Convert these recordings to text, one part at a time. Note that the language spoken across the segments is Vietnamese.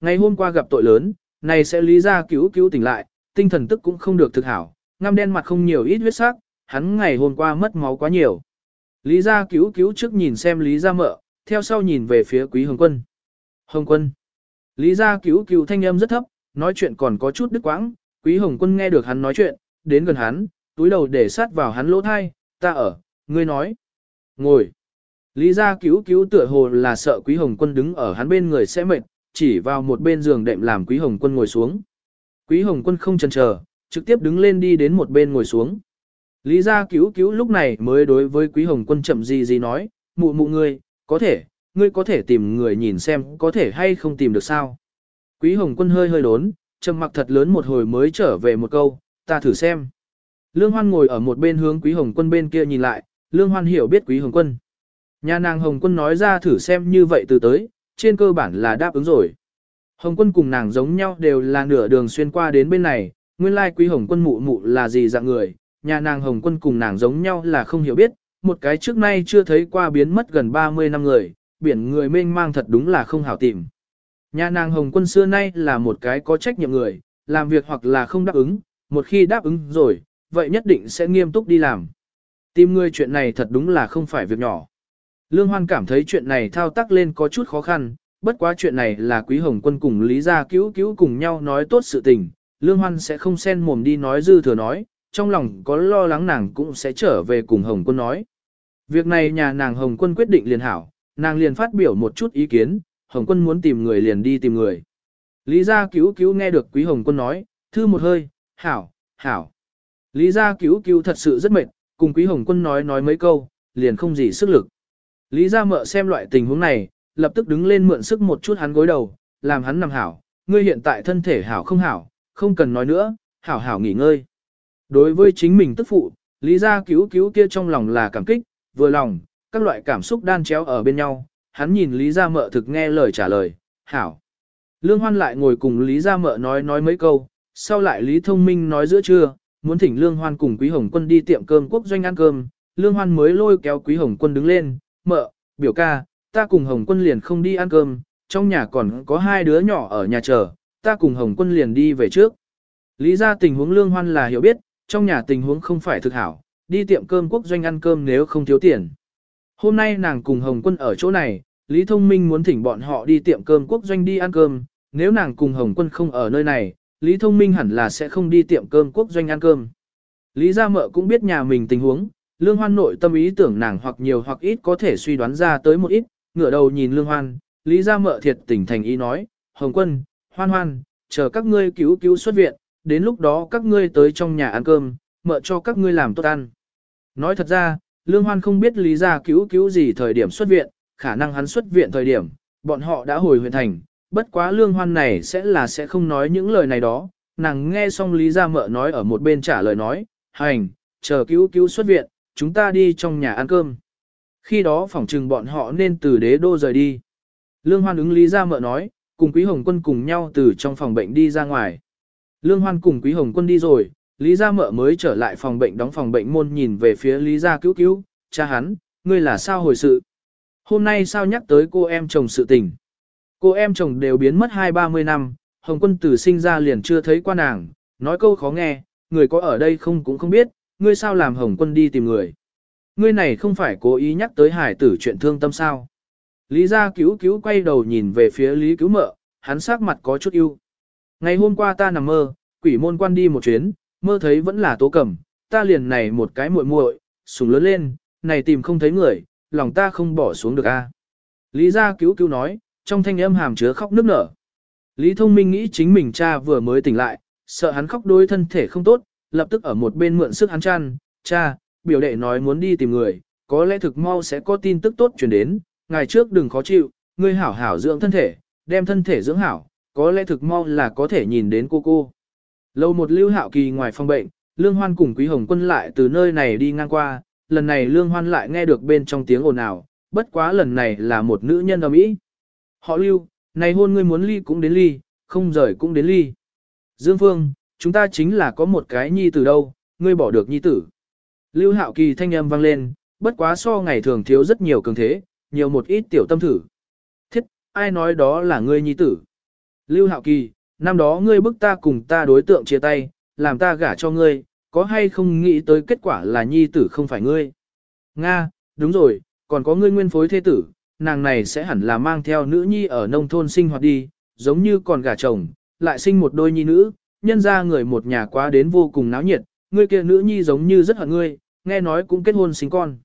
Ngày hôm qua gặp tội lớn, này sẽ lý ra cứu cứu tỉnh lại, tinh thần tức cũng không được thực hảo, ngăm đen mặt không nhiều ít huyết sắc, hắn ngày hôm qua mất máu quá nhiều. Lý gia cứu cứu trước nhìn xem Lý gia mợ, theo sau nhìn về phía Quý Hồng Quân. Hồng Quân. Lý gia cứu cứu thanh âm rất thấp, nói chuyện còn có chút đứt quãng, Quý Hồng Quân nghe được hắn nói chuyện, đến gần hắn, túi đầu để sát vào hắn lỗ thai, ta ở, ngươi nói. Ngồi. Lý gia cứu cứu tựa hồ là sợ Quý Hồng Quân đứng ở hắn bên người sẽ mệt, chỉ vào một bên giường đệm làm Quý Hồng Quân ngồi xuống. Quý Hồng Quân không chần chờ, trực tiếp đứng lên đi đến một bên ngồi xuống. Lý gia cứu cứu lúc này mới đối với Quý Hồng Quân chậm gì gì nói, mụ mụ ngươi, có thể, ngươi có thể tìm người nhìn xem có thể hay không tìm được sao. Quý Hồng Quân hơi hơi đốn, trầm mặc thật lớn một hồi mới trở về một câu, ta thử xem. Lương Hoan ngồi ở một bên hướng Quý Hồng Quân bên kia nhìn lại, Lương Hoan hiểu biết Quý Hồng Quân. Nhà nàng Hồng Quân nói ra thử xem như vậy từ tới, trên cơ bản là đáp ứng rồi. Hồng Quân cùng nàng giống nhau đều là nửa đường xuyên qua đến bên này, nguyên lai Quý Hồng Quân mụ mụ là gì dạng người, nhà nàng Hồng Quân cùng nàng giống nhau là không hiểu biết, một cái trước nay chưa thấy qua biến mất gần 30 năm người, biển người mênh mang thật đúng là không hảo tìm. Nhà nàng Hồng Quân xưa nay là một cái có trách nhiệm người, làm việc hoặc là không đáp ứng, một khi đáp ứng rồi, vậy nhất định sẽ nghiêm túc đi làm. Tìm người chuyện này thật đúng là không phải việc nhỏ. Lương Hoan cảm thấy chuyện này thao tác lên có chút khó khăn, bất quá chuyện này là Quý Hồng Quân cùng Lý Gia cứu cứu cùng nhau nói tốt sự tình, Lương Hoan sẽ không xen mồm đi nói dư thừa nói, trong lòng có lo lắng nàng cũng sẽ trở về cùng Hồng Quân nói. Việc này nhà nàng Hồng Quân quyết định liền hảo, nàng liền phát biểu một chút ý kiến, Hồng Quân muốn tìm người liền đi tìm người. Lý gia cứu cứu nghe được Quý Hồng Quân nói, thư một hơi, hảo, hảo. Lý gia cứu cứu thật sự rất mệt, cùng Quý Hồng Quân nói nói mấy câu, liền không gì sức lực. Lý gia mợ xem loại tình huống này, lập tức đứng lên mượn sức một chút hắn gối đầu, làm hắn nằm hảo, ngươi hiện tại thân thể hảo không hảo, không cần nói nữa, hảo hảo nghỉ ngơi. Đối với chính mình tức phụ, Lý gia cứu cứu kia trong lòng là cảm kích, vừa lòng, các loại cảm xúc đan chéo ở bên nhau, hắn nhìn Lý gia mợ thực nghe lời trả lời, hảo. Lương Hoan lại ngồi cùng Lý gia mợ nói nói mấy câu, sau lại Lý Thông Minh nói giữa trưa, muốn thỉnh Lương Hoan cùng Quý Hồng Quân đi tiệm cơm quốc doanh ăn cơm, Lương Hoan mới lôi kéo Quý Hồng Quân đứng lên, mợ, biểu ca, ta cùng Hồng Quân liền không đi ăn cơm, trong nhà còn có hai đứa nhỏ ở nhà chờ, ta cùng Hồng Quân liền đi về trước. Lý ra tình huống Lương Hoan là hiểu biết, trong nhà tình huống không phải thực hảo, đi tiệm cơm quốc doanh ăn cơm nếu không thiếu tiền. Hôm nay nàng cùng Hồng Quân ở chỗ này, Lý Thông Minh muốn thỉnh bọn họ đi tiệm cơm quốc doanh đi ăn cơm, nếu nàng cùng Hồng Quân không ở nơi này, Lý Thông Minh hẳn là sẽ không đi tiệm cơm quốc doanh ăn cơm. Lý Gia Mợ cũng biết nhà mình tình huống, Lương Hoan nội tâm ý tưởng nàng hoặc nhiều hoặc ít có thể suy đoán ra tới một ít, ngửa đầu nhìn Lương Hoan, Lý Gia Mợ thiệt tình thành ý nói, Hồng Quân, Hoan Hoan, chờ các ngươi cứu cứu xuất viện, đến lúc đó các ngươi tới trong nhà ăn cơm, mợ cho các ngươi làm tốt ăn. Nói thật ra, Lương Hoan không biết Lý Gia cứu cứu gì thời điểm xuất viện, khả năng hắn xuất viện thời điểm, bọn họ đã hồi huyện thành, bất quá Lương Hoan này sẽ là sẽ không nói những lời này đó, nàng nghe xong Lý Gia Mợ nói ở một bên trả lời nói, hành, chờ cứu cứu xuất viện, chúng ta đi trong nhà ăn cơm. Khi đó phỏng trừng bọn họ nên từ đế đô rời đi. Lương Hoan ứng Lý Gia Mợ nói, cùng Quý Hồng Quân cùng nhau từ trong phòng bệnh đi ra ngoài. Lương Hoan cùng Quý Hồng Quân đi rồi, Lý Gia Mợ mới trở lại phòng bệnh đóng phòng bệnh môn nhìn về phía Lý Gia cứu cứu, cha hắn, ngươi là sao hồi sự? Hôm nay sao nhắc tới cô em chồng sự tình? Cô em chồng đều biến mất hai ba mươi năm, Hồng Quân từ sinh ra liền chưa thấy qua nàng, nói câu khó nghe, người có ở đây không cũng không biết, ngươi sao làm Hồng Quân đi tìm người. Ngươi này không phải cố ý nhắc tới hải tử chuyện thương tâm sao. Lý gia cứu cứu quay đầu nhìn về phía Lý cứu mợ, hắn sắc mặt có chút ưu. Ngày hôm qua ta nằm mơ, quỷ môn quan đi một chuyến, mơ thấy vẫn là tố cẩm, ta liền này một cái muội muội, sùng lớn lên, này tìm không thấy người, lòng ta không bỏ xuống được a. Lý gia cứu cứu nói, trong thanh âm hàm chứa khóc nức nở. Lý thông minh nghĩ chính mình cha vừa mới tỉnh lại, sợ hắn khóc đôi thân thể không tốt, lập tức ở một bên mượn sức hắn chăn, cha, biểu đệ nói muốn đi tìm người, có lẽ thực mau sẽ có tin tức tốt chuyển đến, ngày trước đừng khó chịu, ngươi hảo hảo dưỡng thân thể, đem thân thể dưỡng hảo, có lẽ thực mau là có thể nhìn đến cô cô. Lâu một lưu hạo kỳ ngoài phòng bệnh, Lương Hoan cùng Quý Hồng Quân lại từ nơi này đi ngang qua, lần này Lương Hoan lại nghe được bên trong tiếng ồn ào, bất quá lần này là một nữ nhân ầm ĩ. Họ lưu, này hôn ngươi muốn ly cũng đến ly, không rời cũng đến ly. Dương Phương, chúng ta chính là có một cái nhi tử đâu, ngươi bỏ được nhi tử. Lưu Hạo Kỳ thanh âm vang lên, bất quá so ngày thường thiếu rất nhiều cường thế, nhiều một ít tiểu tâm thử. Thiết, ai nói đó là ngươi nhi tử? Lưu Hạo Kỳ, năm đó ngươi bức ta cùng ta đối tượng chia tay, làm ta gả cho ngươi, có hay không nghĩ tới kết quả là nhi tử không phải ngươi. Nga, đúng rồi, còn có ngươi nguyên phối thế tử, nàng này sẽ hẳn là mang theo nữ nhi ở nông thôn sinh hoạt đi, giống như còn gả chồng, lại sinh một đôi nhi nữ, nhân ra người một nhà quá đến vô cùng náo nhiệt, ngươi kia nữ nhi giống như rất hận ngươi, nghe nói cũng kết hôn sinh con.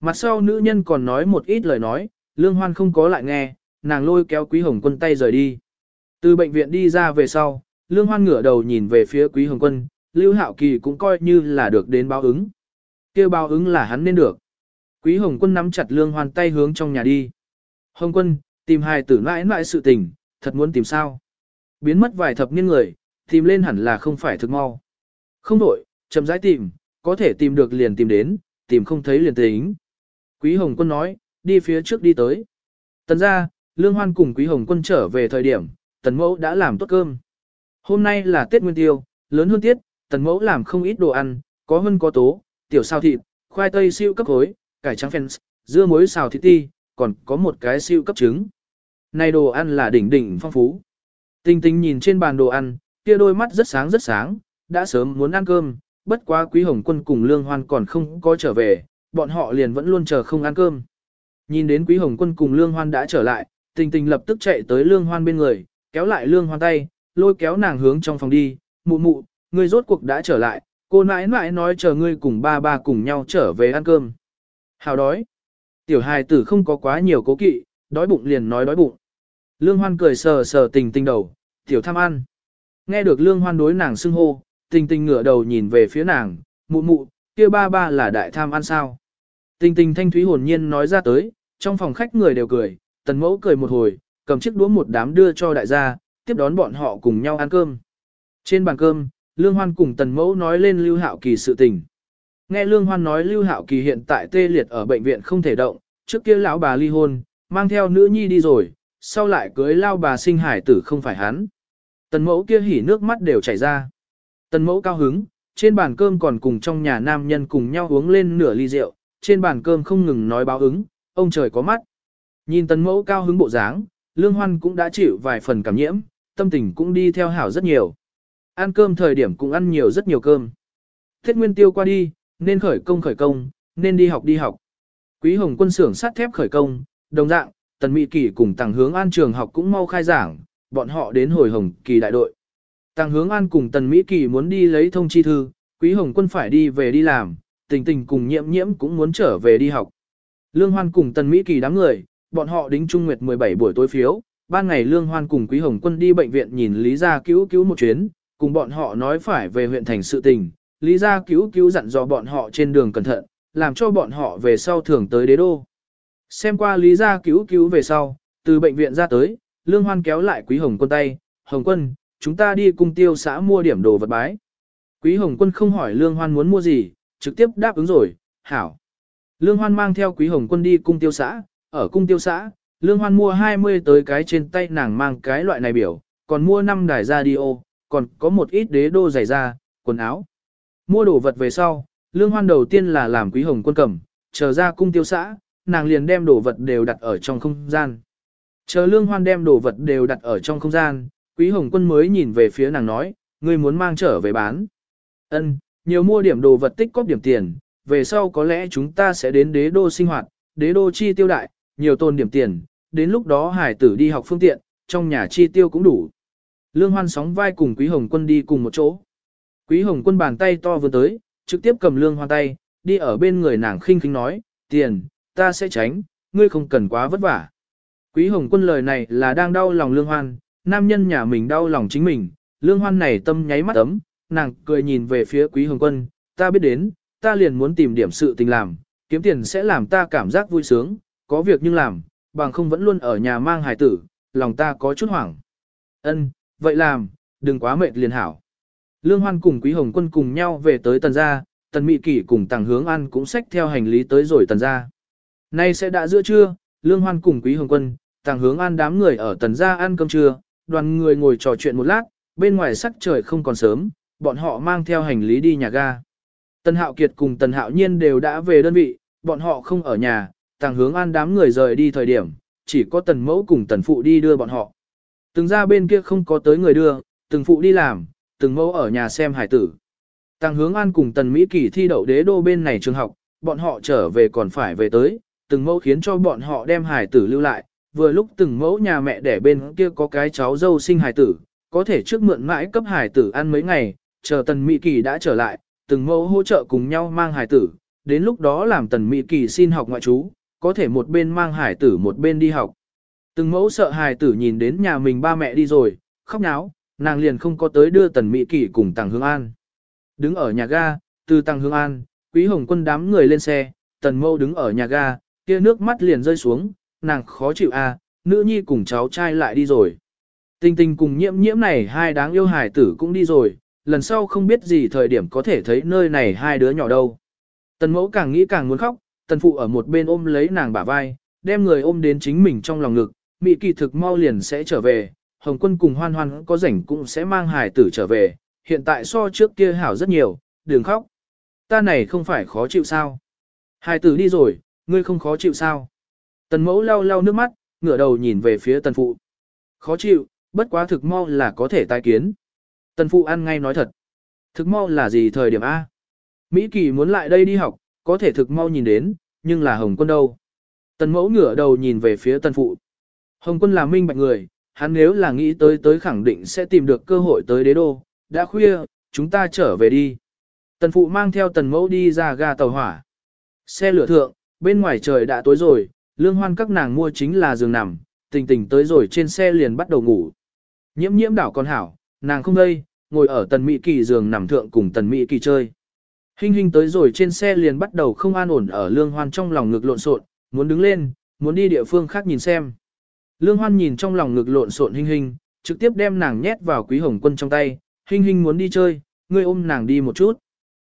Mặt sau nữ nhân còn nói một ít lời nói, lương hoan không có lại nghe, nàng lôi kéo quý hồng quân tay rời đi. Từ bệnh viện đi ra về sau, lương hoan ngửa đầu nhìn về phía quý hồng quân, lưu hạo kỳ cũng coi như là được đến báo ứng. kêu báo ứng là hắn nên được. Quý hồng quân nắm chặt lương hoan tay hướng trong nhà đi. Hồng quân, tìm hài tử mãi mãi sự tình, thật muốn tìm sao. Biến mất vài thập niên người, tìm lên hẳn là không phải thực mau. Không đổi, chậm rãi tìm, có thể tìm được liền tìm đến, tìm không thấy liền tính. Quý Hồng Quân nói, đi phía trước đi tới. Tần ra, Lương Hoan cùng Quý Hồng Quân trở về thời điểm, Tần Mẫu đã làm tốt cơm. Hôm nay là Tết Nguyên Tiêu, lớn hơn tiết, Tần Mẫu làm không ít đồ ăn, có hơn có tố, tiểu sao thịt, khoai tây siêu cấp khối, cải trắng phèn, dưa muối xào thịt ti, còn có một cái siêu cấp trứng. Này đồ ăn là đỉnh đỉnh phong phú. Tinh tinh nhìn trên bàn đồ ăn, kia đôi mắt rất sáng rất sáng, đã sớm muốn ăn cơm, bất quá quý hồng quân cùng lương hoan còn không có trở về, bọn họ liền vẫn luôn chờ không ăn cơm. Nhìn đến quý hồng quân cùng lương hoan đã trở lại, tình tình lập tức chạy tới lương hoan bên người, kéo lại lương hoan tay, lôi kéo nàng hướng trong phòng đi, mụ mụ, ngươi rốt cuộc đã trở lại, cô nãi nãi nói chờ ngươi cùng ba ba cùng nhau trở về ăn cơm. Hào đói. Tiểu hài tử không có quá nhiều cố kỵ, đói bụng liền nói đói bụng. Lương hoan cười sờ sờ tình tình đầu, tiểu tham ăn. Nghe được lương hoan đối nàng xưng hô, tình tình ngửa đầu nhìn về phía nàng, mụ mụ, kia ba ba là đại tham ăn sao. Tình tình thanh thúy hồn nhiên nói ra tới, trong phòng khách người đều cười, tần mẫu cười một hồi, cầm chiếc đũa một đám đưa cho đại gia, tiếp đón bọn họ cùng nhau ăn cơm. Trên bàn cơm, Lương Hoan cùng tần mẫu nói lên Lưu Hạo Kỳ sự tình. Nghe Lương Hoan nói Lưu Hạo Kỳ hiện tại tê liệt ở bệnh viện không thể động, trước kia lão bà ly hôn, mang theo nữ nhi đi rồi, sau lại cưới lao bà sinh hải tử không phải hắn. Tần mẫu kia hỉ nước mắt đều chảy ra. Tần mẫu cao hứng, trên bàn cơm còn cùng trong nhà nam nhân cùng nhau uống lên nửa ly rượu, trên bàn cơm không ngừng nói báo ứng, ông trời có mắt. Nhìn tần mẫu cao hứng bộ dáng, lương hoan cũng đã chịu vài phần cảm nhiễm, tâm tình cũng đi theo hảo rất nhiều. Ăn cơm thời điểm cũng ăn nhiều rất nhiều cơm. Thiết nguyên tiêu qua đi, nên khởi công khởi công, nên đi học đi học. Quý hồng quân xưởng sắt thép khởi công, đồng dạng, tần mỹ kỷ cùng tàng hướng an trường học cũng mau khai giảng, bọn họ đến hồi hồng kỳ đại đội. Tăng hướng an cùng tần Mỹ Kỳ muốn đi lấy thông chi thư, quý hồng quân phải đi về đi làm, tình tình cùng nhiễm nhiễm cũng muốn trở về đi học. Lương Hoan cùng tần Mỹ Kỳ đám người, bọn họ đính trung nguyệt 17 buổi tối phiếu, ban ngày Lương Hoan cùng quý hồng quân đi bệnh viện nhìn Lý Gia cứu cứu một chuyến, cùng bọn họ nói phải về huyện thành sự tình. Lý Gia cứu cứu dặn dò bọn họ trên đường cẩn thận, làm cho bọn họ về sau thường tới đế đô. Xem qua Lý Gia cứu cứu về sau, từ bệnh viện ra tới, Lương Hoan kéo lại Quý Hồng Quân tay, Hồng Quân, chúng ta đi cung tiêu xã mua điểm đồ vật bái. Quý Hồng Quân không hỏi Lương Hoan muốn mua gì, trực tiếp đáp ứng rồi, hảo. Lương Hoan mang theo Quý Hồng Quân đi cung tiêu xã, ở cung tiêu xã, Lương Hoan mua 20 tới cái trên tay nàng mang cái loại này biểu, còn mua 5 đài radio, còn có một ít đế đô giày da, quần áo. Mua đồ vật về sau, Lương Hoan đầu tiên là làm Quý Hồng Quân cầm, chờ ra cung tiêu xã, nàng liền đem đồ vật đều đặt ở trong không gian. Chờ lương hoan đem đồ vật đều đặt ở trong không gian, quý hồng quân mới nhìn về phía nàng nói, ngươi muốn mang trở về bán. Ân, nhiều mua điểm đồ vật tích cóp điểm tiền, về sau có lẽ chúng ta sẽ đến đế đô sinh hoạt, đế đô chi tiêu đại, nhiều tôn điểm tiền, đến lúc đó hải tử đi học phương tiện, trong nhà chi tiêu cũng đủ. Lương hoan sóng vai cùng quý hồng quân đi cùng một chỗ. Quý hồng quân bàn tay to vừa tới, trực tiếp cầm lương hoan tay, đi ở bên người nàng khinh khinh nói, tiền, ta sẽ tránh, ngươi không cần quá vất vả. Quý Hồng Quân lời này là đang đau lòng Lương Hoan, nam nhân nhà mình đau lòng chính mình, Lương Hoan này tâm nháy mắt ấm, nàng cười nhìn về phía Quý Hồng Quân, ta biết đến, ta liền muốn tìm điểm sự tình làm, kiếm tiền sẽ làm ta cảm giác vui sướng, có việc nhưng làm, bằng không vẫn luôn ở nhà mang hài tử, lòng ta có chút hoảng. Ân, vậy làm, đừng quá mệt liền hảo. Lương Hoan cùng Quý Hồng Quân cùng nhau về tới tần gia, tần Mị Kỷ cùng Tàng Hướng An cũng xách theo hành lý tới rồi tần gia. Nay sẽ đã giữa trưa, Lương Hoan cùng Quý Hồng Quân, tàng hướng an đám người ở tần gia ăn cơm trưa, đoàn người ngồi trò chuyện một lát, bên ngoài sắc trời không còn sớm, bọn họ mang theo hành lý đi nhà ga. Tần Hạo Kiệt cùng Tần Hạo Nhiên đều đã về đơn vị, bọn họ không ở nhà, tàng hướng an đám người rời đi thời điểm, chỉ có Tần Mẫu cùng Tần Phụ đi đưa bọn họ. Từng ra bên kia không có tới người đưa, từng phụ đi làm, từng mẫu ở nhà xem hải tử. Tàng hướng an cùng tần Mỹ kỳ thi đậu đế đô bên này trường học, bọn họ trở về còn phải về tới, từng mẫu khiến cho bọn họ đem hải tử lưu lại, vừa lúc từng mẫu nhà mẹ đẻ bên kia có cái cháu dâu sinh hải tử, có thể trước mượn mãi cấp hải tử ăn mấy ngày, chờ tần Mỹ kỳ đã trở lại, từng mẫu hỗ trợ cùng nhau mang hải tử, đến lúc đó làm tần Mỹ kỳ xin học ngoại trú, có thể một bên mang hải tử một bên đi học. Từng mẫu sợ hải tử nhìn đến nhà mình ba mẹ đi rồi, khóc náo, nàng liền không có tới đưa tần Mỹ kỳ cùng Tàng Hương An. Đứng ở nhà ga, từ Tàng Hương An, Quý Hồng Quân đám người lên xe, tần mẫu đứng ở nhà ga, kia nước mắt liền rơi xuống, nàng khó chịu à, nữ nhi cùng cháu trai lại đi rồi. Tình tình cùng nhiễm nhiễm này hai đáng yêu hải tử cũng đi rồi, lần sau không biết gì thời điểm có thể thấy nơi này hai đứa nhỏ đâu. Tần mẫu càng nghĩ càng muốn khóc, tần phụ ở một bên ôm lấy nàng bả vai, đem người ôm đến chính mình trong lòng ngực, mị kỳ thực mau liền sẽ trở về, hồng quân cùng hoan hoan có rảnh cũng sẽ mang hải tử trở về, hiện tại so trước kia hảo rất nhiều, đừng khóc. Ta này không phải khó chịu sao? Hải tử đi rồi, ngươi không khó chịu sao? Tần mẫu lau lau nước mắt, ngửa đầu nhìn về phía tần phụ. Khó chịu, bất quá thực mau là có thể tai kiến. Tần phụ ăn ngay nói thật. Thực mau là gì thời điểm A? Mỹ Kỳ muốn lại đây đi học, có thể thực mau nhìn đến, nhưng là Hồng quân đâu? Tần mẫu ngửa đầu nhìn về phía tần phụ. Hồng quân là minh bạch người, hắn nếu là nghĩ tới tới khẳng định sẽ tìm được cơ hội tới đế đô. Đã khuya, chúng ta trở về đi. Tần phụ mang theo tần mẫu đi ra ga tàu hỏa. Xe lửa thượng, bên ngoài trời đã tối rồi, lương hoan các nàng mua chính là giường nằm, tình tình tới rồi trên xe liền bắt đầu ngủ. Nhiễm nhiễm đảo con hảo, nàng không đây, ngồi ở tần mỹ kỳ giường nằm thượng cùng tần mỹ kỳ chơi. Hinh Hinh tới rồi trên xe liền bắt đầu không an ổn ở lương hoan trong lòng ngực lộn xộn, muốn đứng lên, muốn đi địa phương khác nhìn xem. Lương hoan nhìn trong lòng ngực lộn xộn Hinh Hinh, trực tiếp đem nàng nhét vào quý hồng quân trong tay, Hinh Hinh muốn đi chơi, ngươi ôm nàng đi một chút.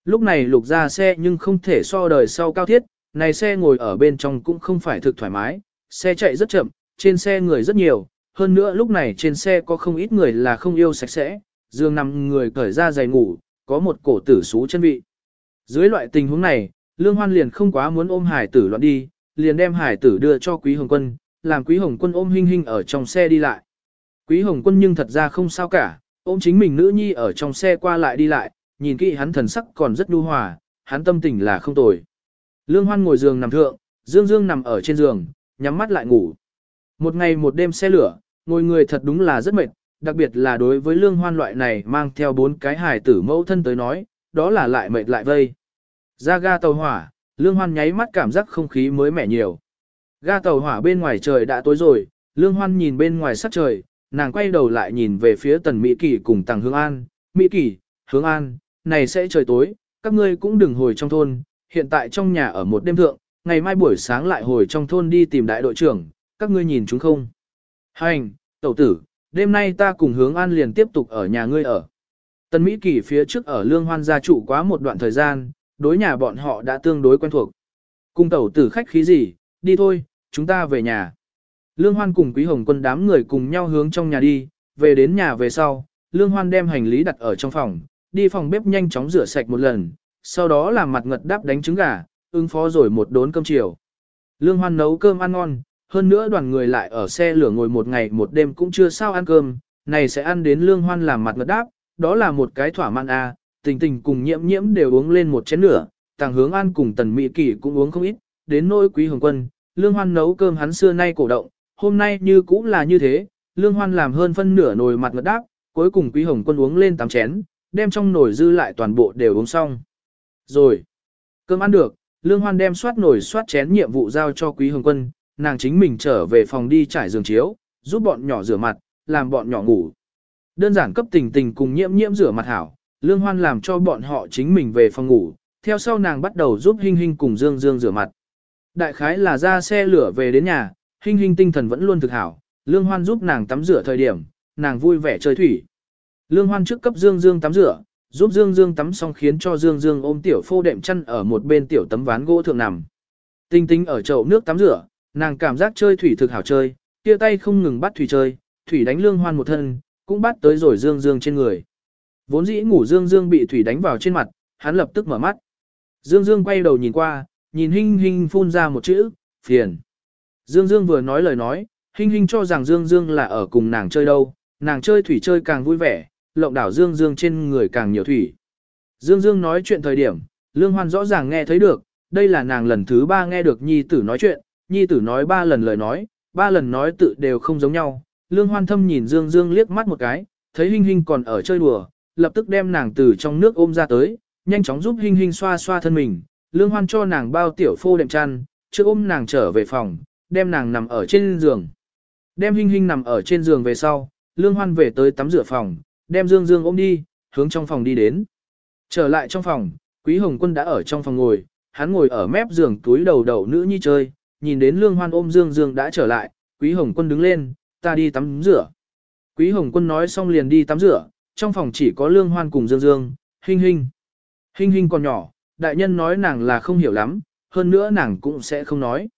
Lúc này lục ra xe nhưng không thể so đời sau cao thiết, này xe ngồi ở bên trong cũng không phải thực thoải mái, xe chạy rất chậm, trên xe người rất nhiều, hơn nữa lúc này trên xe có không ít người là không yêu sạch sẽ, giường nằm người cởi ra giày ngủ, có một cổ tử xú chân vị. Dưới loại tình huống này, Lương Hoan liền không quá muốn ôm hải tử loạn đi, liền đem hải tử đưa cho Quý Hồng Quân, làm Quý Hồng Quân ôm Hinh Hinh ở trong xe đi lại. Quý Hồng Quân nhưng thật ra không sao cả, ôm chính mình nữ nhi ở trong xe qua lại đi lại, nhìn kỹ hắn thần sắc còn rất nhu hòa, hắn tâm tình là không tồi. Lương Hoan ngồi giường nằm thượng, Dương Dương nằm ở trên giường, nhắm mắt lại ngủ. Một ngày một đêm xe lửa, ngồi người thật đúng là rất mệt, đặc biệt là đối với Lương Hoan loại này mang theo bốn cái hài tử mẫu thân tới nói, đó là lại mệt lại vây. Ra ga tàu hỏa, Lương Hoan nháy mắt cảm giác không khí mới mẻ nhiều. Ga tàu hỏa bên ngoài trời đã tối rồi, Lương Hoan nhìn bên ngoài sắc trời, nàng quay đầu lại nhìn về phía Tần Mỹ Kỳ cùng Tàng Hướng An. Mỹ Kỳ, Hướng An, này sẽ trời tối, các ngươi cũng đừng hồi trong thôn, hiện tại trong nhà ở một đêm thượng, ngày mai buổi sáng lại hồi trong thôn đi tìm đại đội trưởng, các ngươi nhìn chúng không? Hành, tẩu tử, đêm nay ta cùng hướng an liền tiếp tục ở nhà ngươi ở. Tân Mỹ Kỳ phía trước ở Lương Hoan gia trụ quá một đoạn thời gian, đối nhà bọn họ đã tương đối quen thuộc. Cùng tẩu tử khách khí gì, đi thôi, chúng ta về nhà. Lương Hoan cùng Quý Hồng quân đám người cùng nhau hướng trong nhà đi, về đến nhà về sau, Lương Hoan đem hành lý đặt ở trong phòng, đi phòng bếp nhanh chóng rửa sạch một lần, sau đó làm mặt ngật đáp đánh trứng gà, ứng phó rồi một đốn cơm chiều. Lương Hoan nấu cơm ăn ngon, hơn nữa đoàn người lại ở xe lửa ngồi một ngày một đêm cũng chưa sao ăn cơm, này sẽ ăn đến Lương Hoan làm mặt ngật đáp, đó là một cái thỏa mãn a. À, tình tình cùng nhiễm nhiễm đều uống lên một chén nửa, tàng hướng ăn cùng tần mỹ kỷ cũng uống không ít, đến nỗi quý hồng quân, Lương Hoan nấu cơm hắn xưa nay cổ động, hôm nay như cũng là như thế, Lương Hoan làm hơn phân nửa nồi mặt ngật đáp, cuối cùng quý hồng quân uống lên tám chén, đem trong nồi dư lại toàn bộ đều uống xong. Rồi, cơm ăn được, Lương Hoan đem soát nổi soát chén nhiệm vụ giao cho Quý Hồng Quân, nàng chính mình trở về phòng đi trải giường chiếu, giúp bọn nhỏ rửa mặt, làm bọn nhỏ ngủ. Đơn giản cấp tình tình cùng nhiễm nhiễm rửa mặt hảo, Lương Hoan làm cho bọn họ chính mình về phòng ngủ, theo sau nàng bắt đầu giúp Hinh Hinh cùng Dương Dương rửa mặt. Đại khái là ra xe lửa về đến nhà, Hinh Hinh tinh thần vẫn luôn thực hảo, Lương Hoan giúp nàng tắm rửa thời điểm, nàng vui vẻ chơi thủy. Lương Hoan trước cấp Dương Dương tắm rửa, giúp Dương Dương tắm xong khiến cho Dương Dương ôm tiểu phô đệm chăn ở một bên tiểu tấm ván gỗ thượng nằm. Tinh tinh ở chậu nước tắm rửa, nàng cảm giác chơi thủy thực hảo chơi, kia tay không ngừng bắt thủy chơi, thủy đánh lương hoan một thân, cũng bắt tới rồi Dương Dương trên người. Vốn dĩ ngủ Dương Dương bị thủy đánh vào trên mặt, hắn lập tức mở mắt. Dương Dương quay đầu nhìn qua, nhìn hinh hinh phun ra một chữ, phiền. Dương Dương vừa nói lời nói, Hinh Hinh cho rằng Dương Dương là ở cùng nàng chơi đâu, nàng chơi thủy chơi càng vui vẻ, lộng đảo Dương Dương trên người càng nhiều thủy. Dương Dương nói chuyện thời điểm, Lương Hoan rõ ràng nghe thấy được, đây là nàng lần thứ ba nghe được Nhi Tử nói chuyện, Nhi Tử nói ba lần lời nói, ba lần nói tự đều không giống nhau. Lương Hoan thâm nhìn Dương Dương liếc mắt một cái, thấy Hinh Hinh còn ở chơi đùa, lập tức đem nàng từ trong nước ôm ra tới, nhanh chóng giúp Hinh Hinh xoa xoa thân mình. Lương Hoan cho nàng bao tiểu phô đệm chăn, trước ôm nàng trở về phòng, đem nàng nằm ở trên giường. Đem Hinh Hinh nằm ở trên giường về sau, Lương Hoan về tới tắm rửa phòng, đem Dương Dương ôm đi, hướng trong phòng đi đến. Trở lại trong phòng, Quý Hồng Quân đã ở trong phòng ngồi, hắn ngồi ở mép giường túi đầu đầu nữ nhi chơi, nhìn đến Lương Hoan ôm Dương Dương đã trở lại, Quý Hồng Quân đứng lên, ta đi tắm rửa. Quý Hồng Quân nói xong liền đi tắm rửa, trong phòng chỉ có Lương Hoan cùng Dương Dương, Hinh Hinh. Hinh Hinh còn nhỏ, đại nhân nói nàng là không hiểu lắm, hơn nữa nàng cũng sẽ không nói.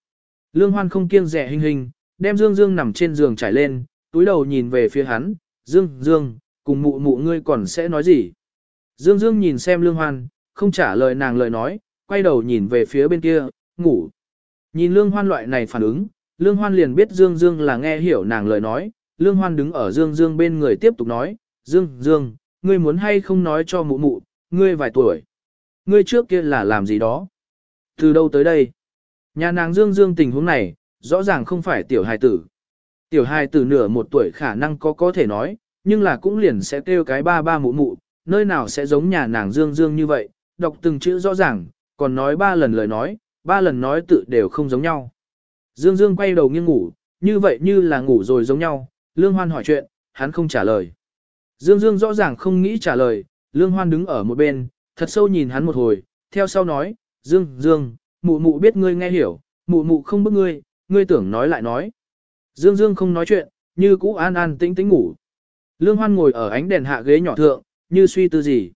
Lương Hoan không kiêng rẻ Hinh Hinh, đem Dương Dương nằm trên giường trải lên, túi đầu nhìn về phía hắn, Dương, Dương, cùng mụ mụ ngươi còn sẽ nói gì? Dương Dương nhìn xem Lương Hoan, không trả lời nàng lời nói, quay đầu nhìn về phía bên kia, ngủ. Nhìn Lương Hoan loại này phản ứng, Lương Hoan liền biết Dương Dương là nghe hiểu nàng lời nói, Lương Hoan đứng ở Dương Dương bên người tiếp tục nói, Dương, Dương, ngươi muốn hay không nói cho mụ mụ, ngươi vài tuổi. Ngươi trước kia là làm gì đó? Từ đâu tới đây? Nhà nàng Dương Dương tình huống này, rõ ràng không phải tiểu hài tử. Tiểu hài tử nửa một tuổi khả năng có có thể nói, nhưng là cũng liền sẽ kêu cái ba ba mụ mụ, nơi nào sẽ giống nhà nàng Dương Dương như vậy, đọc từng chữ rõ ràng, còn nói ba lần lời nói, ba lần nói tự đều không giống nhau. Dương Dương quay đầu nghiêng ngủ, như vậy như là ngủ rồi giống nhau, Lương Hoan hỏi chuyện, hắn không trả lời. Dương Dương rõ ràng không nghĩ trả lời, Lương Hoan đứng ở một bên, thật sâu nhìn hắn một hồi, theo sau nói, Dương, Dương, mụ mụ biết ngươi nghe hiểu, mụ mụ không bức ngươi, ngươi tưởng nói lại nói. Dương Dương không nói chuyện, như cũ an an tĩnh tĩnh ngủ. Lương Hoan ngồi ở ánh đèn hạ ghế nhỏ thượng, như suy tư gì.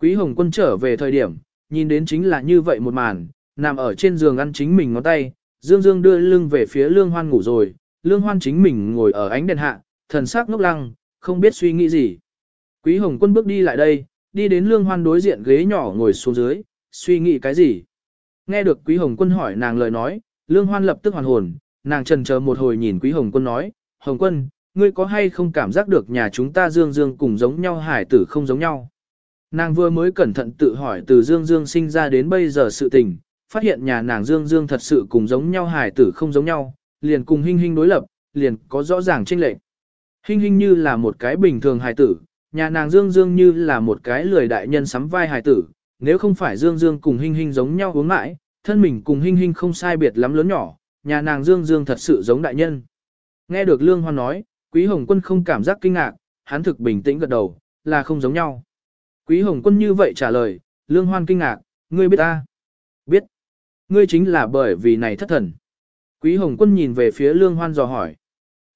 Quý Hồng Quân trở về thời điểm, nhìn đến chính là như vậy một màn, nằm ở trên giường ăn chính mình ngón tay, Dương Dương đưa lưng về phía Lương Hoan ngủ rồi, Lương Hoan chính mình ngồi ở ánh đèn hạ, thần sắc ngốc lăng, không biết suy nghĩ gì. Quý Hồng Quân bước đi lại đây, đi đến Lương Hoan đối diện ghế nhỏ ngồi xuống dưới, suy nghĩ cái gì. Nghe được Quý Hồng Quân hỏi nàng lời nói, Lương Hoan lập tức hoàn hồn, nàng trần chờ một hồi nhìn Quý Hồng Quân nói, Hồng Quân, ngươi có hay không cảm giác được nhà chúng ta Dương Dương cùng giống nhau hải tử không giống nhau? Nàng vừa mới cẩn thận tự hỏi từ Dương Dương sinh ra đến bây giờ sự tình, phát hiện nhà nàng Dương Dương thật sự cùng giống nhau hải tử không giống nhau, liền cùng Hinh Hinh đối lập, liền có rõ ràng chênh lệch. Hinh Hinh như là một cái bình thường hải tử, nhà nàng Dương Dương như là một cái lười đại nhân sắm vai hải tử, nếu không phải Dương Dương cùng Hinh Hinh giống nhau uống mãi, thân mình cùng Hinh Hinh không sai biệt lắm lớn nhỏ, nhà nàng Dương Dương thật sự giống đại nhân. Nghe được Lương Hoan nói, Quý Hồng Quân không cảm giác kinh ngạc, hắn thực bình tĩnh gật đầu, là không giống nhau. Quý Hồng Quân như vậy trả lời, Lương Hoan kinh ngạc, ngươi biết ta? Biết. Ngươi chính là bởi vì này thất thần. Quý Hồng Quân nhìn về phía Lương Hoan dò hỏi.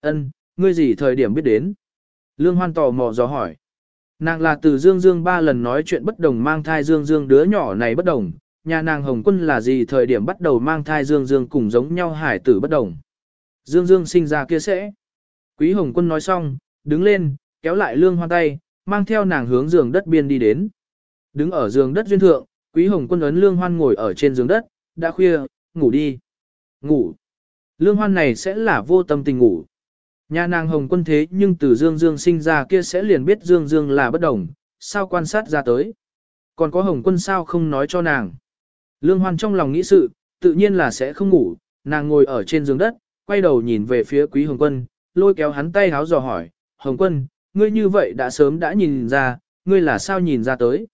Ân, ngươi gì thời điểm biết đến? Lương Hoan tò mò dò hỏi. Nàng là từ Dương Dương ba lần nói chuyện bất đồng mang thai Dương Dương đứa nhỏ này bất đồng, nhà nàng Hồng Quân là gì thời điểm bắt đầu mang thai Dương Dương cùng giống nhau hải tử bất đồng. Dương Dương sinh ra kia sẽ. Quý Hồng Quân nói xong, đứng lên, kéo lại Lương Hoan tay, mang theo nàng hướng giường đất biên đi đến. Đứng ở giường đất duyên thượng, Quý Hồng Quân ấn Lương Hoan ngồi ở trên giường đất, đã khuya, ngủ đi. Ngủ. Lương Hoan này sẽ là vô tâm tình ngủ. Nhà nàng Hồng Quân thế nhưng từ Dương Dương sinh ra kia sẽ liền biết Dương Dương là bất đồng, sao quan sát ra tới. Còn có Hồng Quân sao không nói cho nàng. Lương Hoan trong lòng nghĩ sự, tự nhiên là sẽ không ngủ, nàng ngồi ở trên giường đất, quay đầu nhìn về phía Quý Hồng Quân, lôi kéo hắn tay háo dò hỏi, Hồng Quân, ngươi như vậy đã sớm đã nhìn ra, ngươi là sao nhìn ra tới.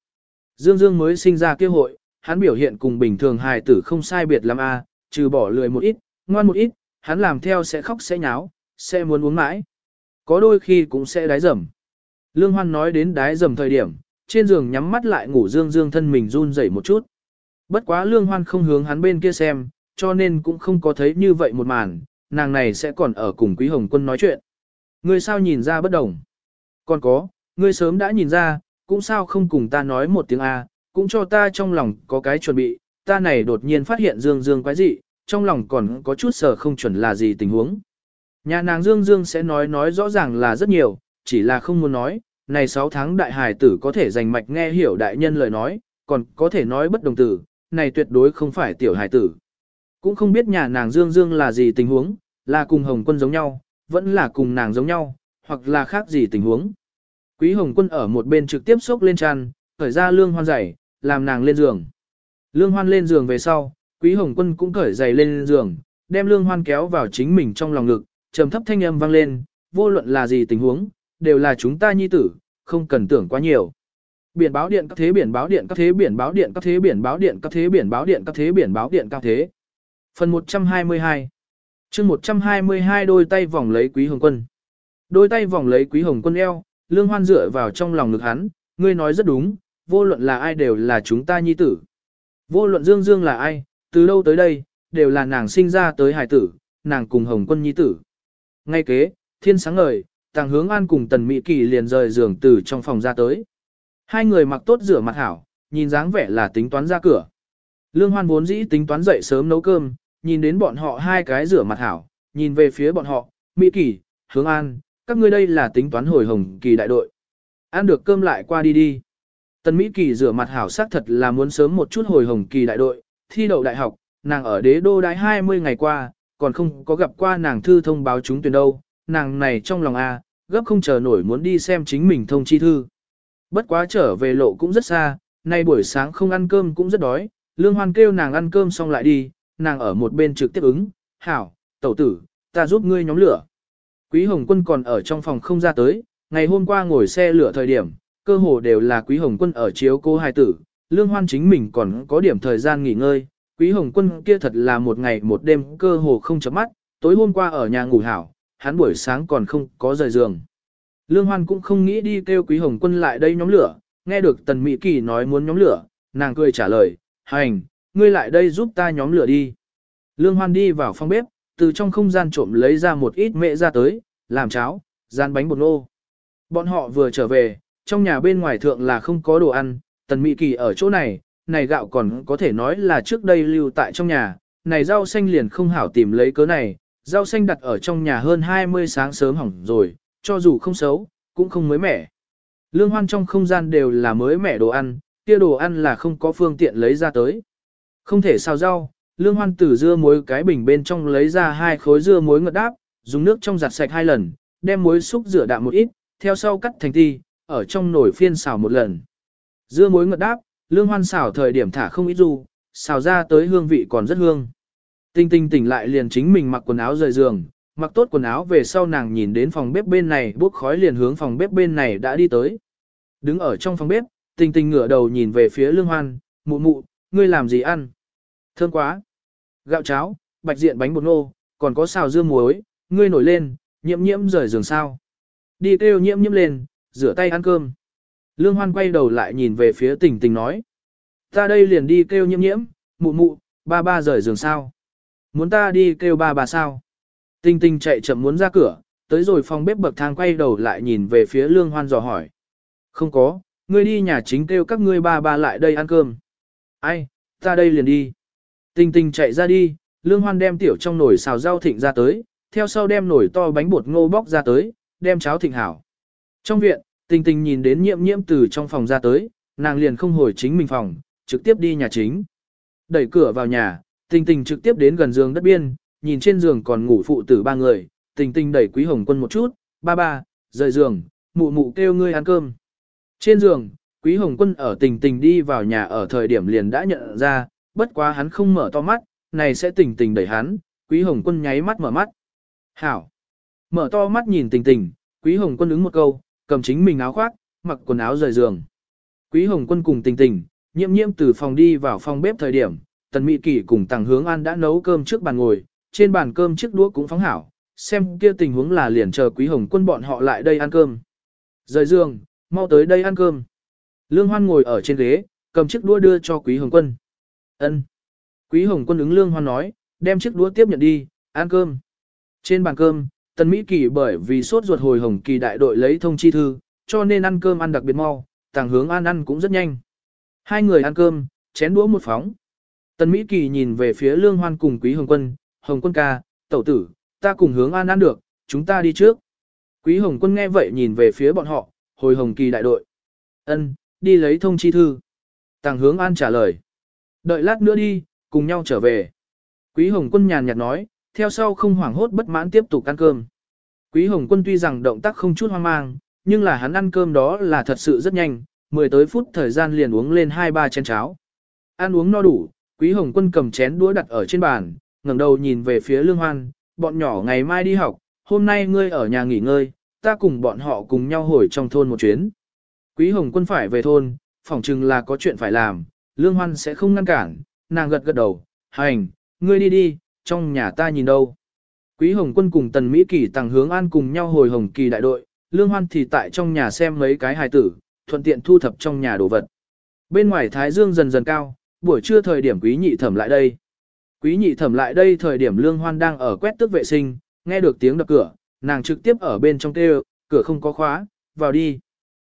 Dương Dương mới sinh ra kia hội, hắn biểu hiện cùng bình thường hài tử không sai biệt lắm a, trừ bỏ lười một ít, ngoan một ít, hắn làm theo sẽ khóc sẽ nháo, sẽ muốn uống mãi. Có đôi khi cũng sẽ đái dầm. Lương Hoan nói đến đái dầm thời điểm, trên giường nhắm mắt lại ngủ Dương Dương thân mình run rẩy một chút. Bất quá Lương Hoan không hướng hắn bên kia xem, cho nên cũng không có thấy như vậy một màn, nàng này sẽ còn ở cùng Quý Hồng Quân nói chuyện. Ngươi sao nhìn ra bất đồng? Còn có, ngươi sớm đã nhìn ra, cũng sao không cùng ta nói một tiếng A, cũng cho ta trong lòng có cái chuẩn bị, ta này đột nhiên phát hiện Dương Dương quái dị, trong lòng còn có chút sở không chuẩn là gì tình huống. Nhà nàng Dương Dương sẽ nói nói rõ ràng là rất nhiều, chỉ là không muốn nói, này 6 tháng đại hài tử có thể dành mạch nghe hiểu đại nhân lời nói, còn có thể nói bất đồng tử, này tuyệt đối không phải tiểu hài tử. Cũng không biết nhà nàng Dương Dương là gì tình huống, là cùng Hồng Quân giống nhau, vẫn là cùng nàng giống nhau, hoặc là khác gì tình huống. Quý Hồng Quân ở một bên trực tiếp xốc lên tràn khởi ra lương hoan giày, làm nàng lên giường. Lương hoan lên giường về sau, Quý Hồng Quân cũng cởi giày lên giường, đem lương hoan kéo vào chính mình trong lòng ngực, trầm thấp thanh âm vang lên, vô luận là gì tình huống, đều là chúng ta nhi tử, không cần tưởng quá nhiều. Biển báo điện các thế biển báo điện các thế biển báo điện các thế biển báo điện các thế biển báo điện các thế biển báo điện các thế. Phần 122 chương 122 đôi tay vòng lấy quý hồng quân. Đôi tay vòng lấy quý hồng quân eo, lương hoan dựa vào trong lòng ngực hắn, ngươi nói rất đúng, vô luận là ai đều là chúng ta nhi tử. Vô luận dương dương là ai, từ đâu tới đây, đều là nàng sinh ra tới hải tử, nàng cùng hồng quân nhi tử. Ngay kế, thiên sáng ngời, tàng hướng an cùng tần mỹ kỳ liền rời giường từ trong phòng ra tới. Hai người mặc tốt rửa mặt hảo, nhìn dáng vẻ là tính toán ra cửa. Lương hoan vốn dĩ tính toán dậy sớm nấu cơm, nhìn đến bọn họ hai cái rửa mặt hảo, nhìn về phía bọn họ, Mỹ Kỳ, Hướng An, các ngươi đây là tính toán hồi hồng kỳ đại đội. Ăn được cơm lại qua đi đi. Tần Mỹ Kỳ rửa mặt hảo xác thật là muốn sớm một chút hồi hồng kỳ đại đội, thi đậu đại học, nàng ở đế đô đái 20 ngày qua, còn không có gặp qua nàng thư thông báo chúng tuyển đâu, nàng này trong lòng A, gấp không chờ nổi muốn đi xem chính mình thông chi thư. Bất quá trở về lộ cũng rất xa, nay buổi sáng không ăn cơm cũng rất đói, Lương Hoan kêu nàng ăn cơm xong lại đi, nàng ở một bên trực tiếp ứng, hảo, tẩu tử, ta giúp ngươi nhóm lửa. Quý Hồng Quân còn ở trong phòng không ra tới, ngày hôm qua ngồi xe lửa thời điểm, cơ hồ đều là Quý Hồng Quân ở chiếu cô hài tử, Lương Hoan chính mình còn có điểm thời gian nghỉ ngơi, Quý Hồng Quân kia thật là một ngày một đêm cơ hồ không chấm mắt, tối hôm qua ở nhà ngủ hảo, hắn buổi sáng còn không có rời giường. Lương Hoan cũng không nghĩ đi kêu Quý Hồng Quân lại đây nhóm lửa, nghe được Tần Mỹ Kỳ nói muốn nhóm lửa, nàng cười trả lời, hành, ngươi lại đây giúp ta nhóm lửa đi. Lương Hoan đi vào phòng bếp, từ trong không gian trộm lấy ra một ít mẹ ra tới, làm cháo, gian bánh bột nô. Bọn họ vừa trở về, trong nhà bên ngoài thượng là không có đồ ăn, Tần Mỹ Kỳ ở chỗ này, này gạo còn có thể nói là trước đây lưu tại trong nhà, này rau xanh liền không hảo tìm lấy cớ này, rau xanh đặt ở trong nhà hơn 20 sáng sớm hỏng rồi, cho dù không xấu, cũng không mới mẻ. Lương hoan trong không gian đều là mới mẻ đồ ăn, kia đồ ăn là không có phương tiện lấy ra tới. Không thể xào rau, lương hoan từ dưa muối cái bình bên trong lấy ra hai khối dưa muối ngật đáp, dùng nước trong giặt sạch hai lần, đem muối xúc rửa đạm một ít, theo sau cắt thành ti, ở trong nồi phiên xào một lần. Dưa muối ngật đáp, lương hoan xào thời điểm thả không ít ru, xào ra tới hương vị còn rất hương. Tinh tinh tỉnh lại liền chính mình mặc quần áo rời giường, mặc tốt quần áo về sau nàng nhìn đến phòng bếp bên này bốc khói liền hướng phòng bếp bên này đã đi tới. Đứng ở trong phòng bếp, tinh tinh ngửa đầu nhìn về phía lương hoan, mụ mụ, ngươi làm gì ăn? Thơm quá. Gạo cháo, bạch diện bánh bột ngô, còn có xào dưa muối, ngươi nổi lên, nhiễm nhiễm rời giường sao. Đi kêu nhiễm nhiễm lên, rửa tay ăn cơm. Lương hoan quay đầu lại nhìn về phía tình tình nói. Ta đây liền đi kêu nhiễm nhiễm, mụ mụ, ba ba rời giường sao. Muốn ta đi kêu ba bà sao? Tinh tinh chạy chậm muốn ra cửa, tới rồi phòng bếp bậc thang quay đầu lại nhìn về phía lương hoan dò hỏi. Không có, ngươi đi nhà chính kêu các ngươi ba ba lại đây ăn cơm. Ai, ta đây liền đi. Tình Tình chạy ra đi, lương hoan đem tiểu trong nồi xào rau thịnh ra tới, theo sau đem nồi to bánh bột ngô bóc ra tới, đem cháo thịnh hảo. Trong viện, Tình Tình nhìn đến nhiễm nhiễm từ trong phòng ra tới, nàng liền không hồi chính mình phòng, trực tiếp đi nhà chính. Đẩy cửa vào nhà, Tình Tình trực tiếp đến gần giường đất biên, nhìn trên giường còn ngủ phụ tử ba người, tình tình đẩy quý hồng quân một chút, ba ba, rời giường, mụ mụ kêu ngươi ăn cơm. Trên giường, quý hồng quân ở tình tình đi vào nhà ở thời điểm liền đã nhận ra, bất quá hắn không mở to mắt, này sẽ tình tình đẩy hắn, quý hồng quân nháy mắt mở mắt. Hảo! Mở to mắt nhìn tình tình, quý hồng quân ứng một câu, cầm chính mình áo khoác, mặc quần áo rời giường. Quý hồng quân cùng tình tình, nhiễm nhiễm từ phòng đi vào phòng bếp thời điểm, tần mỹ kỷ cùng tàng hướng an đã nấu cơm trước bàn ngồi, trên bàn cơm chiếc đũa cũng phóng hảo, xem kia tình huống là liền chờ quý hồng quân bọn họ lại đây ăn cơm. Rời giường, mau tới đây ăn cơm. Lương Hoan ngồi ở trên ghế, cầm chiếc đũa đưa cho quý hồng quân. Ân. Quý hồng quân ứng Lương Hoan nói, đem chiếc đũa tiếp nhận đi, ăn cơm. Trên bàn cơm, Tần Mỹ Kỳ bởi vì sốt ruột hồi hồng kỳ đại đội lấy thông chi thư, cho nên ăn cơm ăn đặc biệt mau, tàng hướng ăn ăn cũng rất nhanh. Hai người ăn cơm, chén đũa một phóng. Tần Mỹ Kỳ nhìn về phía Lương Hoan cùng Quý Hồng Quân, Hồng quân ca, tẩu tử, ta cùng hướng an ăn được, chúng ta đi trước. Quý Hồng quân nghe vậy nhìn về phía bọn họ, hồi Hồng kỳ đại đội. ân đi lấy thông chi thư. Tàng hướng an trả lời. Đợi lát nữa đi, cùng nhau trở về. Quý Hồng quân nhàn nhạt nói, theo sau không hoảng hốt bất mãn tiếp tục ăn cơm. Quý Hồng Quân tuy rằng động tác không chút hoang mang, nhưng là hắn ăn cơm đó là thật sự rất nhanh, mười tới phút thời gian liền uống lên hai ba chén cháo. Ăn uống no đủ, Quý Hồng Quân cầm chén đũa đặt ở trên bàn, ngẩng đầu nhìn về phía Lương Hoan, bọn nhỏ ngày mai đi học, hôm nay ngươi ở nhà nghỉ ngơi, ta cùng bọn họ cùng nhau hồi trong thôn một chuyến. Quý Hồng Quân phải về thôn, phỏng chừng là có chuyện phải làm, Lương Hoan sẽ không ngăn cản, nàng gật gật đầu, hành, ngươi đi đi, trong nhà ta nhìn đâu. Quý Hồng Quân cùng Tần Mỹ Kỳ tàng hướng an cùng nhau hồi Hồng Kỳ đại đội, Lương Hoan thì tại trong nhà xem mấy cái hài tử, thuận tiện thu thập trong nhà đồ vật. Bên ngoài Thái Dương dần dần cao, buổi trưa thời điểm quý nhị thẩm lại đây. Quý nhị thẩm lại đây thời điểm Lương Hoan đang ở quét tước vệ sinh, nghe được tiếng đập cửa, nàng trực tiếp ở bên trong kêu, cửa không có khóa, vào đi.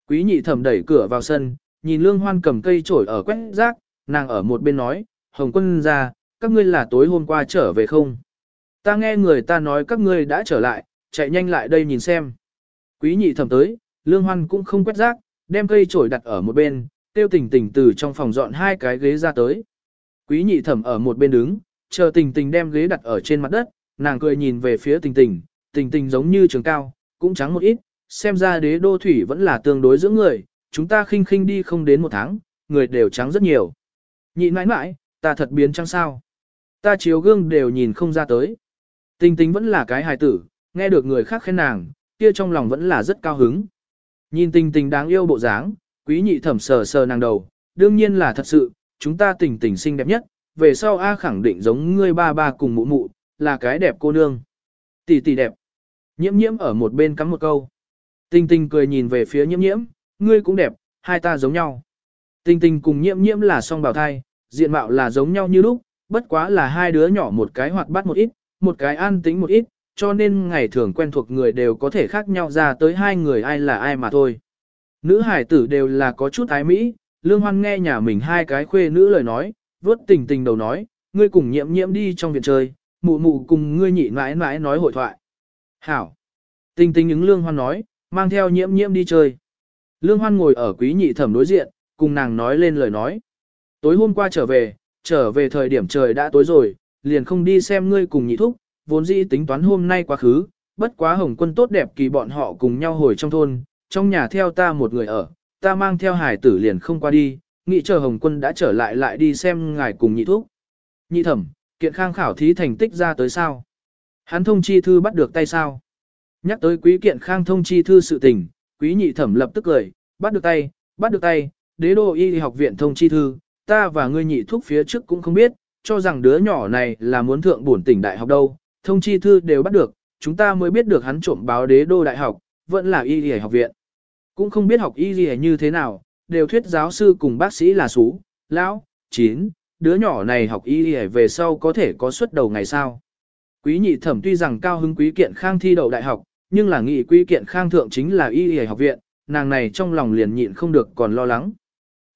Quý nhị thẩm đẩy cửa vào sân, nhìn Lương Hoan cầm cây chổi ở quét rác, nàng ở một bên nói, Hồng quân ra, các ngươi là tối hôm qua trở về không? Ta nghe người ta nói các ngươi đã trở lại, chạy nhanh lại đây nhìn xem. Quý nhị thẩm tới, Lương Hoan cũng không quét rác, đem cây chổi đặt ở một bên, tiêu tình tình từ trong phòng dọn hai cái ghế ra tới. Quý nhị thẩm ở một bên đứng, chờ tình tình đem ghế đặt ở trên mặt đất, nàng cười nhìn về phía tình tình, tình tình giống như trường cao, cũng trắng một ít, xem ra đế đô thủy vẫn là tương đối giữa người, chúng ta khinh khinh đi không đến một tháng, người đều trắng rất nhiều. Nhị mãi mãi, ta thật biến trắng sao. Ta chiếu gương đều nhìn không ra tới. Tình tình vẫn là cái hài tử, nghe được người khác khen nàng, kia trong lòng vẫn là rất cao hứng. Nhìn tình tình đáng yêu bộ dáng, quý nhị thẩm sờ sờ nàng đầu, đương nhiên là thật sự, chúng ta tình tình xinh đẹp nhất, về sau A khẳng định giống ngươi ba ba cùng mụ mụ, là cái đẹp cô nương. Tỷ tỷ đẹp. Nhiễm nhiễm ở một bên cắm một câu. Tình tình cười nhìn về phía nhiễm nhiễm, ngươi cũng đẹp, hai ta giống nhau. Tình tình cùng nhiễm nhiễm là song bào thai, diện mạo là giống nhau như lúc, bất quá là hai đứa nhỏ một cái hoạt bát một ít, một cái an tĩnh một ít, cho nên ngày thường quen thuộc người đều có thể khác nhau ra tới hai người ai là ai mà thôi. Nữ hải tử đều là có chút ái mỹ, Lương Hoan nghe nhà mình hai cái khuê nữ lời nói, vớt tình tình đầu nói, ngươi cùng nhiễm nhiễm đi trong viện chơi, mụ mụ cùng ngươi nhị mãi mãi nói hội thoại. Hảo! Tình tình ứng Lương Hoan nói, mang theo nhiễm nhiễm đi chơi. Lương Hoan ngồi ở quý nhị thẩm đối diện, cùng nàng nói lên lời nói. Tối hôm qua trở về, trở về thời điểm trời đã tối rồi, liền không đi xem ngươi cùng nhị thúc, vốn dĩ tính toán hôm nay quá khứ, bất quá hồng quân tốt đẹp kỳ bọn họ cùng nhau hồi trong thôn, trong nhà theo ta một người ở, ta mang theo hải tử liền không qua đi, nghĩ chờ hồng quân đã trở lại lại đi xem ngài cùng nhị thúc. Nhị thẩm, kiện khang khảo thí thành tích ra tới sao? Hắn thông chi thư bắt được tay sao? Nhắc tới quý kiện khang thông chi thư sự tình, quý nhị thẩm lập tức cười, bắt được tay, bắt được tay, đế đô y học viện thông chi thư, ta và ngươi nhị thúc phía trước cũng không biết, cho rằng đứa nhỏ này là muốn thượng bổn tỉnh đại học đâu, thông chi thư đều bắt được, chúng ta mới biết được hắn trộm báo đế đô đại học, vẫn là y y học viện. Cũng không biết học y y như thế nào, đều thuyết giáo sư cùng bác sĩ là xú, lão, chín, đứa nhỏ này học y y về sau có thể có xuất đầu ngày sau. Quý nhị thẩm tuy rằng cao hứng quý kiện khang thi đậu đại học, nhưng là nghị quý kiện khang thượng chính là y y học viện, nàng này trong lòng liền nhịn không được còn lo lắng.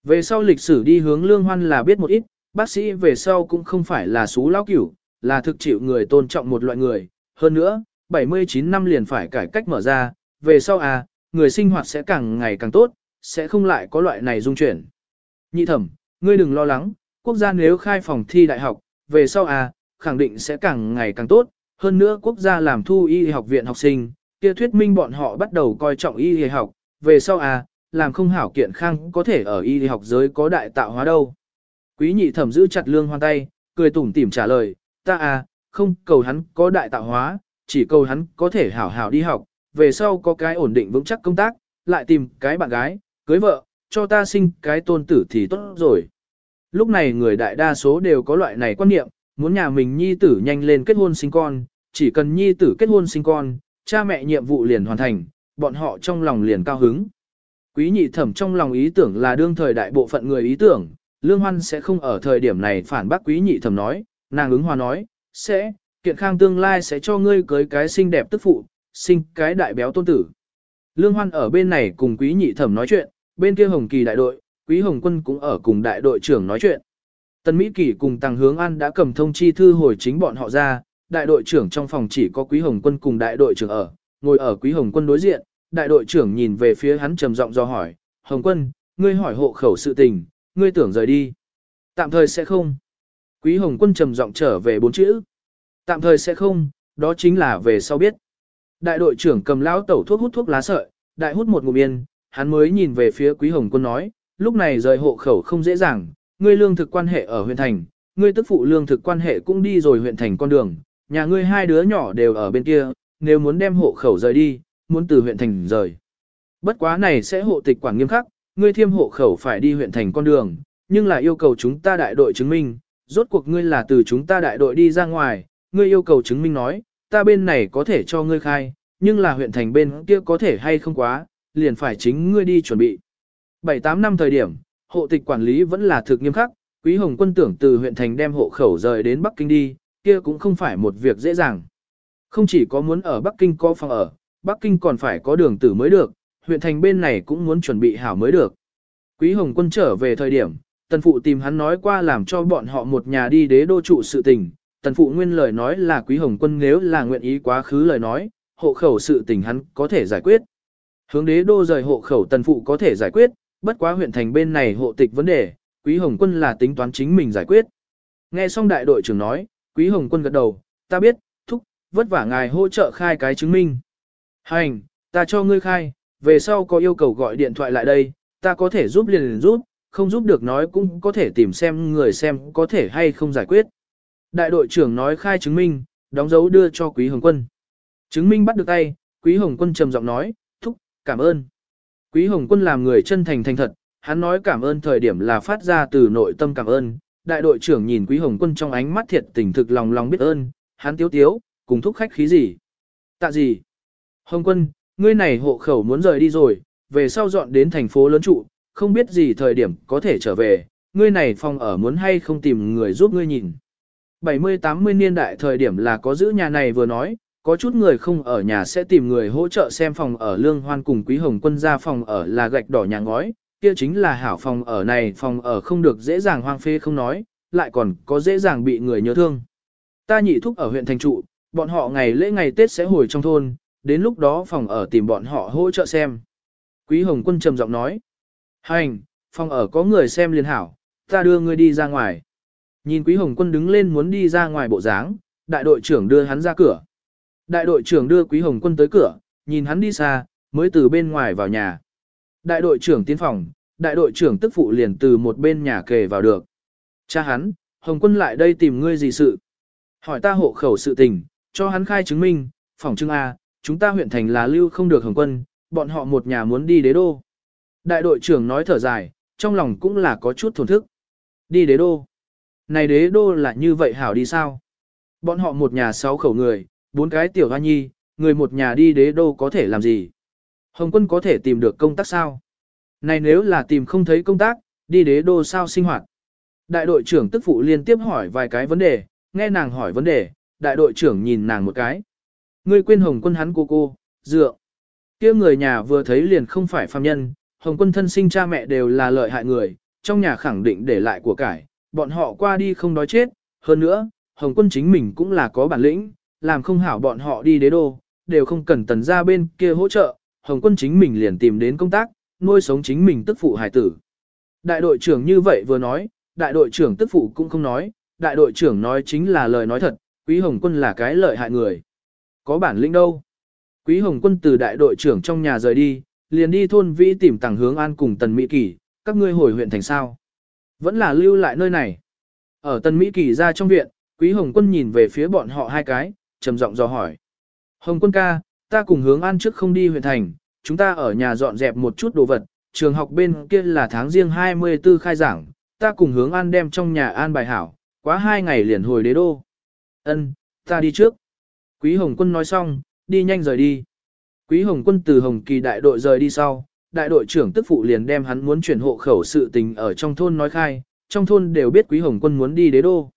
Về sau lịch sử đi hướng lương hoan là biết một ít, bác sĩ về sau cũng không phải là xú lão cửu, là thực chịu người tôn trọng một loại người. Hơn nữa, 79 năm liền phải cải cách mở ra, về sau à, người sinh hoạt sẽ càng ngày càng tốt, sẽ không lại có loại này dung chuyển. Nhị thẩm, ngươi đừng lo lắng, quốc gia nếu khai phòng thi đại học, về sau à, khẳng định sẽ càng ngày càng tốt. Hơn nữa quốc gia làm thu y học viện học sinh, kia thuyết minh bọn họ bắt đầu coi trọng y y học, về sau à, làm không hảo kiện khang có thể ở y y học giới có đại tạo hóa đâu. Quý nhị thẩm giữ chặt lương hoan tay, cười tủm tỉm trả lời, ta à, không cầu hắn có đại tạo hóa, chỉ cầu hắn có thể hảo hảo đi học, về sau có cái ổn định vững chắc công tác, lại tìm cái bạn gái, cưới vợ, cho ta sinh cái tôn tử thì tốt rồi. Lúc này người đại đa số đều có loại này quan niệm, muốn nhà mình nhi tử nhanh lên kết hôn sinh con, chỉ cần nhi tử kết hôn sinh con, cha mẹ nhiệm vụ liền hoàn thành, bọn họ trong lòng liền cao hứng. Quý nhị thẩm trong lòng ý tưởng là đương thời đại bộ phận người ý tưởng, Lương Hoan sẽ không ở thời điểm này phản bác quý nhị thẩm nói, nàng ứng hòa nói, sẽ, kiện khang tương lai sẽ cho ngươi cưới cái xinh đẹp tức phụ, sinh cái đại béo tôn tử. Lương Hoan ở bên này cùng quý nhị thẩm nói chuyện, bên kia Hồng Kỳ đại đội, quý Hồng Quân cũng ở cùng đại đội trưởng nói chuyện. Tân Mỹ Kỳ cùng Tăng Hướng An đã cầm thông chi thư hồi chính bọn họ ra, đại đội trưởng trong phòng chỉ có quý Hồng Quân cùng đại đội trưởng ở, ngồi ở quý Hồng Quân đối diện, đại đội trưởng nhìn về phía hắn trầm giọng do hỏi, Hồng Quân, ngươi hỏi hộ khẩu sự tình, ngươi tưởng rời đi. Tạm thời sẽ không. Quý Hồng Quân trầm giọng trở về bốn chữ. Tạm thời sẽ không, đó chính là về sau biết. Đại đội trưởng cầm lão tẩu thuốc hút thuốc lá sợi, đại hút một ngụm yên, hắn mới nhìn về phía Quý Hồng Quân nói, lúc này rời hộ khẩu không dễ dàng, ngươi lương thực quan hệ ở huyện thành, ngươi tức phụ lương thực quan hệ cũng đi rồi huyện thành con đường, nhà ngươi hai đứa nhỏ đều ở bên kia, nếu muốn đem hộ khẩu rời đi, muốn từ huyện thành rời. Bất quá này sẽ hộ tịch quản nghiêm khắc, ngươi thiêm hộ khẩu phải đi huyện thành con đường, nhưng là yêu cầu chúng ta đại đội chứng minh, rốt cuộc ngươi là từ chúng ta đại đội đi ra ngoài, ngươi yêu cầu chứng minh nói, ta bên này có thể cho ngươi khai, nhưng là huyện thành bên kia có thể hay không quá, liền phải chính ngươi đi chuẩn bị. 7-8 năm thời điểm, hộ tịch quản lý vẫn là thực nghiêm khắc, Quý Hồng quân tưởng từ huyện thành đem hộ khẩu rời đến Bắc Kinh đi, kia cũng không phải một việc dễ dàng. Không chỉ có muốn ở Bắc Kinh có phòng ở, Bắc Kinh còn phải có đường tử mới được, huyện thành bên này cũng muốn chuẩn bị hảo mới được. Quý Hồng quân trở về thời điểm, tần phụ tìm hắn nói qua làm cho bọn họ một nhà đi đế đô trụ sự tình. Tần phụ nguyên lời nói là Quý Hồng quân nếu là nguyện ý quá khứ lời nói, hộ khẩu sự tình hắn có thể giải quyết. Hướng đế đô rời hộ khẩu tần phụ có thể giải quyết, bất quá huyện thành bên này hộ tịch vấn đề, Quý Hồng Quân là tính toán chính mình giải quyết. Nghe xong đại đội trưởng nói, Quý Hồng Quân gật đầu, ta biết, thúc, vất vả ngài hỗ trợ khai cái chứng minh. Hành, ta cho ngươi khai, về sau có yêu cầu gọi điện thoại lại đây, ta có thể giúp liền liền giúp, không giúp được nói cũng có thể tìm xem người xem có thể hay không giải quyết. Đại đội trưởng nói khai chứng minh, đóng dấu đưa cho Quý Hồng Quân. Chứng minh bắt được tay, Quý Hồng Quân trầm giọng nói, thúc, cảm ơn. Quý Hồng Quân làm người chân thành thành thật, hắn nói cảm ơn thời điểm là phát ra từ nội tâm cảm ơn. Đại đội trưởng nhìn Quý Hồng Quân trong ánh mắt thiệt tình thực lòng lòng biết ơn, hắn tiếu tiếu, cùng thúc khách khí gì. Tạ gì? Hồng Quân, ngươi này hộ khẩu muốn rời đi rồi, về sau dọn đến thành phố lớn trụ, không biết gì thời điểm có thể trở về, ngươi này phòng ở muốn hay không tìm người giúp ngươi nhìn. 70-80 niên đại thời điểm là có giữ nhà này vừa nói, có chút người không ở nhà sẽ tìm người hỗ trợ xem phòng ở lương hoan cùng quý hồng quân ra phòng ở là gạch đỏ nhà ngói, kia chính là hảo phòng ở này phòng ở không được dễ dàng hoang phê không nói, lại còn có dễ dàng bị người nhớ thương. Ta nhị thúc ở huyện thành trụ, bọn họ ngày lễ ngày Tết sẽ hồi trong thôn, đến lúc đó phòng ở tìm bọn họ hỗ trợ xem. Quý Hồng Quân trầm giọng nói, hành, phòng ở có người xem liền hảo, ta đưa ngươi đi ra ngoài. Nhìn Quý Hồng Quân đứng lên muốn đi ra ngoài bộ dáng, đại đội trưởng đưa hắn ra cửa. Đại đội trưởng đưa Quý Hồng Quân tới cửa, nhìn hắn đi xa, mới từ bên ngoài vào nhà. Đại đội trưởng tiến phòng, đại đội trưởng tức phụ liền từ một bên nhà kề vào được. Cha hắn, Hồng Quân lại đây tìm ngươi gì sự? Hỏi ta hộ khẩu sự tình, cho hắn khai chứng minh, phòng chứng A, chúng ta huyện thành là lưu không được Hồng Quân, bọn họ một nhà muốn đi đế đô. Đại đội trưởng nói thở dài, trong lòng cũng là có chút thổn thức. Đi đế đô. Này đế đô là như vậy hảo đi sao? Bọn họ một nhà sáu khẩu người, bốn cái tiểu hoa nhi, người một nhà đi đế đô có thể làm gì? Hồng quân có thể tìm được công tác sao? Này nếu là tìm không thấy công tác, đi đế đô sao sinh hoạt? Đại đội trưởng tức phụ liên tiếp hỏi vài cái vấn đề, nghe nàng hỏi vấn đề, đại đội trưởng nhìn nàng một cái. Ngươi quên hồng quân hắn cô cô, dựa. kia người nhà vừa thấy liền không phải phàm nhân, hồng quân thân sinh cha mẹ đều là lợi hại người, trong nhà khẳng định để lại của cải, bọn họ qua đi không đói chết, hơn nữa, hồng quân chính mình cũng là có bản lĩnh, làm không hảo bọn họ đi đế đô, đều không cần tần ra bên kia hỗ trợ, Hồng quân chính mình liền tìm đến công tác, nuôi sống chính mình tức phụ hải tử. Đại đội trưởng như vậy vừa nói, đại đội trưởng tức phụ cũng không nói, đại đội trưởng nói chính là lời nói thật, quý Hồng quân là cái lợi hại người. Có bản lĩnh đâu. Quý Hồng quân từ đại đội trưởng trong nhà rời đi, liền đi thôn vĩ tìm tàng hướng an cùng tần Mỹ Kỳ, các ngươi hồi huyện thành sao. Vẫn là lưu lại nơi này. Ở tần Mỹ Kỳ ra trong viện, quý Hồng quân nhìn về phía bọn họ hai cái, trầm giọng dò hỏi. Hồng quân ca, ta cùng hướng an trước không đi huyện thành, chúng ta ở nhà dọn dẹp một chút đồ vật, trường học bên kia là tháng riêng 24 khai giảng, ta cùng hướng an đem trong nhà an bài hảo, quá hai ngày liền hồi đế đô. Ân, ta đi trước. Quý Hồng quân nói xong, đi nhanh rời đi. Quý Hồng quân từ Hồng Kỳ đại đội rời đi sau, đại đội trưởng tức phụ liền đem hắn muốn chuyển hộ khẩu sự tình ở trong thôn nói khai, trong thôn đều biết Quý Hồng quân muốn đi đế đô.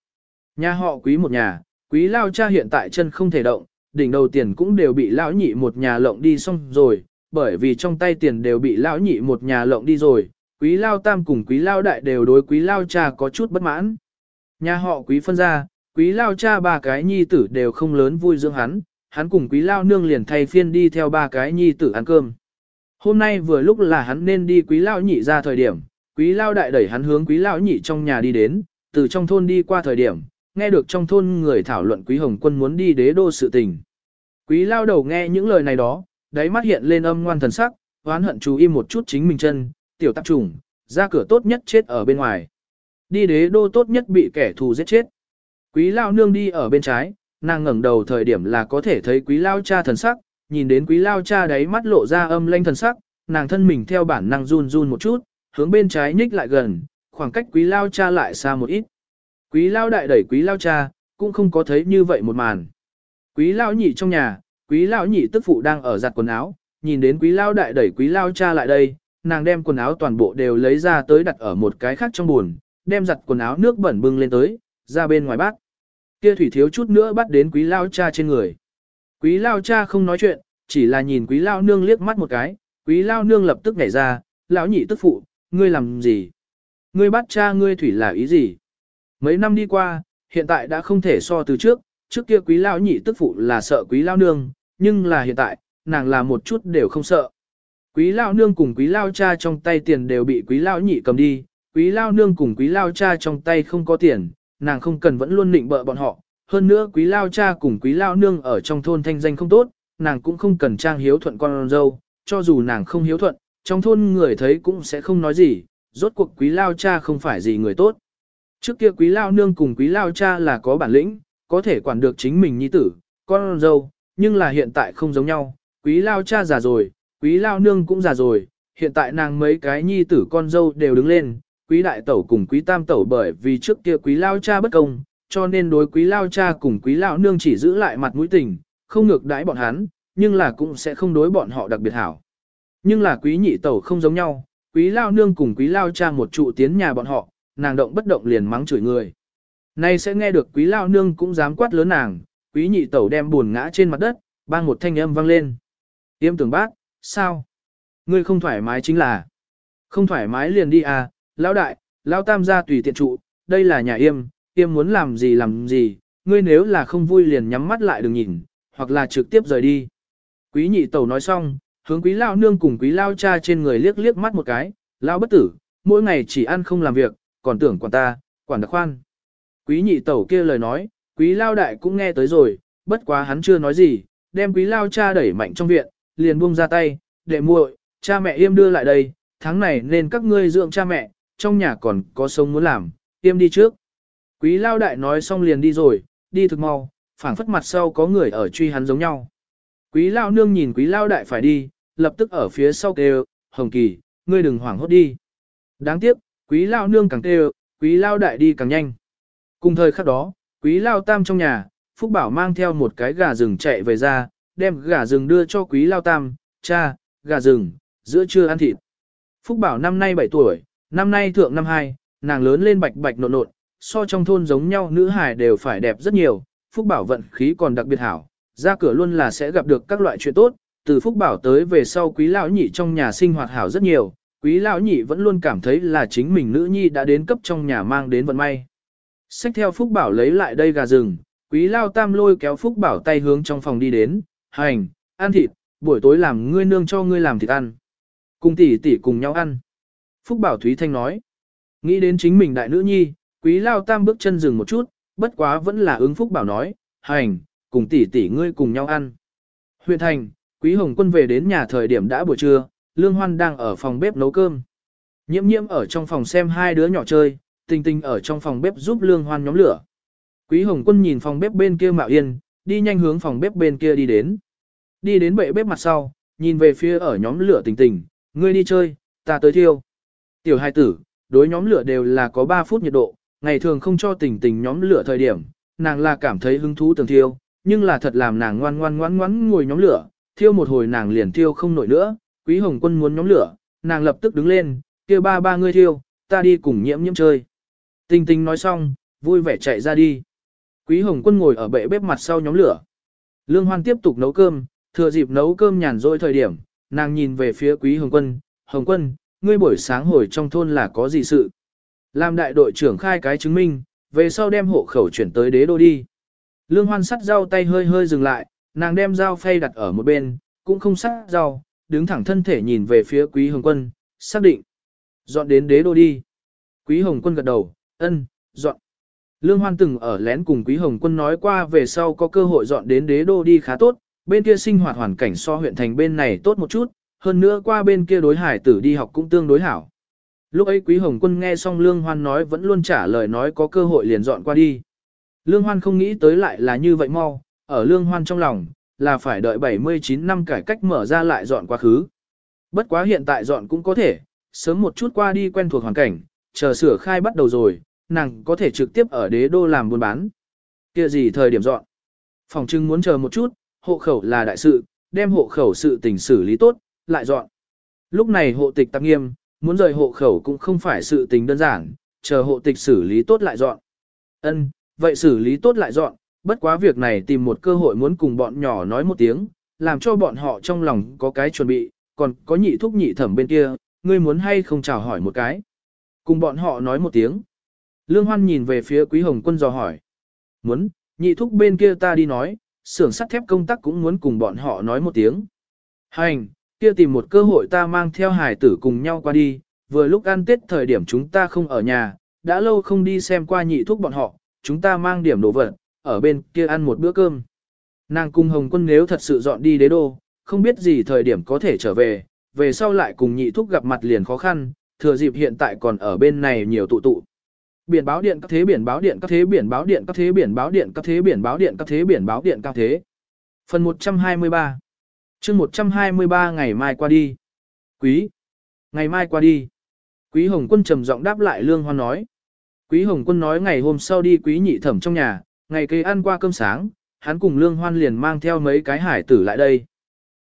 Nhà họ Quý một nhà, Quý lao cha hiện tại chân không thể động, đỉnh đầu tiền cũng đều bị lão nhị một nhà lộng đi xong rồi, bởi vì trong tay tiền đều bị lão nhị một nhà lộng đi rồi, quý lao tam cùng quý lao đại đều đối quý lao cha có chút bất mãn. Nhà họ quý phân ra, quý lao cha ba cái nhi tử đều không lớn vui dưỡng hắn, hắn cùng quý lao nương liền thay phiên đi theo ba cái nhi tử ăn cơm. Hôm nay vừa lúc là hắn nên đi quý lao nhị ra thời điểm, quý lao đại đẩy hắn hướng quý lao nhị trong nhà đi đến, từ trong thôn đi qua thời điểm, nghe được trong thôn người thảo luận Quý Hồng Quân muốn đi đế đô sự tình. Quý lao đầu nghe những lời này đó, đáy mắt hiện lên âm ngoan thần sắc, oán hận chú im một chút chính mình chân, tiểu tạp trùng, ra cửa tốt nhất chết ở bên ngoài. Đi đế đô tốt nhất bị kẻ thù giết chết. Quý lao nương đi ở bên trái, nàng ngẩng đầu thời điểm là có thể thấy quý lao cha thần sắc, nhìn đến quý lao cha đáy mắt lộ ra âm lanh thần sắc, nàng thân mình theo bản năng run run một chút, hướng bên trái nhích lại gần, khoảng cách quý lao cha lại xa một ít. Quý lao đại đẩy quý lao cha, cũng không có thấy như vậy một màn. Quý lao nhị trong nhà, quý lao nhị tức phụ đang ở giặt quần áo, nhìn đến quý lao đại đẩy quý lao cha lại đây, nàng đem quần áo toàn bộ đều lấy ra tới đặt ở một cái khác trong buồn, đem giặt quần áo nước bẩn bưng lên tới, ra bên ngoài bát. Kia thủy thiếu chút nữa bắt đến quý lao cha trên người. Quý lao cha không nói chuyện, chỉ là nhìn quý lao nương liếc mắt một cái, quý lao nương lập tức nhảy ra, lão nhị tức phụ, ngươi làm gì? Ngươi bắt cha ngươi thủy là ý gì? Mấy năm đi qua, hiện tại đã không thể so từ trước, trước kia quý lao nhị tức phụ là sợ quý lao nương, nhưng là hiện tại, nàng là một chút đều không sợ. Quý lao nương cùng quý lao cha trong tay tiền đều bị quý lao nhị cầm đi, quý lao nương cùng quý lao cha trong tay không có tiền, nàng không cần vẫn luôn định bợ bọn họ. Hơn nữa quý lao cha cùng quý lao nương ở trong thôn thanh danh không tốt, nàng cũng không cần trang hiếu thuận con dâu, cho dù nàng không hiếu thuận, trong thôn người thấy cũng sẽ không nói gì, rốt cuộc quý lao cha không phải gì người tốt. Trước kia quý lao nương cùng quý lao cha là có bản lĩnh, có thể quản được chính mình nhi tử, con dâu, nhưng là hiện tại không giống nhau, quý lao cha già rồi, quý lao nương cũng già rồi, hiện tại nàng mấy cái nhi tử con dâu đều đứng lên, quý đại tẩu cùng quý tam tẩu bởi vì trước kia quý lao cha bất công, cho nên đối quý lao cha cùng quý lao nương chỉ giữ lại mặt mũi tình, không ngược đãi bọn hắn, nhưng là cũng sẽ không đối bọn họ đặc biệt hảo. Nhưng là quý nhị tẩu không giống nhau, quý lao nương cùng quý lao cha một trụ tiến nhà bọn họ, nàng động bất động liền mắng chửi người. Nay sẽ nghe được quý lao nương cũng dám quát lớn nàng, quý nhị tẩu đem buồn ngã trên mặt đất, bang một thanh âm vang lên. Tiêm tưởng bác, sao? Ngươi không thoải mái chính là. Không thoải mái liền đi à, lão đại, lão tam gia tùy tiện trụ, đây là nhà yêm, yêm muốn làm gì làm gì, ngươi nếu là không vui liền nhắm mắt lại đừng nhìn, hoặc là trực tiếp rời đi. Quý nhị tẩu nói xong, hướng quý lao nương cùng quý lao cha trên người liếc liếc mắt một cái, lao bất tử, mỗi ngày chỉ ăn không làm việc, còn tưởng quản ta, quản đặc khoan. Quý nhị tẩu kia lời nói, quý lao đại cũng nghe tới rồi, bất quá hắn chưa nói gì, đem quý lao cha đẩy mạnh trong viện, liền buông ra tay, đệ muội, cha mẹ yêm đưa lại đây, tháng này nên các ngươi dưỡng cha mẹ, trong nhà còn có sống muốn làm, yêm đi trước. Quý lao đại nói xong liền đi rồi, đi thực mau, phảng phất mặt sau có người ở truy hắn giống nhau. Quý lao nương nhìn quý lao đại phải đi, lập tức ở phía sau kêu, hồng kỳ, ngươi đừng hoảng hốt đi. Đáng tiếc, quý lao nương càng tê, quý lao đại đi càng nhanh. Cùng thời khắc đó, quý lao tam trong nhà, Phúc Bảo mang theo một cái gà rừng chạy về ra, đem gà rừng đưa cho quý lao tam, cha, gà rừng, giữa trưa ăn thịt. Phúc Bảo năm nay 7 tuổi, năm nay thượng năm 2, nàng lớn lên bạch bạch nộn nộn, so trong thôn giống nhau nữ hài đều phải đẹp rất nhiều, Phúc Bảo vận khí còn đặc biệt hảo, ra cửa luôn là sẽ gặp được các loại chuyện tốt, từ Phúc Bảo tới về sau quý lão nhị trong nhà sinh hoạt hảo rất nhiều, quý lão nhị vẫn luôn cảm thấy là chính mình nữ nhi đã đến cấp trong nhà mang đến vận may. Xách theo Phúc Bảo lấy lại đây gà rừng, quý lao tam lôi kéo Phúc Bảo tay hướng trong phòng đi đến, hành, ăn thịt, buổi tối làm ngươi nương cho ngươi làm thịt ăn. Cùng tỷ tỷ cùng nhau ăn. Phúc Bảo Thúy Thanh nói, nghĩ đến chính mình đại nữ nhi, quý lao tam bước chân dừng một chút, bất quá vẫn là ứng Phúc Bảo nói, hành, cùng tỷ tỷ ngươi cùng nhau ăn. Huyện thành, Quý Hồng Quân về đến nhà thời điểm đã buổi trưa, Lương Hoan đang ở phòng bếp nấu cơm. Nhiễm nhiễm ở trong phòng xem hai đứa nhỏ chơi, tình tình ở trong phòng bếp giúp Lương Hoan nhóm lửa. Quý Hồng Quân nhìn phòng bếp bên kia mạo yên, đi nhanh hướng phòng bếp bên kia đi đến. Đi đến bệ bếp mặt sau, nhìn về phía ở nhóm lửa tình tình, ngươi đi chơi, ta tới thiêu. Tiểu hai tử, đối nhóm lửa đều là có 3 phút nhiệt độ, ngày thường không cho tình tình nhóm lửa thời điểm, nàng là cảm thấy hứng thú tưởng thiêu, nhưng là thật làm nàng ngoan ngoan ngoan ngoan ngồi nhóm lửa, thiêu một hồi nàng liền thiêu không nổi nữa, quý hồng quân muốn nhóm lửa, nàng lập tức đứng lên, kia ba ba ngươi thiêu, ta đi cùng nhiễm nhiễm chơi. Tinh tinh nói xong, vui vẻ chạy ra đi. Quý hồng quân ngồi ở bệ bếp mặt sau nhóm lửa. Lương hoan tiếp tục nấu cơm, thừa dịp nấu cơm nhàn rỗi thời điểm, nàng nhìn về phía quý hồng quân, hồng quân, ngươi buổi sáng hồi trong thôn là có gì sự. Làm đại đội trưởng khai cái chứng minh, về sau đem hộ khẩu chuyển tới đế đô đi. Lương hoan sắt rau tay hơi hơi dừng lại, nàng đem dao phay đặt ở một bên, cũng không sắt rau, đứng thẳng thân thể nhìn về phía quý hồng quân, xác định. Dọn đến đế đô đi. Quý hồng quân gật đầu, ân, dọn. Lương hoan từng ở lén cùng quý hồng quân nói qua về sau có cơ hội dọn đến đế đô đi khá tốt, bên kia sinh hoạt hoàn cảnh so huyện thành bên này tốt một chút, hơn nữa qua bên kia đối hải tử đi học cũng tương đối hảo. Lúc ấy Quý Hồng Quân nghe xong Lương Hoan nói vẫn luôn trả lời nói có cơ hội liền dọn qua đi. Lương Hoan không nghĩ tới lại là như vậy mau, ở Lương Hoan trong lòng, là phải đợi 79 năm cải cách mở ra lại dọn quá khứ. Bất quá hiện tại dọn cũng có thể, sớm một chút qua đi quen thuộc hoàn cảnh, chờ sửa khai bắt đầu rồi, nàng có thể trực tiếp ở đế đô làm buôn bán. kia gì thời điểm dọn? Phòng trưng muốn chờ một chút, hộ khẩu là đại sự, đem hộ khẩu sự tình xử lý tốt, lại dọn. Lúc này hộ tịch tăng nghiêm, muốn rời hộ khẩu cũng không phải sự tình đơn giản, chờ hộ tịch xử lý tốt lại dọn. Ân, vậy xử lý tốt lại dọn, bất quá việc này tìm một cơ hội muốn cùng bọn nhỏ nói một tiếng, làm cho bọn họ trong lòng có cái chuẩn bị, còn có nhị thúc nhị thẩm bên kia, ngươi muốn hay không chào hỏi một cái. Cùng bọn họ nói một tiếng. Lương Hoan nhìn về phía Quý Hồng Quân dò hỏi. Muốn, nhị thúc bên kia ta đi nói, xưởng sắt thép công tác cũng muốn cùng bọn họ nói một tiếng. Hành, kia tìm một cơ hội ta mang theo hải tử cùng nhau qua đi, vừa lúc ăn tết thời điểm chúng ta không ở nhà, đã lâu không đi xem qua nhị thúc bọn họ, chúng ta mang điểm đồ vật, ở bên kia ăn một bữa cơm. Nàng cung Hồng Quân nếu thật sự dọn đi đế đô, không biết gì thời điểm có thể trở về, về sau lại cùng nhị thúc gặp mặt liền khó khăn, thừa dịp hiện tại còn ở bên này nhiều tụ tụ. Biển báo điện các thế biển báo điện các thế biển báo điện các thế biển báo điện các thế biển báo điện các thế biển báo điện các thế. Phần 123 chương 123 ngày mai qua đi. Quý. Ngày mai qua đi. Quý Hồng Quân trầm giọng đáp lại Lương Hoan nói. Quý Hồng Quân nói ngày hôm sau đi quý nhị thẩm trong nhà, ngày kê ăn qua cơm sáng, hắn cùng Lương Hoan liền mang theo mấy cái hải tử lại đây.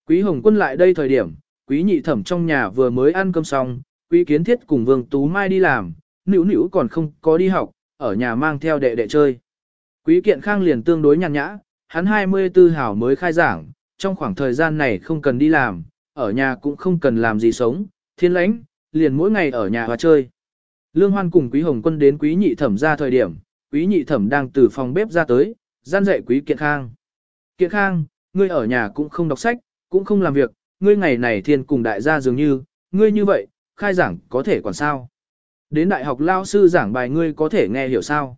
Quý Hồng Quân lại đây thời điểm, quý nhị thẩm trong nhà vừa mới ăn cơm xong, quý kiến thiết cùng Vương Tú Mai đi làm, Nữu Nữu còn không có đi học, ở nhà mang theo đệ đệ chơi. Quý kiện khang liền tương đối nhàn nhã, hắn 24 hảo mới khai giảng, trong khoảng thời gian này không cần đi làm, ở nhà cũng không cần làm gì sống, thiên lãnh, liền mỗi ngày ở nhà và chơi. Lương Hoan cùng Quý Hồng Quân đến Quý Nhị Thẩm ra thời điểm, Quý Nhị Thẩm đang từ phòng bếp ra tới, gian dạy Quý Kiện Khang. Kiện Khang, ngươi ở nhà cũng không đọc sách, cũng không làm việc, ngươi ngày này thiên cùng đại gia dường như, ngươi như vậy, khai giảng có thể còn sao? Đến đại học lao sư giảng bài ngươi có thể nghe hiểu sao?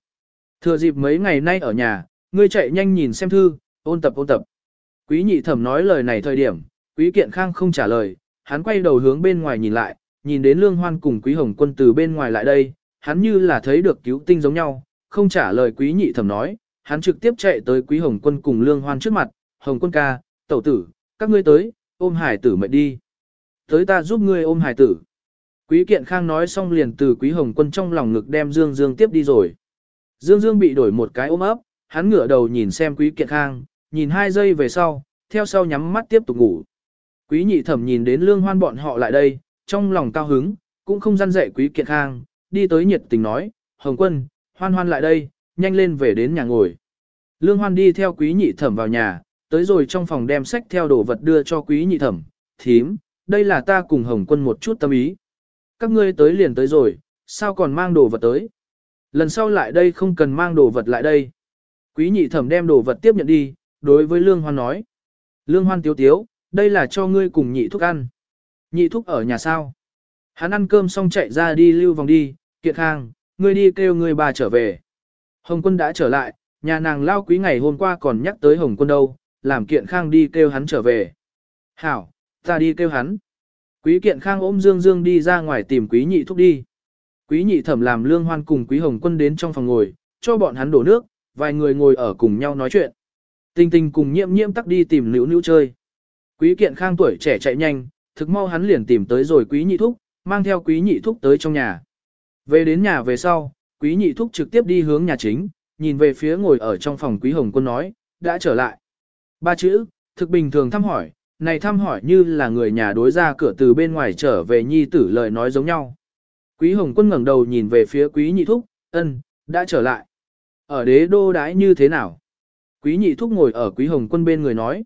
Thừa dịp mấy ngày nay ở nhà, ngươi chạy nhanh nhìn xem thư, ôn tập ôn tập. Quý nhị thẩm nói lời này thời điểm, quý kiện khang không trả lời, hắn quay đầu hướng bên ngoài nhìn lại, nhìn đến lương hoan cùng quý hồng quân từ bên ngoài lại đây, hắn như là thấy được cứu tinh giống nhau, không trả lời quý nhị thẩm nói, hắn trực tiếp chạy tới quý hồng quân cùng lương hoan trước mặt, hồng quân ca, tẩu tử, các ngươi tới, ôm hải tử mệt đi. Tới ta giúp ngươi ôm hải tử. Quý kiện khang nói xong liền từ quý hồng quân trong lòng ngực đem Dương Dương tiếp đi rồi. Dương Dương bị đổi một cái ôm ấp, hắn ngửa đầu nhìn xem quý kiện khang, nhìn hai giây về sau, theo sau nhắm mắt tiếp tục ngủ. Quý nhị thẩm nhìn đến lương hoan bọn họ lại đây, trong lòng cao hứng, cũng không gian dạy quý kiện khang, đi tới nhiệt tình nói, Hồng quân, hoan hoan lại đây, nhanh lên về đến nhà ngồi. Lương hoan đi theo quý nhị thẩm vào nhà, tới rồi trong phòng đem sách theo đồ vật đưa cho quý nhị thẩm, thím, đây là ta cùng Hồng quân một chút tâm ý. Các ngươi tới liền tới rồi, sao còn mang đồ vật tới? Lần sau lại đây không cần mang đồ vật lại đây. Quý nhị thẩm đem đồ vật tiếp nhận đi, đối với Lương Hoan nói. Lương Hoan tiếu tiếu, đây là cho ngươi cùng nhị thúc ăn. Nhị thúc ở nhà sao? Hắn ăn cơm xong chạy ra đi lưu vòng đi, kiệt khang, ngươi đi kêu ngươi bà trở về. Hồng quân đã trở lại, nhà nàng lao quý ngày hôm qua còn nhắc tới Hồng quân đâu, làm kiện khang đi kêu hắn trở về. Hảo, ta đi kêu hắn. Quý kiện khang ôm Dương Dương đi ra ngoài tìm quý nhị thúc đi. Quý nhị thẩm làm lương hoan cùng quý hồng quân đến trong phòng ngồi, cho bọn hắn đổ nước, vài người ngồi ở cùng nhau nói chuyện. Tình tình cùng nhiễm nhiễm tắc đi tìm nữ nữ chơi. Quý kiện khang tuổi trẻ chạy nhanh, thực mau hắn liền tìm tới rồi quý nhị thúc, mang theo quý nhị thúc tới trong nhà. Về đến nhà về sau, quý nhị thúc trực tiếp đi hướng nhà chính, nhìn về phía ngồi ở trong phòng quý hồng quân nói, đã trở lại. Ba chữ, thực bình thường thăm hỏi, này thăm hỏi như là người nhà đối ra cửa từ bên ngoài trở về nhi tử lời nói giống nhau. Quý hồng quân ngẩng đầu nhìn về phía quý nhị thúc, ân, đã trở lại. Ở đế đô đãi như thế nào? Quý nhị thúc ngồi ở quý hồng quân bên người nói.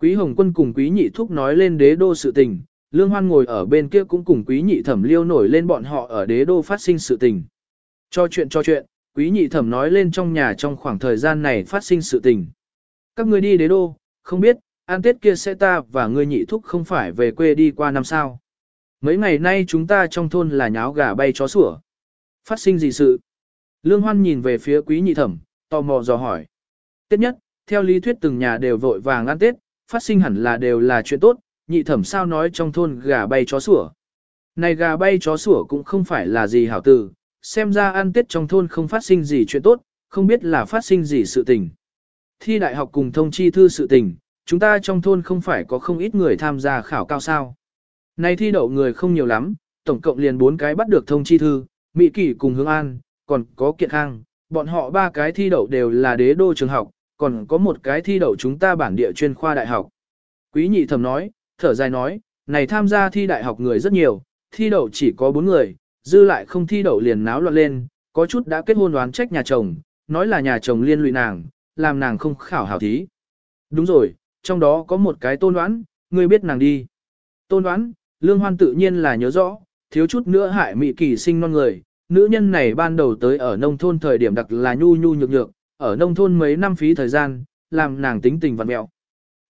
Quý hồng quân cùng quý nhị thúc nói lên đế đô sự tình, lương hoan ngồi ở bên kia cũng cùng quý nhị thẩm liêu nổi lên bọn họ ở đế đô phát sinh sự tình. Cho chuyện cho chuyện, quý nhị thẩm nói lên trong nhà trong khoảng thời gian này phát sinh sự tình. Các người đi đế đô, không biết, an tết kia sẽ ta và ngươi nhị thúc không phải về quê đi qua năm sao. Mấy ngày nay chúng ta trong thôn là nháo gà bay chó sủa. Phát sinh gì sự? Lương Hoan nhìn về phía quý nhị thẩm, tò mò dò hỏi. Tết nhất, theo lý thuyết từng nhà đều vội vàng ăn Tết, phát sinh hẳn là đều là chuyện tốt, nhị thẩm sao nói trong thôn gà bay chó sủa. Này gà bay chó sủa cũng không phải là gì hảo từ, xem ra ăn tết trong thôn không phát sinh gì chuyện tốt, không biết là phát sinh gì sự tình. Thi đại học cùng thông chi thư sự tình, chúng ta trong thôn không phải có không ít người tham gia khảo cao sao. Này thi đậu người không nhiều lắm, tổng cộng liền 4 cái bắt được thông chi thư, Mỹ Kỷ cùng Hướng An, còn có Kiện Khang, bọn họ ba cái thi đậu đều là đế đô trường học, còn có một cái thi đậu chúng ta bản địa chuyên khoa đại học. Quý nhị thầm nói, thở dài nói, này tham gia thi đại học người rất nhiều, thi đậu chỉ có 4 người, dư lại không thi đậu liền náo loạn lên, có chút đã kết hôn đoán trách nhà chồng, nói là nhà chồng liên lụy nàng, làm nàng không khảo hảo thí. Đúng rồi, trong đó có một cái tôn đoán, ngươi biết nàng đi. Tôn đoán, lương hoan tự nhiên là nhớ rõ, thiếu chút nữa hại mị kỳ sinh non người, nữ nhân này ban đầu tới ở nông thôn thời điểm đặc là nhu nhu nhược nhược, ở nông thôn mấy năm phí thời gian, làm nàng tính tình vặn mẹo.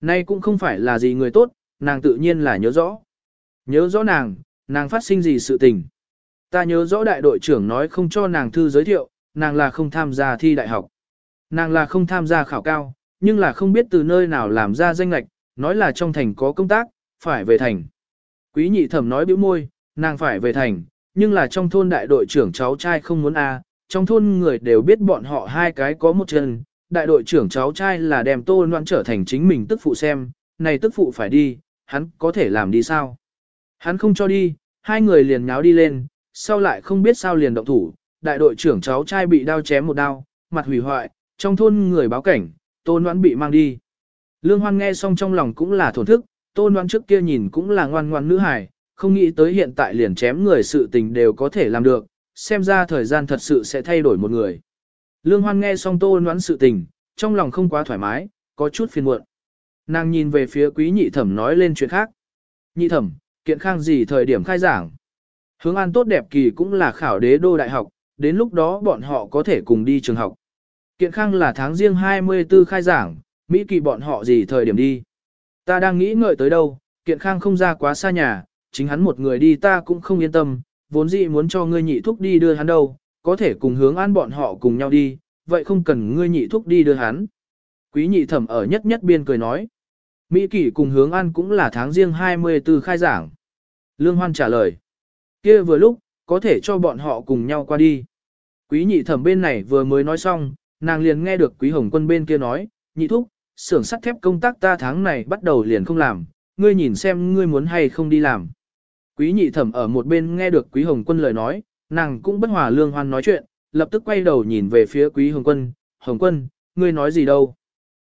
Nay cũng không phải là gì người tốt, nàng tự nhiên là nhớ rõ. Nhớ rõ nàng, nàng phát sinh gì sự tình. Ta nhớ rõ đại đội trưởng nói không cho nàng thư giới thiệu, nàng là không tham gia thi đại học. Nàng là không tham gia khảo cao, nhưng là không biết từ nơi nào làm ra danh lạch, nói là trong thành có công tác, phải về thành. Quý nhị thẩm nói bĩu môi, nàng phải về thành, nhưng là trong thôn đại đội trưởng cháu trai không muốn a, trong thôn người đều biết bọn họ hai cái có một chân, đại đội trưởng cháu trai là đem tô loan trở thành chính mình tức phụ xem, này tức phụ phải đi, hắn có thể làm đi sao? Hắn không cho đi, hai người liền nháo đi lên, sau lại không biết sao liền động thủ, đại đội trưởng cháu trai bị đao chém một đao, mặt hủy hoại, trong thôn người báo cảnh, Tô Noãn bị mang đi. Lương Hoan nghe xong trong lòng cũng là thổn thức, Tô Noãn trước kia nhìn cũng là ngoan ngoan nữ hài, không nghĩ tới hiện tại liền chém người sự tình đều có thể làm được, xem ra thời gian thật sự sẽ thay đổi một người. Lương Hoan nghe xong Tô Noãn sự tình, trong lòng không quá thoải mái, có chút phiền muộn. Nàng nhìn về phía quý nhị thẩm nói lên chuyện khác. Nhị thẩm, kiện khang gì thời điểm khai giảng. Hướng an tốt đẹp kỳ cũng là khảo đế đô đại học, đến lúc đó bọn họ có thể cùng đi trường học. Kiện khang là tháng riêng 24 khai giảng, Mỹ kỳ bọn họ gì thời điểm đi. Ta đang nghĩ ngợi tới đâu, kiện khang không ra quá xa nhà, chính hắn một người đi ta cũng không yên tâm, vốn dĩ muốn cho ngươi nhị thúc đi đưa hắn đâu, có thể cùng hướng an bọn họ cùng nhau đi, vậy không cần ngươi nhị thúc đi đưa hắn. Quý nhị thẩm ở nhất nhất biên cười nói. Mỹ kỷ cùng hướng an cũng là tháng riêng 24 khai giảng. Lương Hoan trả lời. kia vừa lúc, có thể cho bọn họ cùng nhau qua đi. Quý nhị thẩm bên này vừa mới nói xong, nàng liền nghe được quý hồng quân bên kia nói, nhị thúc, xưởng sắt thép công tác ta tháng này bắt đầu liền không làm, ngươi nhìn xem ngươi muốn hay không đi làm. Quý nhị thẩm ở một bên nghe được quý hồng quân lời nói, nàng cũng bất hòa lương hoan nói chuyện, lập tức quay đầu nhìn về phía quý hồng quân, hồng quân, ngươi nói gì đâu.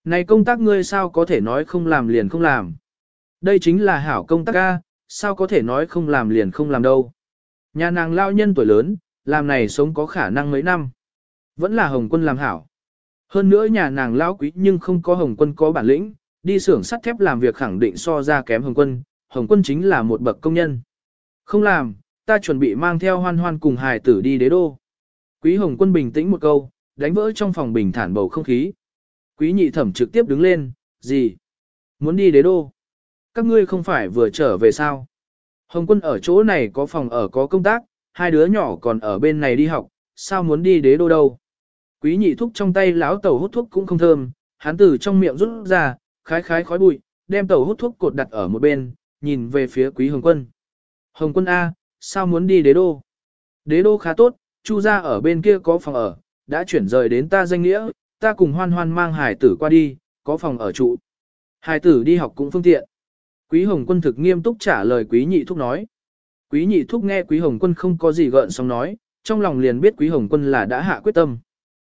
Này công tác ngươi sao có thể nói không làm liền không làm. Đây chính là hảo công tác ca, sao có thể nói không làm liền không làm đâu. Nhà nàng lao nhân tuổi lớn, làm này sống có khả năng mấy năm. Vẫn là Hồng quân làm hảo. Hơn nữa nhà nàng lão quý nhưng không có Hồng quân có bản lĩnh, đi xưởng sắt thép làm việc khẳng định so ra kém Hồng quân, Hồng quân chính là một bậc công nhân. Không làm, ta chuẩn bị mang theo hoan hoan cùng hài tử đi đế đô. Quý Hồng quân bình tĩnh một câu, đánh vỡ trong phòng bình thản bầu không khí. Quý nhị thẩm trực tiếp đứng lên, gì? Muốn đi đế đô? Các ngươi không phải vừa trở về sao? Hồng quân ở chỗ này có phòng ở có công tác, hai đứa nhỏ còn ở bên này đi học, sao muốn đi đế đô đâu? Quý nhị thúc trong tay lão tẩu hút thuốc cũng không thơm, hắn từ trong miệng rút ra, khái khái khói bụi, đem tẩu hút thuốc cột đặt ở một bên, nhìn về phía quý hồng quân. Hồng quân A, sao muốn đi đế đô? Đế đô khá tốt, chu gia ở bên kia có phòng ở, đã chuyển rời đến ta danh nghĩa, ta cùng hoan hoan mang hải tử qua đi, có phòng ở trụ. Hải tử đi học cũng phương tiện. Quý hồng quân thực nghiêm túc trả lời quý nhị thúc nói. Quý nhị thúc nghe quý hồng quân không có gì gợn xong nói, trong lòng liền biết quý hồng quân là đã hạ quyết tâm.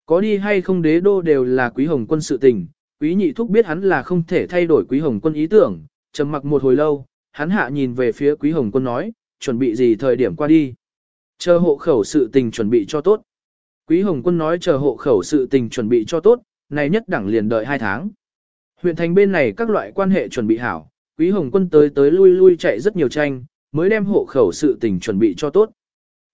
Có đi hay không đế đô đều là quý hồng quân sự tình, quý nhị thúc biết hắn là không thể thay đổi quý hồng quân ý tưởng, trầm mặc một hồi lâu, hắn hạ nhìn về phía quý hồng quân nói, chuẩn bị gì thời điểm qua đi. Chờ hộ khẩu sự tình chuẩn bị cho tốt. Quý hồng quân nói chờ hộ khẩu sự tình chuẩn bị cho tốt, này nhất đẳng liền đợi hai tháng. Huyện thành bên này các loại quan hệ chuẩn bị hảo, quý hồng quân tới tới lui lui chạy rất nhiều tranh, mới đem hộ khẩu sự tình chuẩn bị cho tốt.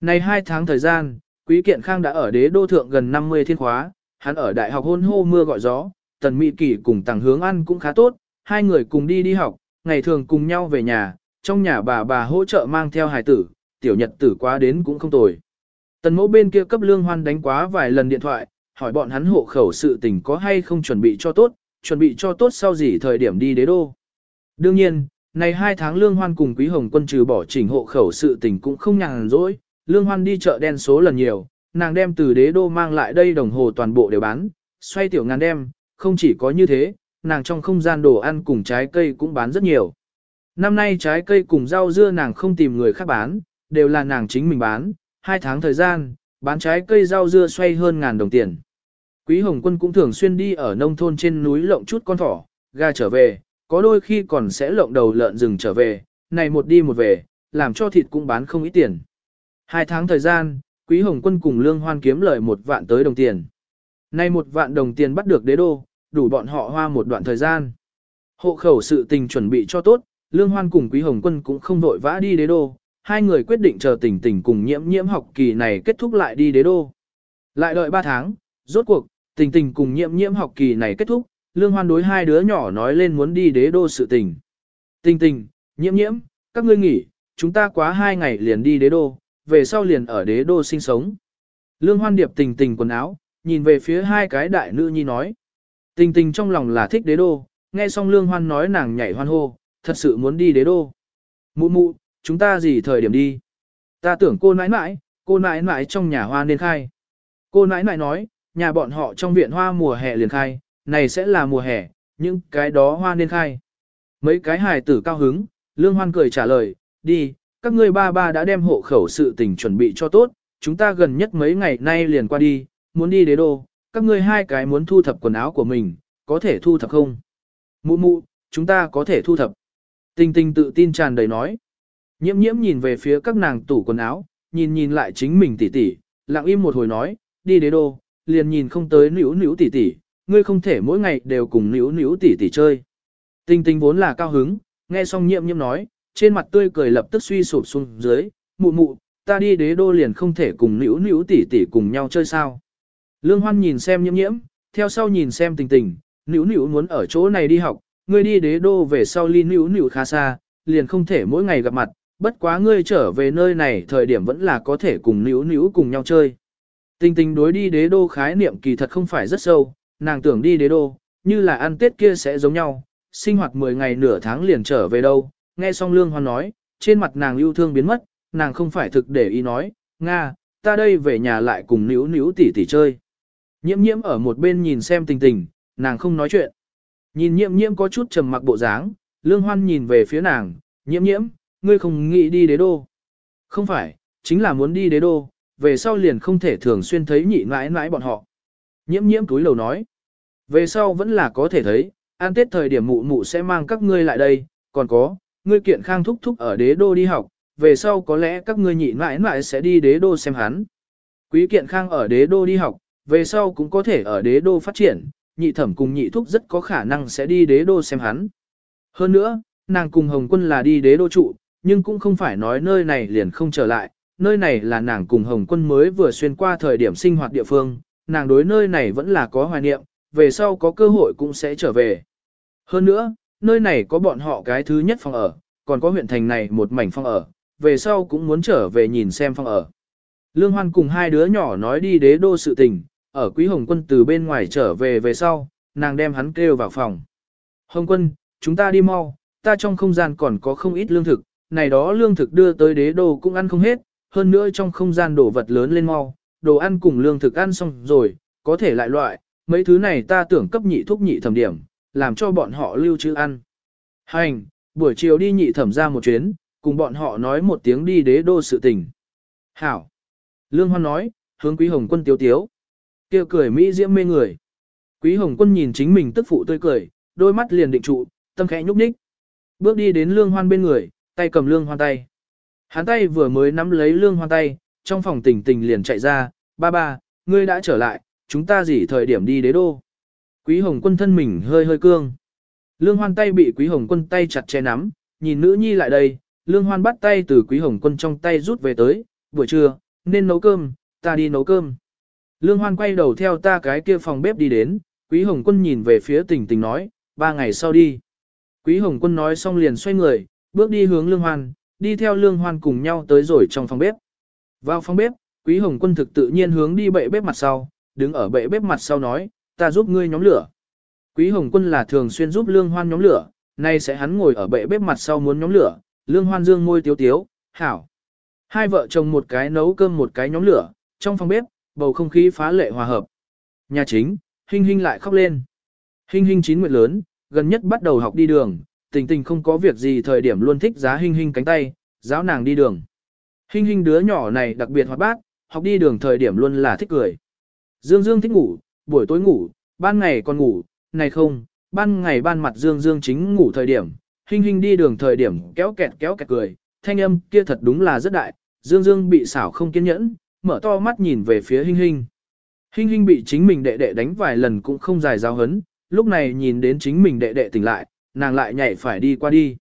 Này hai tháng thời gian, Quý Kiện Khang đã ở đế đô thượng gần 50 thiên khóa, hắn ở đại học hôn hô mưa gọi gió, Tần Mỹ Kỳ cùng Tàng Hướng ăn cũng khá tốt, hai người cùng đi đi học, ngày thường cùng nhau về nhà, trong nhà bà bà hỗ trợ mang theo hài tử, tiểu nhật tử quá đến cũng không tồi. Tần mẫu bên kia cấp lương hoan đánh quá vài lần điện thoại, hỏi bọn hắn hộ khẩu sự tình có hay không chuẩn bị cho tốt, chuẩn bị cho tốt sau gì thời điểm đi đế đô. Đương nhiên, này hai tháng Lương Hoan cùng Quý Hồng Quân trừ bỏ chỉnh hộ khẩu sự tình cũng không nhàn rỗi, Lương Hoan đi chợ đen số lần nhiều, nàng đem từ đế đô mang lại đây đồng hồ toàn bộ đều bán, xoay tiểu ngàn đem, không chỉ có như thế, nàng trong không gian đồ ăn cùng trái cây cũng bán rất nhiều. Năm nay trái cây cùng rau dưa nàng không tìm người khác bán, đều là nàng chính mình bán, hai tháng thời gian, bán trái cây rau dưa xoay hơn ngàn đồng tiền. Quý Hồng Quân cũng thường xuyên đi ở nông thôn trên núi lộng chút con thỏ, gà trở về, có đôi khi còn sẽ lộng đầu lợn rừng trở về, này một đi một về, làm cho thịt cũng bán không ít tiền. Hai tháng thời gian, Quý Hồng Quân cùng Lương Hoan kiếm lời một vạn tới đồng tiền. Nay một vạn đồng tiền bắt được đế đô, đủ bọn họ hoa một đoạn thời gian. Hộ khẩu sự tình chuẩn bị cho tốt, Lương Hoan cùng Quý Hồng Quân cũng không vội vã đi đế đô, hai người quyết định chờ tỉnh tỉnh cùng nhiễm nhiễm học kỳ này kết thúc lại đi đế đô. Lại đợi ba tháng, rốt cuộc, tình tình cùng nhiễm nhiễm học kỳ này kết thúc, Lương Hoan đối hai đứa nhỏ nói lên muốn đi đế đô sự tình. Tình tình, nhiễm nhiễm, các ngươi nghỉ, chúng ta quá hai ngày liền đi đế đô, về sau liền ở đế đô sinh sống. Lương Hoan điệp tình tình quần áo, nhìn về phía hai cái đại nữ nhi nói. Tình tình trong lòng là thích đế đô, nghe xong Lương Hoan nói nàng nhảy hoan hô, thật sự muốn đi đế đô. Mụ mụ, chúng ta gì thời điểm đi? Ta tưởng cô nãi nãi, cô nãi nãi trong nhà hoa nên khai. Cô nãi nãi nói, nhà bọn họ trong viện hoa mùa hè liền khai, này sẽ là mùa hè, những cái đó hoa nên khai. Mấy cái hài tử cao hứng, Lương Hoan cười trả lời, đi, các ngươi ba ba đã đem hộ khẩu sự tình chuẩn bị cho tốt, chúng ta gần nhất mấy ngày nay liền qua đi, muốn đi đế đô, các ngươi hai cái muốn thu thập quần áo của mình, có thể thu thập không? Mụ mụ, chúng ta có thể thu thập. Tinh tinh tự tin tràn đầy nói. Nhiễm nhiễm nhìn về phía các nàng tủ quần áo, nhìn nhìn lại chính mình tỉ tỉ, lặng im một hồi nói, đi đế đô, liền nhìn không tới nữ nữ tỉ tỉ, ngươi không thể mỗi ngày đều cùng nữ nữ tỉ tỉ chơi. Tinh tinh vốn là cao hứng, nghe xong nhiễm nhiễm nói, trên mặt tươi cười lập tức suy sụp xuống dưới, mụ mụ, ta đi đế đô liền không thể cùng nữ nữ tỉ tỉ cùng nhau chơi sao. Lương Hoan nhìn xem nhiễm nhiễm, theo sau nhìn xem tình tình, nữ nữ muốn ở chỗ này đi học, ngươi đi đế đô về sau ly nữ nữ khá xa, liền không thể mỗi ngày gặp mặt, bất quá ngươi trở về nơi này thời điểm vẫn là có thể cùng nữ nữ cùng nhau chơi. Tình tình đối đi đế đô khái niệm kỳ thật không phải rất sâu, nàng tưởng đi đế đô, như là ăn tết kia sẽ giống nhau, sinh hoạt 10 ngày nửa tháng liền trở về đâu, nghe xong Lương Hoan nói, trên mặt nàng yêu thương biến mất, nàng không phải thực để ý nói, Nga, ta đây về nhà lại cùng níu níu tỉ tỉ chơi. Nhiễm nhiễm ở một bên nhìn xem tình tình, nàng không nói chuyện. Nhìn nhiễm nhiễm có chút trầm mặc bộ dáng, Lương Hoan nhìn về phía nàng, nhiễm nhiễm, ngươi không nghĩ đi đế đô. Không phải, chính là muốn đi đế đô, về sau liền không thể thường xuyên thấy nhị mãi mãi bọn họ. Nhiễm nhiễm túi lầu nói, về sau vẫn là có thể thấy, an tết thời điểm mụ mụ sẽ mang các ngươi lại đây, còn có, ngươi kiện khang thúc thúc ở đế đô đi học, về sau có lẽ các ngươi nhị mãi mãi sẽ đi đế đô xem hắn. Quý kiện khang ở đế đô đi học, về sau cũng có thể ở đế đô phát triển, nhị thẩm cùng nhị thúc rất có khả năng sẽ đi đế đô xem hắn. Hơn nữa, nàng cùng Hồng Quân là đi đế đô trụ, nhưng cũng không phải nói nơi này liền không trở lại, nơi này là nàng cùng Hồng Quân mới vừa xuyên qua thời điểm sinh hoạt địa phương, nàng đối nơi này vẫn là có hoài niệm, về sau có cơ hội cũng sẽ trở về. Hơn nữa, nơi này có bọn họ cái thứ nhất phòng ở, còn có huyện thành này một mảnh phòng ở, về sau cũng muốn trở về nhìn xem phòng ở. Lương Hoan cùng hai đứa nhỏ nói đi đế đô sự tình, ở Quý Hồng Quân từ bên ngoài trở về về sau, nàng đem hắn kêu vào phòng. Hồng Quân, chúng ta đi mau, ta trong không gian còn có không ít lương thực, này đó lương thực đưa tới đế đô cũng ăn không hết, hơn nữa trong không gian đổ vật lớn lên mau, đồ ăn cùng lương thực ăn xong rồi, có thể lại loại, mấy thứ này ta tưởng cấp nhị thúc nhị thẩm điểm, làm cho bọn họ lưu trữ ăn. Hành, buổi chiều đi nhị thẩm ra một chuyến, cùng bọn họ nói một tiếng đi đế đô sự tình. Hảo. Lương Hoan nói, hướng Quý Hồng Quân tiếu tiếu. kia cười Mỹ diễm mê người. Quý Hồng Quân nhìn chính mình tức phụ tươi cười, đôi mắt liền định trụ, tâm khẽ nhúc nhích. Bước đi đến Lương Hoan bên người, tay cầm Lương Hoan tay. Hắn tay vừa mới nắm lấy Lương Hoan tay, trong phòng tình tình liền chạy ra, ba ba, ngươi đã trở lại, chúng ta gì thời điểm đi đế đô. Quý Hồng Quân thân mình hơi hơi cương. Lương Hoan tay bị Quý Hồng Quân tay chặt che nắm, nhìn nữ nhi lại đây, Lương Hoan bắt tay từ Quý Hồng Quân trong tay rút về tới, buổi trưa, nên nấu cơm, ta đi nấu cơm. Lương Hoan quay đầu theo ta cái kia phòng bếp đi đến, Quý Hồng Quân nhìn về phía tình tình nói, ba ngày sau đi. Quý Hồng Quân nói xong liền xoay người, bước đi hướng Lương Hoan, đi theo Lương Hoan cùng nhau tới rồi trong phòng bếp. Vào phòng bếp, Quý Hồng Quân thực tự nhiên hướng đi bệ bếp mặt sau, đứng ở bệ bếp mặt sau nói, ta giúp ngươi nhóm lửa. Quý Hồng Quân là thường xuyên giúp Lương Hoan nhóm lửa, nay sẽ hắn ngồi ở bệ bếp mặt sau muốn nhóm lửa, Lương Hoan dương môi tiếu tiếu, hảo. Hai vợ chồng một cái nấu cơm một cái nhóm lửa, trong phòng bếp, bầu không khí phá lệ hòa hợp. Nhà chính, Hinh Hinh lại khóc lên. Hinh Hinh chín nguyện lớn, gần nhất bắt đầu học đi đường, tình tình không có việc gì thời điểm luôn thích giá Hinh Hinh cánh tay, giáo nàng đi đường. Hinh Hinh đứa nhỏ này đặc biệt hoạt bát, học đi đường thời điểm luôn là thích cười. Dương Dương thích ngủ, buổi tối ngủ, ban ngày còn ngủ, này không, ban ngày ban mặt Dương Dương chính ngủ thời điểm, Hinh Hinh đi đường thời điểm kéo kẹt kéo kẹt cười, thanh âm kia thật đúng là rất đại, Dương Dương bị xảo không kiên nhẫn, mở to mắt nhìn về phía Hinh Hinh. Hinh Hinh bị chính mình đệ đệ đánh vài lần cũng không dài giáo hấn, lúc này nhìn đến chính mình đệ đệ tỉnh lại, nàng lại nhảy phải đi qua đi.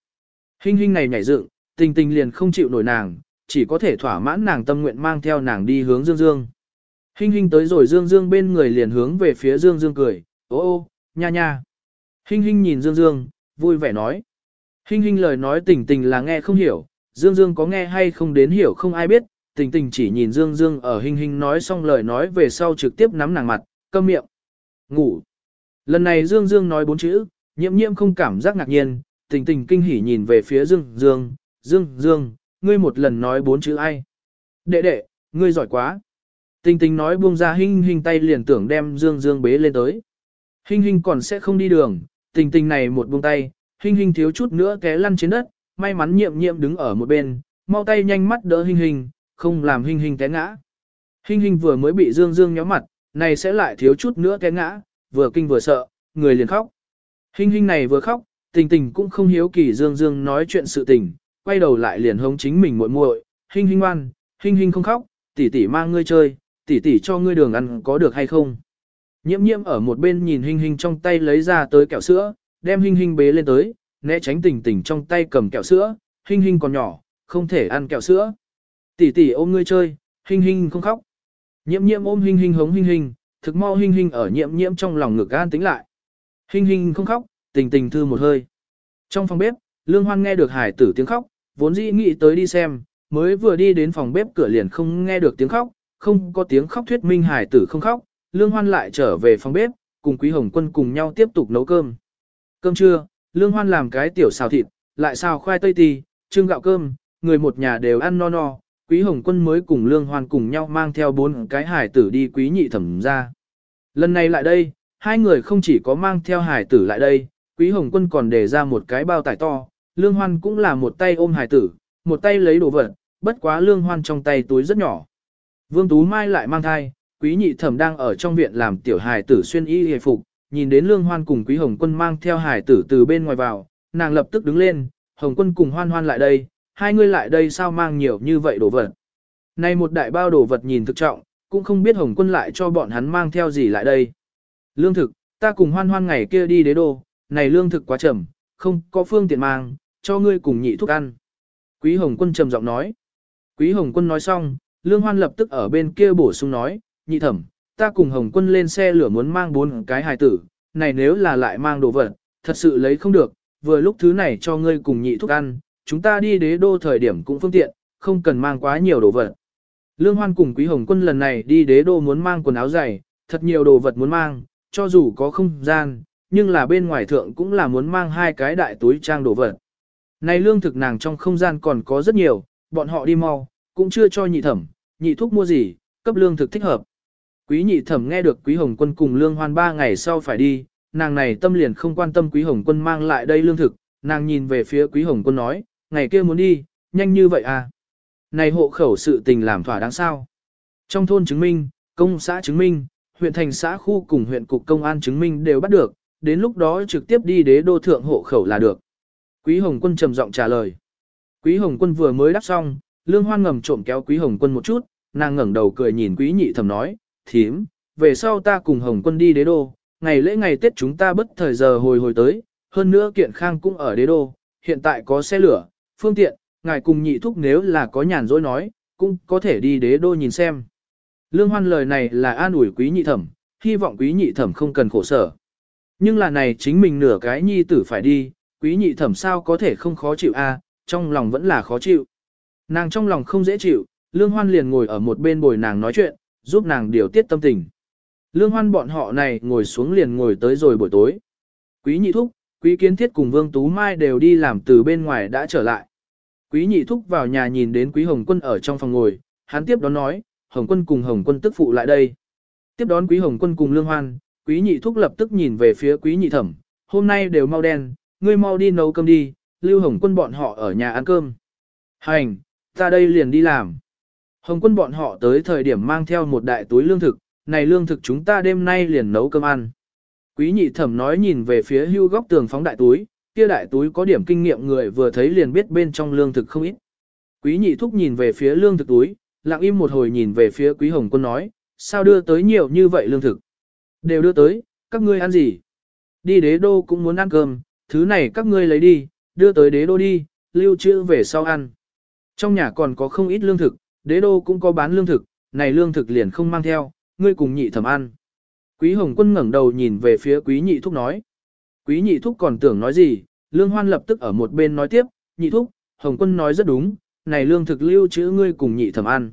Hinh Hinh này nhảy dựng, tình tình liền không chịu nổi nàng, chỉ có thể thỏa mãn nàng tâm nguyện mang theo nàng đi hướng Dương Dương. Hinh Hinh tới rồi Dương Dương bên người liền hướng về phía Dương Dương cười, ô ô, nha nha. Hinh Hinh nhìn Dương Dương, vui vẻ nói. Hinh Hinh lời nói tình tình là nghe không hiểu, Dương Dương có nghe hay không đến hiểu không ai biết, tình tình chỉ nhìn Dương Dương ở Hinh Hinh nói xong lời nói về sau trực tiếp nắm nàng mặt, câm miệng. Ngủ. Lần này Dương Dương nói bốn chữ, nhiễm nhiễm không cảm giác ngạc nhiên, tình tình kinh hỉ nhìn về phía Dương Dương, Dương Dương, ngươi một lần nói bốn chữ ai. Đệ đệ, ngươi giỏi quá. Tình tình nói buông ra Hinh Hinh tay liền tưởng đem Dương Dương bế lên tới. Hinh Hinh còn sẽ không đi đường, tình tình này một buông tay, Hinh Hinh thiếu chút nữa té lăn trên đất, may mắn nhiệm nhiệm đứng ở một bên, mau tay nhanh mắt đỡ Hinh Hinh, không làm Hinh Hinh té ngã. Hinh Hinh vừa mới bị Dương Dương nhóm mặt, này sẽ lại thiếu chút nữa té ngã, vừa kinh vừa sợ, người liền khóc. Hinh Hinh này vừa khóc, tình tình cũng không hiếu kỳ Dương Dương nói chuyện sự tình, quay đầu lại liền hống chính mình muội muội, Hinh Hinh ngoan, Hinh Hinh không khóc, tỷ tỷ mang ngươi chơi, tỷ tỷ cho ngươi đường ăn có được hay không. Nhiễm nhiễm ở một bên nhìn Hinh Hinh trong tay lấy ra tới kẹo sữa, đem Hinh Hinh bế lên tới, né tránh tình tình trong tay cầm kẹo sữa, Hinh Hinh còn nhỏ, không thể ăn kẹo sữa. Tỷ tỷ ôm ngươi chơi, Hinh Hinh không khóc. Nhiễm nhiễm ôm Hinh Hinh hống Hinh Hinh, thực mau Hinh Hinh ở nhiễm nhiễm trong lòng ngực an tính lại. Hinh Hinh không khóc, tình tình thư một hơi. Trong phòng bếp, Lương Hoan nghe được hải tử tiếng khóc, vốn dĩ nghĩ tới đi xem, mới vừa đi đến phòng bếp cửa liền không nghe được tiếng khóc, không có tiếng khóc thuyết minh hải tử không khóc, Lương Hoan lại trở về phòng bếp, cùng Quý Hồng Quân cùng nhau tiếp tục nấu cơm. Cơm trưa, Lương Hoan làm cái tiểu xào thịt, lại xào khoai tây tì, trưng gạo cơm, người một nhà đều ăn no no, Quý Hồng Quân mới cùng Lương Hoan cùng nhau mang theo bốn cái hải tử đi quý nhị thẩm ra. Lần này lại đây, hai người không chỉ có mang theo hải tử lại đây, Quý Hồng Quân còn để ra một cái bao tải to, Lương Hoan cũng là một tay ôm hải tử, một tay lấy đồ vật, bất quá Lương Hoan trong tay túi rất nhỏ. Vương Tú Mai lại mang thai, Quý nhị thẩm đang ở trong viện làm tiểu hải tử xuyên y hề phục, nhìn đến Lương Hoan cùng Quý Hồng Quân mang theo hải tử từ bên ngoài vào, nàng lập tức đứng lên, Hồng Quân cùng Hoan Hoan lại đây, hai người lại đây sao mang nhiều như vậy đồ vật. Này một đại bao đồ vật nhìn thực trọng, cũng không biết Hồng Quân lại cho bọn hắn mang theo gì lại đây. Lương thực, ta cùng Hoan Hoan ngày kia đi đế đô, này lương thực quá chậm, không có phương tiện mang, cho ngươi cùng nhị thuốc ăn. Quý Hồng Quân trầm giọng nói. Quý Hồng Quân nói xong, Lương Hoan lập tức ở bên kia bổ sung nói, nhị thẩm, ta cùng Hồng Quân lên xe lửa muốn mang bốn cái hài tử, này nếu là lại mang đồ vật, thật sự lấy không được, vừa lúc thứ này cho ngươi cùng nhị thuốc ăn, chúng ta đi đế đô thời điểm cũng phương tiện, không cần mang quá nhiều đồ vật. Lương Hoan cùng Quý Hồng Quân lần này đi đế đô muốn mang quần áo dày, thật nhiều đồ vật muốn mang, cho dù có không gian, nhưng là bên ngoài thượng cũng là muốn mang hai cái đại túi trang đồ vật. Này lương thực nàng trong không gian còn có rất nhiều, bọn họ đi mau, cũng chưa cho nhị thẩm, nhị thuốc mua gì, cấp lương thực thích hợp. Quý nhị thẩm nghe được quý hồng quân cùng lương hoan ba ngày sau phải đi, nàng này tâm liền không quan tâm quý hồng quân mang lại đây lương thực, nàng nhìn về phía quý hồng quân nói, ngày kia muốn đi, nhanh như vậy à. Này hộ khẩu sự tình làm thỏa đáng sao. Trong thôn chứng minh, công xã chứng minh, huyện thành xã khu cùng huyện cục công an chứng minh đều bắt được, đến lúc đó trực tiếp đi đế đô thượng hộ khẩu là được. Quý Hồng Quân trầm giọng trả lời. Quý Hồng Quân vừa mới đáp xong, Lương Hoan ngầm trộm kéo Quý Hồng Quân một chút, nàng ngẩng đầu cười nhìn Quý Nhị thầm nói, thím, về sau ta cùng Hồng Quân đi đế đô, ngày lễ ngày Tết chúng ta bất thời giờ hồi hồi tới, hơn nữa kiện khang cũng ở đế đô, hiện tại có xe lửa, phương tiện, ngài cùng nhị thúc nếu là có nhàn rỗi nói, cũng có thể đi đế đô nhìn xem. Lương Hoan lời này là an ủi Quý Nhị thẩm, hy vọng Quý Nhị thẩm không cần khổ sở. Nhưng là này chính mình nửa cái nhi tử phải đi, Quý Nhị thẩm sao có thể không khó chịu a, trong lòng vẫn là khó chịu. Nàng trong lòng không dễ chịu, Lương Hoan liền ngồi ở một bên bồi nàng nói chuyện, giúp nàng điều tiết tâm tình. Lương hoan bọn họ này ngồi xuống liền ngồi tới rồi buổi tối. Quý nhị thúc, quý kiến thiết cùng Vương Tú Mai đều đi làm từ bên ngoài đã trở lại. Quý nhị thúc vào nhà nhìn đến quý hồng quân ở trong phòng ngồi, hắn tiếp đón nói, hồng quân cùng hồng quân tức phụ lại đây. Tiếp đón quý hồng quân cùng lương hoan, quý nhị thúc lập tức nhìn về phía quý nhị thẩm, hôm nay đều mau đen, ngươi mau đi nấu cơm đi, lưu hồng quân bọn họ ở nhà ăn cơm. Hành, ta đây liền đi làm. Hồng quân bọn họ tới thời điểm mang theo một đại túi lương thực, này lương thực chúng ta đêm nay liền nấu cơm ăn. Quý nhị thẩm nói nhìn về phía hưu góc tường phóng đại túi, kia đại túi có điểm kinh nghiệm người vừa thấy liền biết bên trong lương thực không ít. Quý nhị thúc nhìn về phía lương thực túi, lặng im một hồi nhìn về phía quý hồng quân nói, sao đưa tới nhiều như vậy lương thực? Đều đưa tới, các ngươi ăn gì? Đi đế đô cũng muốn ăn cơm, thứ này các ngươi lấy đi, đưa tới đế đô đi, lưu trữ về sau ăn. Trong nhà còn có không ít lương thực, đế đô cũng có bán lương thực, này lương thực liền không mang theo, ngươi cùng nhị thẩm ăn. Quý Hồng Quân ngẩng đầu nhìn về phía Quý Nhị Thúc nói. Quý Nhị Thúc còn tưởng nói gì, Lương Hoan lập tức ở một bên nói tiếp, Nhị Thúc, Hồng Quân nói rất đúng, này lương thực lưu trữ ngươi cùng nhị thẩm ăn.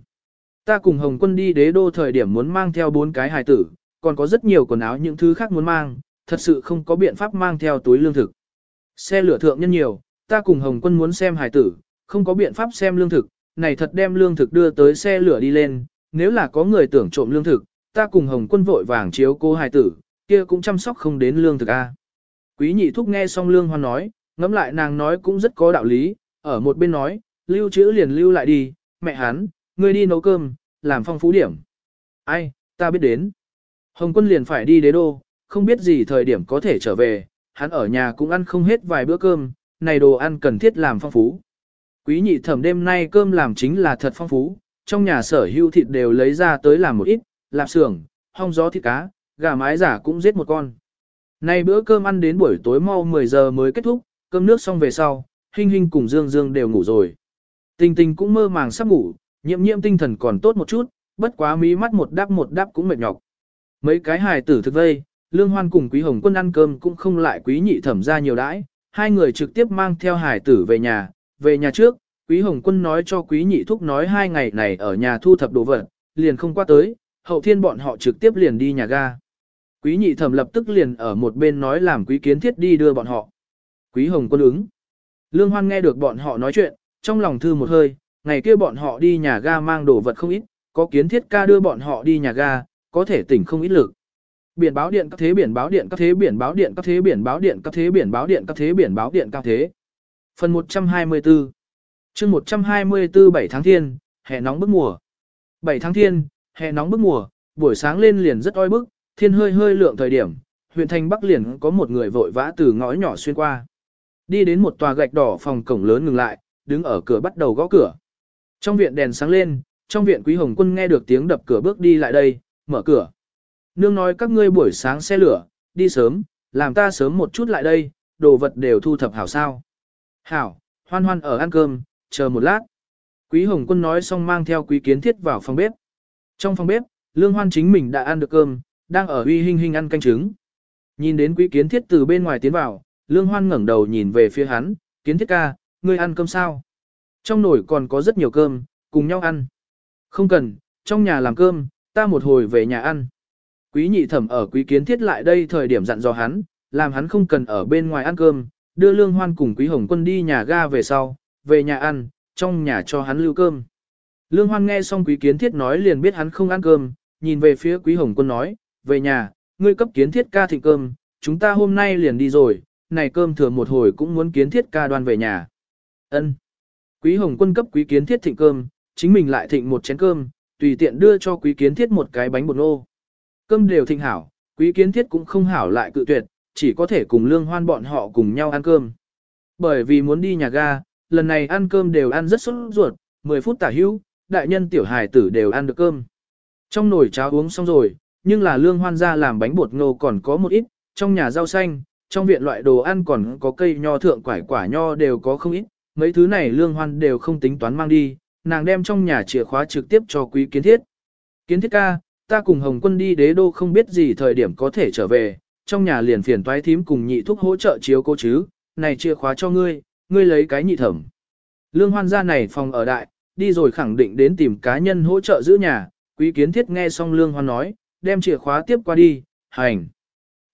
Ta cùng Hồng Quân đi đế đô thời điểm muốn mang theo bốn cái hài tử, còn có rất nhiều quần áo những thứ khác muốn mang, thật sự không có biện pháp mang theo túi lương thực. Xe lửa thượng nhân nhiều, ta cùng Hồng Quân muốn xem hài tử, không có biện pháp xem lương thực, này thật đem lương thực đưa tới xe lửa đi lên, nếu là có người tưởng trộm lương thực, ta cùng Hồng Quân vội vàng chiếu cô hài tử, kia cũng chăm sóc không đến lương thực a. Quý nhị thúc nghe xong lương hoan nói, ngẫm lại nàng nói cũng rất có đạo lý, ở một bên nói, lưu trữ liền lưu lại đi, mẹ hắn, ngươi đi nấu cơm, làm phong phú điểm. Ai, ta biết đến. Hồng quân liền phải đi đế đô, không biết gì thời điểm có thể trở về, hắn ở nhà cũng ăn không hết vài bữa cơm, này đồ ăn cần thiết làm phong phú. Quý nhị thẩm đêm nay cơm làm chính là thật phong phú, trong nhà sở hữu thịt đều lấy ra tới làm một ít, lạp xưởng, hong gió thịt cá, gà mái giả cũng giết một con. Nay bữa cơm ăn đến buổi tối mau 10 giờ mới kết thúc, cơm nước xong về sau, Hinh Hinh cùng Dương Dương đều ngủ rồi. Tình tình cũng mơ màng sắp ngủ, nhiệm nhiệm tinh thần còn tốt một chút, bất quá mí mắt một đáp một đáp cũng mệt nhọc. Mấy cái hài tử thực vây, Lương Hoan cùng Quý Hồng Quân ăn cơm cũng không lại quý nhị thẩm ra nhiều đãi, hai người trực tiếp mang theo hài tử về nhà, về nhà trước, Quý Hồng Quân nói cho Quý nhị thúc nói hai ngày này ở nhà thu thập đồ vật, liền không qua tới, hậu thiên bọn họ trực tiếp liền đi nhà ga. Quý nhị thẩm lập tức liền ở một bên nói làm quý kiến thiết đi đưa bọn họ. Quý Hồng Quân ứng. Lương Hoan nghe được bọn họ nói chuyện, trong lòng thư một hơi, ngày kia bọn họ đi nhà ga mang đồ vật không ít, có kiến thiết ca đưa bọn họ đi nhà ga, có thể tỉnh không ít lực. Biển báo điện các thế biển báo điện các thế biển báo điện các thế biển báo điện các thế biển báo điện các thế biển báo điện các thế. Phần 124 chương 124 7 tháng thiên, hè nóng bức mùa. 7 tháng thiên, hè nóng bức mùa, buổi sáng lên liền rất oi bức, thiên hơi hơi lượng thời điểm, huyện thành Bắc liền có một người vội vã từ ngõ nhỏ xuyên qua. Đi đến một tòa gạch đỏ phòng cổng lớn ngừng lại, đứng ở cửa bắt đầu gõ cửa. Trong viện đèn sáng lên, trong viện Quý Hồng Quân nghe được tiếng đập cửa bước đi lại đây, mở cửa. Nương nói các ngươi buổi sáng xe lửa, đi sớm, làm ta sớm một chút lại đây, đồ vật đều thu thập hảo sao. Hảo, hoan hoan ở ăn cơm, chờ một lát. Quý Hồng Quân nói xong mang theo Quý Kiến Thiết vào phòng bếp. Trong phòng bếp, Lương Hoan chính mình đã ăn được cơm, đang ở uy hình hình ăn canh trứng. Nhìn đến Quý Kiến Thiết từ bên ngoài tiến vào, Lương Hoan ngẩng đầu nhìn về phía hắn, Kiến Thiết ca, ngươi ăn cơm sao? Trong nồi còn có rất nhiều cơm, cùng nhau ăn. Không cần, trong nhà làm cơm, ta một hồi về nhà ăn. Quý nhị thẩm ở quý kiến thiết lại đây thời điểm dặn dò hắn, làm hắn không cần ở bên ngoài ăn cơm, đưa lương hoan cùng quý hồng quân đi nhà ga về sau, về nhà ăn, trong nhà cho hắn lưu cơm. Lương hoan nghe xong quý kiến thiết nói liền biết hắn không ăn cơm, nhìn về phía quý hồng quân nói, về nhà, ngươi cấp kiến thiết ca thịnh cơm, chúng ta hôm nay liền đi rồi, này cơm thừa một hồi cũng muốn kiến thiết ca đoan về nhà. Ân. Quý Hồng Quân cấp Quý Kiến Thiết thịnh cơm, chính mình lại thịnh một chén cơm, tùy tiện đưa cho Quý Kiến Thiết một cái bánh bột nô. Cơm đều thịnh hảo, Quý Kiến Thiết cũng không hảo lại cự tuyệt, chỉ có thể cùng Lương Hoan bọn họ cùng nhau ăn cơm. Bởi vì muốn đi nhà ga, lần này ăn cơm đều ăn rất sốt ruột, 10 phút tả hữu, đại nhân tiểu hài tử đều ăn được cơm. Trong nồi cháo uống xong rồi, nhưng là Lương Hoan ra làm bánh bột ngô còn có một ít, trong nhà rau xanh, trong viện loại đồ ăn còn có cây nho thượng quải quả nho đều có không ít, mấy thứ này lương hoan đều không tính toán mang đi, nàng đem trong nhà chìa khóa trực tiếp cho quý kiến thiết. Kiến thiết ca, ta cùng Hồng quân đi đế đô không biết gì thời điểm có thể trở về, trong nhà liền phiền toái thím cùng nhị thúc hỗ trợ chiếu cô chứ, này chìa khóa cho ngươi, ngươi lấy cái nhị thẩm. Lương hoan ra này phòng ở đại, đi rồi khẳng định đến tìm cá nhân hỗ trợ giữ nhà, quý kiến thiết nghe xong lương hoan nói, đem chìa khóa tiếp qua đi, hành.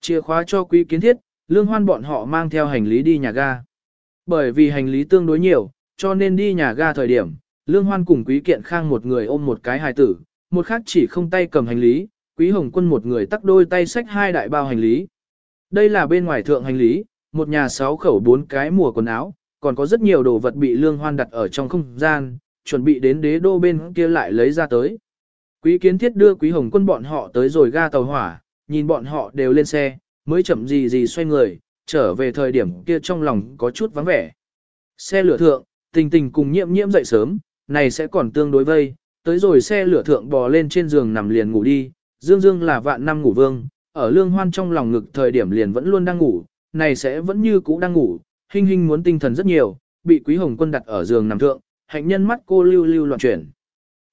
Chìa khóa cho quý kiến thiết, lương hoan bọn họ mang theo hành lý đi nhà ga. Bởi vì hành lý tương đối nhiều, cho nên đi nhà ga thời điểm, lương hoan cùng quý kiện khang một người ôm một cái hài tử, một khác chỉ không tay cầm hành lý, quý hồng quân một người tắt đôi tay xách hai đại bao hành lý. Đây là bên ngoài thượng hành lý, một nhà sáu khẩu bốn cái mùa quần áo, còn có rất nhiều đồ vật bị lương hoan đặt ở trong không gian, chuẩn bị đến đế đô bên kia lại lấy ra tới. Quý kiến thiết đưa quý hồng quân bọn họ tới rồi ga tàu hỏa, nhìn bọn họ đều lên xe, mới chậm gì gì xoay người, trở về thời điểm kia trong lòng có chút vắng vẻ. Xe lửa thượng, tình tình cùng nhiễm nhiễm dậy sớm, này sẽ còn tương đối vây, tới rồi xe lửa thượng bò lên trên giường nằm liền ngủ đi, dương dương là vạn năm ngủ vương, ở lương hoan trong lòng ngực thời điểm liền vẫn luôn đang ngủ, này sẽ vẫn như cũ đang ngủ, hình hình muốn tinh thần rất nhiều, bị quý hồng quân đặt ở giường nằm thượng, hạnh nhân mắt cô lưu lưu loạn chuyển.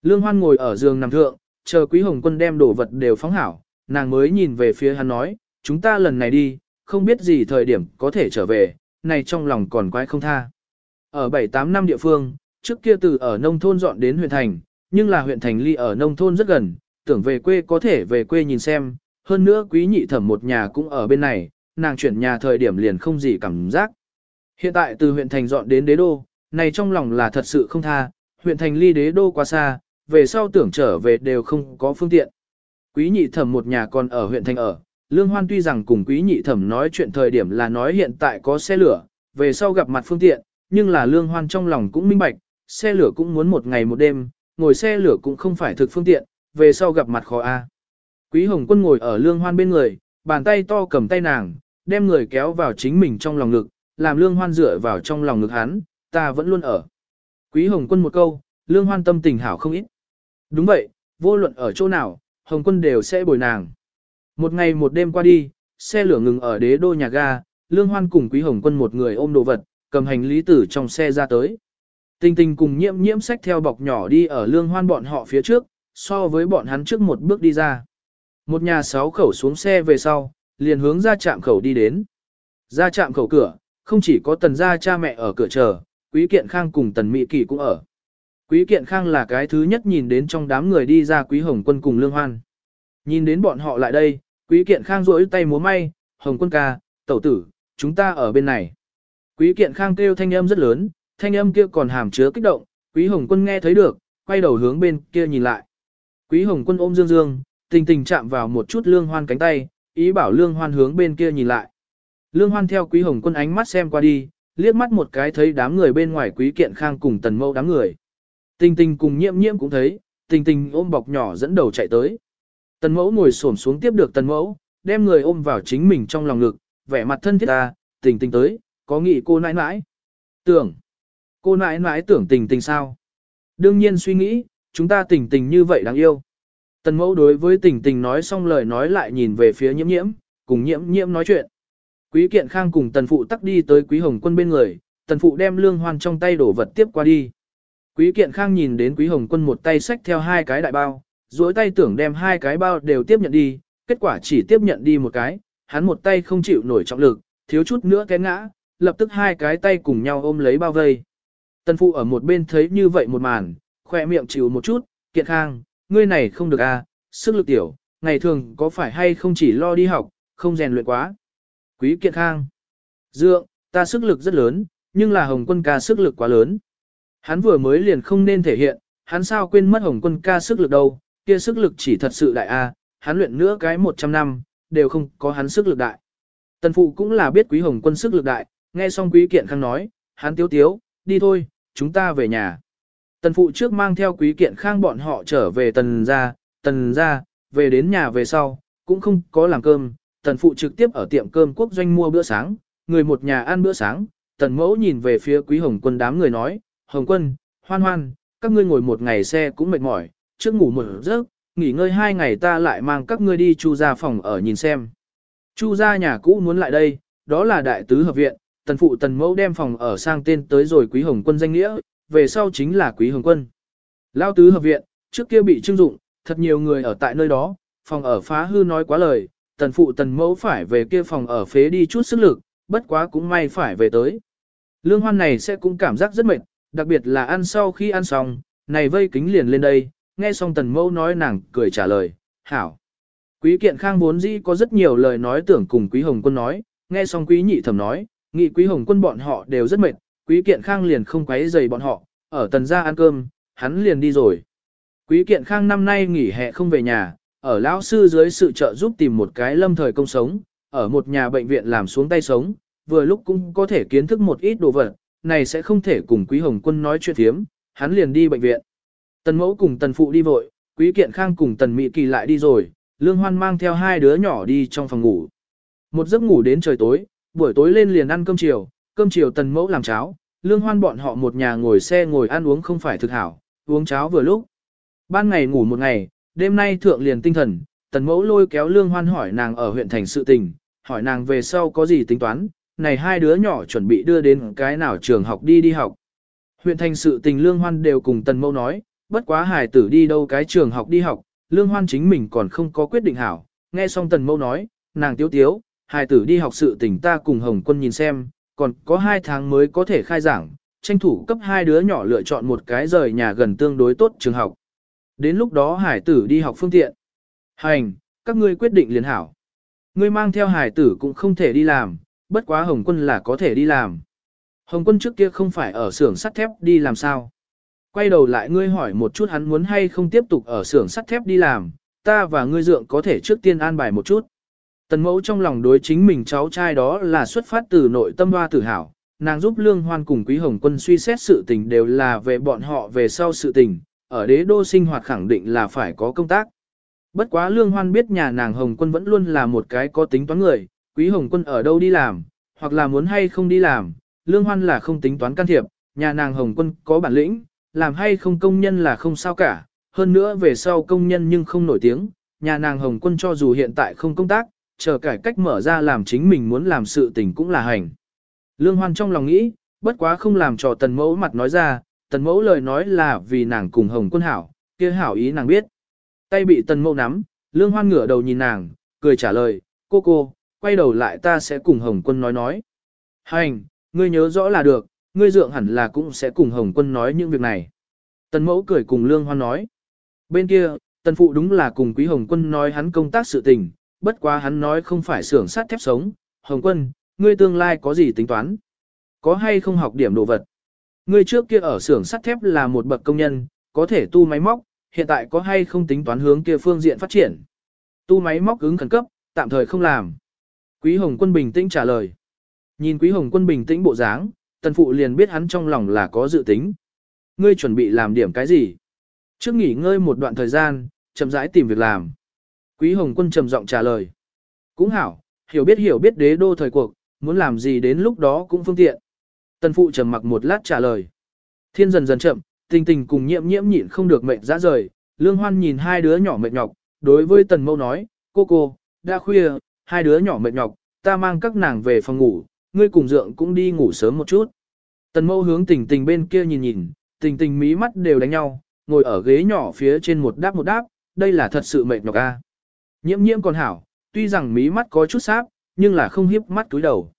Lương hoan ngồi ở giường nằm thượng, chờ quý hồng quân đem đồ vật đều phóng hảo, nàng mới nhìn về phía hắn nói, chúng ta lần này đi, không biết gì thời điểm có thể trở về, này trong lòng còn quái không tha. Ở 7-8 năm địa phương, trước kia từ ở nông thôn dọn đến huyện thành, nhưng là huyện thành ly ở nông thôn rất gần, tưởng về quê có thể về quê nhìn xem, hơn nữa quý nhị thẩm một nhà cũng ở bên này, nàng chuyển nhà thời điểm liền không gì cảm giác. Hiện tại từ huyện thành dọn đến đế đô, này trong lòng là thật sự không tha, huyện thành ly đế đô quá xa, về sau tưởng trở về đều không có phương tiện. Quý nhị thẩm một nhà còn ở huyện thành ở, Lương Hoan tuy rằng cùng quý nhị thẩm nói chuyện thời điểm là nói hiện tại có xe lửa, về sau gặp mặt phương tiện, nhưng là Lương Hoan trong lòng cũng minh bạch, xe lửa cũng muốn một ngày một đêm, ngồi xe lửa cũng không phải thực phương tiện, về sau gặp mặt khó a. Quý Hồng Quân ngồi ở Lương Hoan bên người, bàn tay to cầm tay nàng, đem người kéo vào chính mình trong lòng ngực, làm Lương Hoan dựa vào trong lòng ngực hắn, ta vẫn luôn ở. Quý Hồng Quân một câu, Lương Hoan tâm tình hảo không ít. Đúng vậy, vô luận ở chỗ nào, Hồng Quân đều sẽ bồi nàng. Một ngày một đêm qua đi, xe lửa ngừng ở đế đô nhà ga, Lương Hoan cùng Quý Hồng Quân một người ôm đồ vật, cầm hành lý tử trong xe ra tới. tinh tinh cùng nhiễm nhiễm sách theo bọc nhỏ đi ở Lương Hoan bọn họ phía trước, so với bọn hắn trước một bước đi ra. Một nhà sáu khẩu xuống xe về sau, liền hướng ra trạm khẩu đi đến. Ra trạm khẩu cửa, không chỉ có tần gia cha mẹ ở cửa chờ, Quý Kiện Khang cùng tần Mỹ Kỳ cũng ở. Quý Kiện Khang là cái thứ nhất nhìn đến trong đám người đi ra Quý Hồng Quân cùng Lương Hoan. Nhìn đến bọn họ lại đây, Quý Kiện Khang rỗi tay múa may, Hồng Quân ca, tẩu tử, chúng ta ở bên này. Quý Kiện Khang kêu thanh âm rất lớn, thanh âm kia còn hàm chứa kích động, Quý Hồng Quân nghe thấy được, quay đầu hướng bên kia nhìn lại. Quý Hồng Quân ôm Dương Dương, tình tình chạm vào một chút Lương Hoan cánh tay, ý bảo Lương Hoan hướng bên kia nhìn lại. Lương Hoan theo Quý Hồng Quân ánh mắt xem qua đi, liếc mắt một cái thấy đám người bên ngoài Quý Kiện Khang cùng Tần Mâu đám người. Tình tình cùng nhiễm nhiễm cũng thấy, tình tình ôm bọc nhỏ dẫn đầu chạy tới. Tần mẫu ngồi xổm xuống tiếp được tần mẫu, đem người ôm vào chính mình trong lòng ngực, vẻ mặt thân thiết ta, tình tình tới, có nghĩ cô nãi nãi. Tưởng, cô nãi nãi tưởng tình tình sao? Đương nhiên suy nghĩ, chúng ta tình tình như vậy đáng yêu. Tần mẫu đối với tình tình nói xong lời nói lại nhìn về phía nhiễm nhiễm, cùng nhiễm nhiễm nói chuyện. Quý kiện khang cùng tần phụ tắc đi tới quý hồng quân bên người, tần phụ đem lương hoan trong tay đổ vật tiếp qua đi. Quý kiện khang nhìn đến quý hồng quân một tay xách theo hai cái đại bao, duỗi tay tưởng đem hai cái bao đều tiếp nhận đi, kết quả chỉ tiếp nhận đi một cái, hắn một tay không chịu nổi trọng lực, thiếu chút nữa té ngã, lập tức hai cái tay cùng nhau ôm lấy bao vây. Tân phụ ở một bên thấy như vậy một màn, khoe miệng chịu một chút, kiện khang, ngươi này không được à, sức lực tiểu, ngày thường có phải hay không chỉ lo đi học, không rèn luyện quá. Quý kiện khang, dượng, ta sức lực rất lớn, nhưng là hồng quân ca sức lực quá lớn. Hắn vừa mới liền không nên thể hiện, hắn sao quên mất hồng quân ca sức lực đâu, kia sức lực chỉ thật sự đại a, hắn luyện nữa cái 100 năm, đều không có hắn sức lực đại. Tần phụ cũng là biết quý hồng quân sức lực đại, nghe xong quý kiện khang nói, hắn tiếu tiếu, đi thôi, chúng ta về nhà. Tần phụ trước mang theo quý kiện khang bọn họ trở về tần ra, tần ra, về đến nhà về sau, cũng không có làm cơm, tần phụ trực tiếp ở tiệm cơm quốc doanh mua bữa sáng, người một nhà ăn bữa sáng, tần mẫu nhìn về phía quý hồng quân đám người nói, hồng quân, hoan hoan, các ngươi ngồi một ngày xe cũng mệt mỏi, trước ngủ một giấc, nghỉ ngơi hai ngày ta lại mang các ngươi đi chu ra phòng ở nhìn xem. Chu ra nhà cũ muốn lại đây, đó là đại tứ hợp viện, tần phụ tần mẫu đem phòng ở sang tên tới rồi quý hồng quân danh nghĩa, về sau chính là quý hồng quân. Lao tứ hợp viện, trước kia bị trưng dụng, thật nhiều người ở tại nơi đó, phòng ở phá hư nói quá lời, tần phụ tần mẫu phải về kia phòng ở phế đi chút sức lực, bất quá cũng may phải về tới. Lương hoan này sẽ cũng cảm giác rất mệt, đặc biệt là ăn sau khi ăn xong, này vây kính liền lên đây, nghe xong tần mẫu nói nàng cười trả lời, hảo. Quý kiện khang vốn dĩ có rất nhiều lời nói tưởng cùng quý hồng quân nói, nghe xong quý nhị thẩm nói, nghị quý hồng quân bọn họ đều rất mệt, quý kiện khang liền không quấy dày bọn họ, ở tần gia ăn cơm, hắn liền đi rồi. Quý kiện khang năm nay nghỉ hè không về nhà, ở lão sư dưới sự trợ giúp tìm một cái lâm thời công sống, ở một nhà bệnh viện làm xuống tay sống, vừa lúc cũng có thể kiến thức một ít đồ vật, này sẽ không thể cùng quý hồng quân nói chuyện thiếm, hắn liền đi bệnh viện. Tần mẫu cùng tần phụ đi vội, quý kiện khang cùng tần mỹ kỳ lại đi rồi, lương hoan mang theo hai đứa nhỏ đi trong phòng ngủ. Một giấc ngủ đến trời tối, buổi tối lên liền ăn cơm chiều, cơm chiều tần mẫu làm cháo, lương hoan bọn họ một nhà ngồi xe ngồi ăn uống không phải thực hảo, uống cháo vừa lúc. Ban ngày ngủ một ngày, đêm nay thượng liền tinh thần, tần mẫu lôi kéo lương hoan hỏi nàng ở huyện thành sự tình, hỏi nàng về sau có gì tính toán, này hai đứa nhỏ chuẩn bị đưa đến cái nào trường học đi đi học. Huyện thành sự tình lương hoan đều cùng tần mẫu nói, bất quá hải tử đi đâu cái trường học đi học, lương hoan chính mình còn không có quyết định hảo, nghe xong tần mâu nói, nàng tiếu tiếu, hải tử đi học sự tỉnh ta cùng hồng quân nhìn xem, còn có hai tháng mới có thể khai giảng, tranh thủ cấp hai đứa nhỏ lựa chọn một cái rời nhà gần tương đối tốt trường học. Đến lúc đó hải tử đi học phương tiện. Hành, các ngươi quyết định liền hảo. Ngươi mang theo hải tử cũng không thể đi làm, bất quá Hồng quân là có thể đi làm. Hồng quân trước kia không phải ở xưởng sắt thép đi làm sao. Quay đầu lại ngươi hỏi một chút hắn muốn hay không tiếp tục ở xưởng sắt thép đi làm, ta và ngươi dượng có thể trước tiên an bài một chút. Tần mẫu trong lòng đối chính mình cháu trai đó là xuất phát từ nội tâm hoa tử hào, nàng giúp Lương Hoan cùng Quý Hồng Quân suy xét sự tình đều là về bọn họ về sau sự tình, ở đế đô sinh hoạt khẳng định là phải có công tác. Bất quá Lương Hoan biết nhà nàng Hồng Quân vẫn luôn là một cái có tính toán người, Quý Hồng Quân ở đâu đi làm, hoặc là muốn hay không đi làm, Lương Hoan là không tính toán can thiệp, nhà nàng Hồng Quân có bản lĩnh, làm hay không công nhân là không sao cả, hơn nữa về sau công nhân nhưng không nổi tiếng, nhà nàng Hồng Quân cho dù hiện tại không công tác, chờ cải cách mở ra làm chính mình muốn làm sự tình cũng là hành. Lương Hoan trong lòng nghĩ, bất quá không làm cho tần mẫu mặt nói ra, tần mẫu lời nói là vì nàng cùng Hồng Quân hảo, kia hảo ý nàng biết. Tay bị tần mẫu nắm, Lương Hoan ngửa đầu nhìn nàng, cười trả lời, cô cô, quay đầu lại ta sẽ cùng Hồng Quân nói nói. Hành, ngươi nhớ rõ là được, ngươi dượng hẳn là cũng sẽ cùng Hồng Quân nói những việc này. Tần mẫu cười cùng Lương Hoan nói. Bên kia, tần phụ đúng là cùng Quý Hồng Quân nói hắn công tác sự tình, bất quá hắn nói không phải xưởng sắt thép sống. Hồng Quân, ngươi tương lai có gì tính toán? Có hay không học điểm đồ vật? Ngươi trước kia ở xưởng sắt thép là một bậc công nhân, có thể tu máy móc, hiện tại có hay không tính toán hướng kia phương diện phát triển? Tu máy móc ứng khẩn cấp, tạm thời không làm. Quý Hồng Quân bình tĩnh trả lời. Nhìn Quý Hồng Quân bình tĩnh bộ dáng, tần phụ liền biết hắn trong lòng là có dự tính. Ngươi chuẩn bị làm điểm cái gì? Trước nghỉ ngơi một đoạn thời gian, chậm rãi tìm việc làm. Quý Hồng Quân trầm giọng trả lời. Cũng hảo, hiểu biết hiểu biết đế đô thời cuộc, muốn làm gì đến lúc đó cũng phương tiện. Tần phụ trầm mặc một lát trả lời. Thiên dần dần chậm, tình tình cùng nhiễm nhiễm nhịn không được mệnh ra rời. Lương Hoan nhìn hai đứa nhỏ mệt nhọc, đối với tần mâu nói, cô cô, đã khuya, hai đứa nhỏ mệt nhọc, ta mang các nàng về phòng ngủ, ngươi cùng dượng cũng đi ngủ sớm một chút. Tần mâu hướng tình tình bên kia nhìn nhìn, tình tình mí mắt đều đánh nhau, ngồi ở ghế nhỏ phía trên một đáp một đáp, đây là thật sự mệt nhọc a. Nhiễm nhiễm còn hảo, tuy rằng mí mắt có chút sáp, nhưng là không hiếp mắt túi đầu.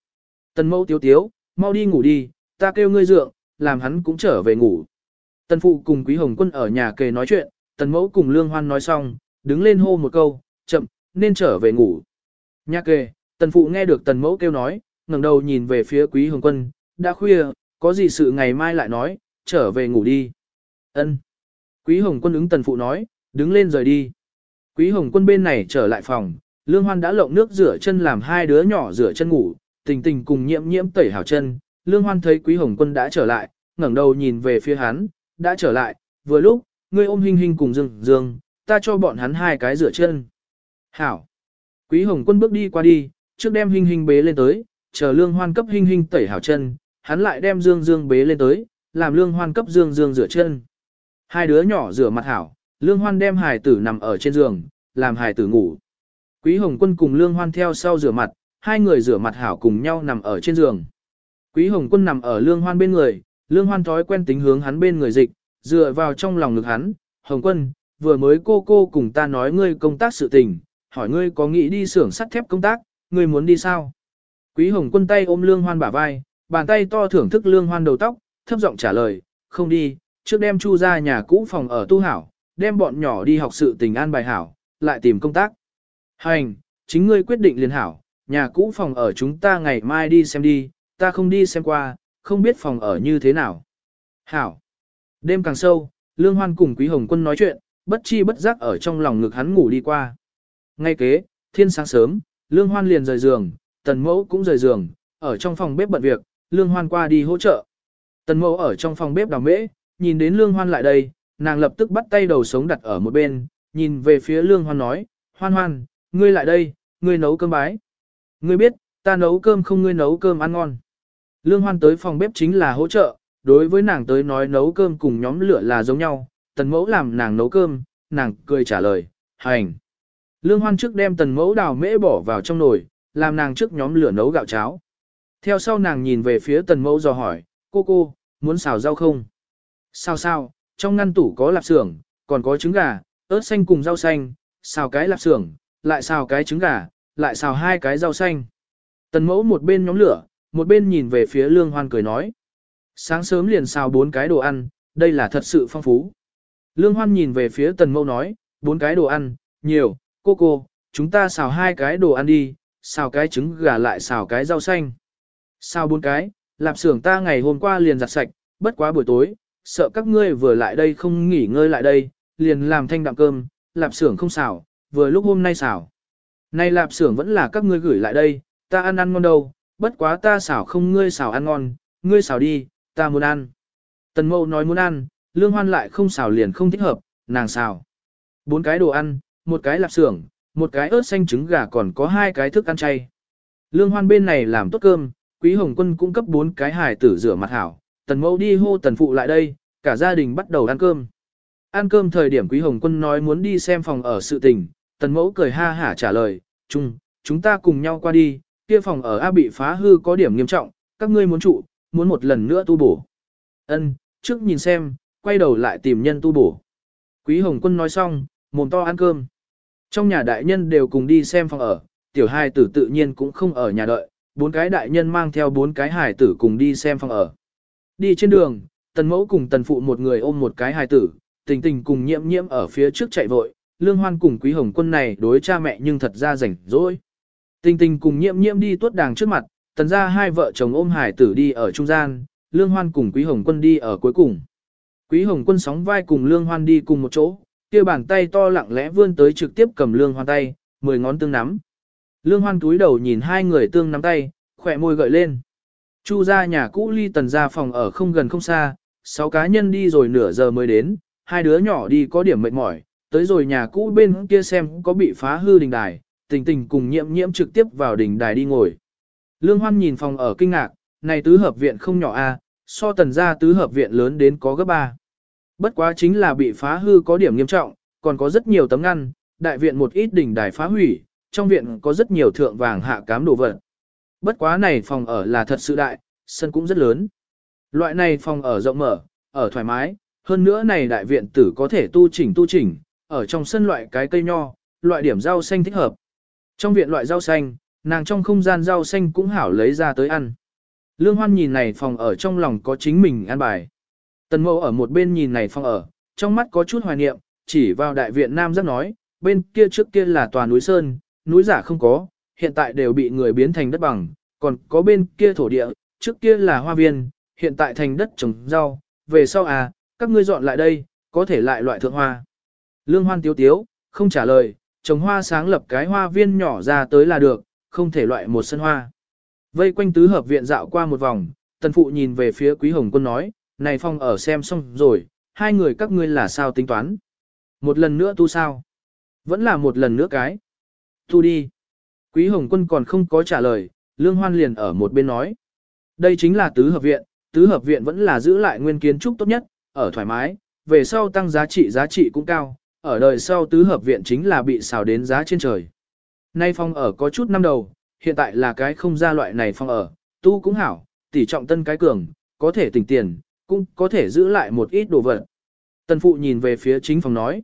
Tần mâu tiếu tiếu, mau đi ngủ đi, ta kêu ngươi dượng, làm hắn cũng trở về ngủ. Tần phụ cùng quý hồng quân ở nhà kề nói chuyện, tần mẫu cùng lương hoan nói xong, đứng lên hô một câu, chậm, nên trở về ngủ. Nhà kề, tần phụ nghe được tần mẫu kêu nói, ngẩng đầu nhìn về phía quý hồng quân, đã khuya, có gì sự ngày mai lại nói, trở về ngủ đi. Ân. Quý hồng quân ứng tần phụ nói, đứng lên rời đi. Quý hồng quân bên này trở lại phòng, lương hoan đã lộng nước rửa chân làm hai đứa nhỏ rửa chân ngủ, tình tình cùng nhiễm nhiễm tẩy hảo chân. Lương hoan thấy quý hồng quân đã trở lại, ngẩng đầu nhìn về phía hắn, đã trở lại, vừa lúc, ngươi ôm hình hình cùng dương dương, ta cho bọn hắn hai cái rửa chân. Hảo. Quý hồng quân bước đi qua đi, trước đem hình hình bế lên tới, chờ lương hoan cấp hình hình tẩy hảo chân, hắn lại đem dương dương bế lên tới, làm lương hoan cấp dương dương rửa chân. Hai đứa nhỏ rửa mặt hảo, lương hoan đem hải tử nằm ở trên giường, làm hải tử ngủ. Quý hồng quân cùng lương hoan theo sau rửa mặt, hai người rửa mặt hảo cùng nhau nằm ở trên giường. Quý hồng quân nằm ở lương hoan bên người, lương hoan thói quen tính hướng hắn bên người dịch, dựa vào trong lòng ngực hắn, hồng quân, vừa mới cô cô cùng ta nói ngươi công tác sự tình, hỏi ngươi có nghĩ đi xưởng sắt thép công tác, ngươi muốn đi sao? Quý hồng quân tay ôm lương hoan bả vai, bàn tay to thưởng thức lương hoan đầu tóc, thấp giọng trả lời, không đi, trước đem chu ra nhà cũ phòng ở tu hảo, đem bọn nhỏ đi học sự tình an bài hảo, lại tìm công tác. Hành, chính ngươi quyết định liền hảo, nhà cũ phòng ở chúng ta ngày mai đi xem đi, ta không đi xem qua, không biết phòng ở như thế nào. Hảo. Đêm càng sâu, Lương Hoan cùng Quý Hồng Quân nói chuyện, bất chi bất giác ở trong lòng ngực hắn ngủ đi qua. Ngay kế, thiên sáng sớm, Lương Hoan liền rời giường, Tần Mẫu cũng rời giường, ở trong phòng bếp bận việc, Lương Hoan qua đi hỗ trợ. Tần Mẫu ở trong phòng bếp đào mễ, nhìn đến Lương Hoan lại đây, nàng lập tức bắt tay đầu sống đặt ở một bên, nhìn về phía Lương Hoan nói, Hoan Hoan, ngươi lại đây, ngươi nấu cơm bái. Ngươi biết, ta nấu cơm không ngươi nấu cơm ăn ngon. Lương Hoan tới phòng bếp chính là hỗ trợ, đối với nàng tới nói nấu cơm cùng nhóm lửa là giống nhau, tần mẫu làm nàng nấu cơm, nàng cười trả lời, hành. Lương Hoan trước đem tần mẫu đào mễ bỏ vào trong nồi, làm nàng trước nhóm lửa nấu gạo cháo. Theo sau nàng nhìn về phía tần mẫu dò hỏi, cô cô, muốn xào rau không? Sao sao, trong ngăn tủ có lạp xưởng, còn có trứng gà, ớt xanh cùng rau xanh, xào cái lạp xưởng, lại xào cái trứng gà, lại xào hai cái rau xanh. Tần mẫu một bên nhóm lửa, một bên nhìn về phía lương hoan cười nói. Sáng sớm liền xào bốn cái đồ ăn, đây là thật sự phong phú. Lương hoan nhìn về phía tần mẫu nói, bốn cái đồ ăn, nhiều, cô cô, chúng ta xào hai cái đồ ăn đi, xào cái trứng gà lại xào cái rau xanh. Xào bốn cái, lạp xưởng ta ngày hôm qua liền giặt sạch, bất quá buổi tối, sợ các ngươi vừa lại đây không nghỉ ngơi lại đây, liền làm thanh đạm cơm, lạp xưởng không xào, vừa lúc hôm nay xào. Này lạp xưởng vẫn là các ngươi gửi lại đây, ta ăn ăn ngon đâu, bất quá ta xảo không ngươi xảo ăn ngon, ngươi xảo đi, ta muốn ăn. Tần mâu nói muốn ăn, lương hoan lại không xảo liền không thích hợp, nàng xảo. Bốn cái đồ ăn, một cái lạp xưởng, một cái ớt xanh trứng gà còn có hai cái thức ăn chay. Lương hoan bên này làm tốt cơm, quý hồng quân cung cấp bốn cái hài tử rửa mặt hảo, tần mẫu đi hô tần phụ lại đây, cả gia đình bắt đầu ăn cơm. Ăn cơm thời điểm quý hồng quân nói muốn đi xem phòng ở sự tình, tần mẫu cười ha hả trả lời, chung, chúng ta cùng nhau qua đi, kia phòng ở A bị phá hư có điểm nghiêm trọng, các ngươi muốn trụ, muốn một lần nữa tu bổ. Ân, trước nhìn xem, quay đầu lại tìm nhân tu bổ. Quý Hồng Quân nói xong, mồm to ăn cơm. Trong nhà đại nhân đều cùng đi xem phòng ở, tiểu hài tử tự nhiên cũng không ở nhà đợi, bốn cái đại nhân mang theo bốn cái hài tử cùng đi xem phòng ở. Đi trên đường, tần mẫu cùng tần phụ một người ôm một cái hài tử, tình tình cùng nhiễm nhiễm ở phía trước chạy vội, lương hoan cùng quý hồng quân này đối cha mẹ nhưng thật ra rảnh rỗi. Tình tình cùng nhiễm nhiễm đi tuốt đàng trước mặt, tần ra hai vợ chồng ôm hải tử đi ở trung gian, lương hoan cùng quý hồng quân đi ở cuối cùng. Quý hồng quân sóng vai cùng lương hoan đi cùng một chỗ, kia bàn tay to lặng lẽ vươn tới trực tiếp cầm lương hoan tay, mười ngón tương nắm. Lương hoan túi đầu nhìn hai người tương nắm tay, khỏe môi gợi lên. Chu ra nhà cũ ly tần ra phòng ở không gần không xa, sáu cá nhân đi rồi nửa giờ mới đến, hai đứa nhỏ đi có điểm mệt mỏi, tới rồi nhà cũ bên kia xem có bị phá hư đình đài, tình tình cùng nhiễm nhiễm trực tiếp vào đình đài đi ngồi. Lương Hoan nhìn phòng ở kinh ngạc, này tứ hợp viện không nhỏ a, so tần gia tứ hợp viện lớn đến có gấp ba. Bất quá chính là bị phá hư có điểm nghiêm trọng, còn có rất nhiều tấm ngăn, đại viện một ít đỉnh đài phá hủy, trong viện có rất nhiều thượng vàng hạ cám đồ vật. Bất quá này phòng ở là thật sự đại, sân cũng rất lớn. Loại này phòng ở rộng mở, ở thoải mái, hơn nữa này đại viện tử có thể tu chỉnh tu chỉnh, ở trong sân loại cái cây nho, loại điểm rau xanh thích hợp. Trong viện loại rau xanh, nàng trong không gian rau xanh cũng hảo lấy ra tới ăn. Lương Hoan nhìn này phòng ở trong lòng có chính mình ăn bài. Tần mẫu ở một bên nhìn này phong ở, trong mắt có chút hoài niệm, chỉ vào đại viện Nam giác nói, bên kia trước kia là tòa núi sơn, núi giả không có, hiện tại đều bị người biến thành đất bằng, còn có bên kia thổ địa, trước kia là hoa viên, hiện tại thành đất trồng rau, về sau à, các ngươi dọn lại đây, có thể lại loại thượng hoa. Lương Hoan tiếu tiếu, không trả lời, trồng hoa sáng lập cái hoa viên nhỏ ra tới là được, không thể loại một sân hoa. Vây quanh tứ hợp viện dạo qua một vòng, tần phụ nhìn về phía quý hồng quân nói, này phong ở xem xong rồi, hai người các ngươi là sao tính toán. Một lần nữa tu sao? Vẫn là một lần nữa cái. Tu đi. Quý hồng quân còn không có trả lời, lương hoan liền ở một bên nói. Đây chính là tứ hợp viện, tứ hợp viện vẫn là giữ lại nguyên kiến trúc tốt nhất, ở thoải mái, về sau tăng giá trị giá trị cũng cao, ở đời sau tứ hợp viện chính là bị xào đến giá trên trời. Nay phòng ở có chút năm đầu, hiện tại là cái không ra loại này phòng ở, tu cũng hảo, tỷ trọng tân cái cường, có thể tỉnh tiền, cũng có thể giữ lại một ít đồ vật. Tần phụ nhìn về phía chính phòng nói.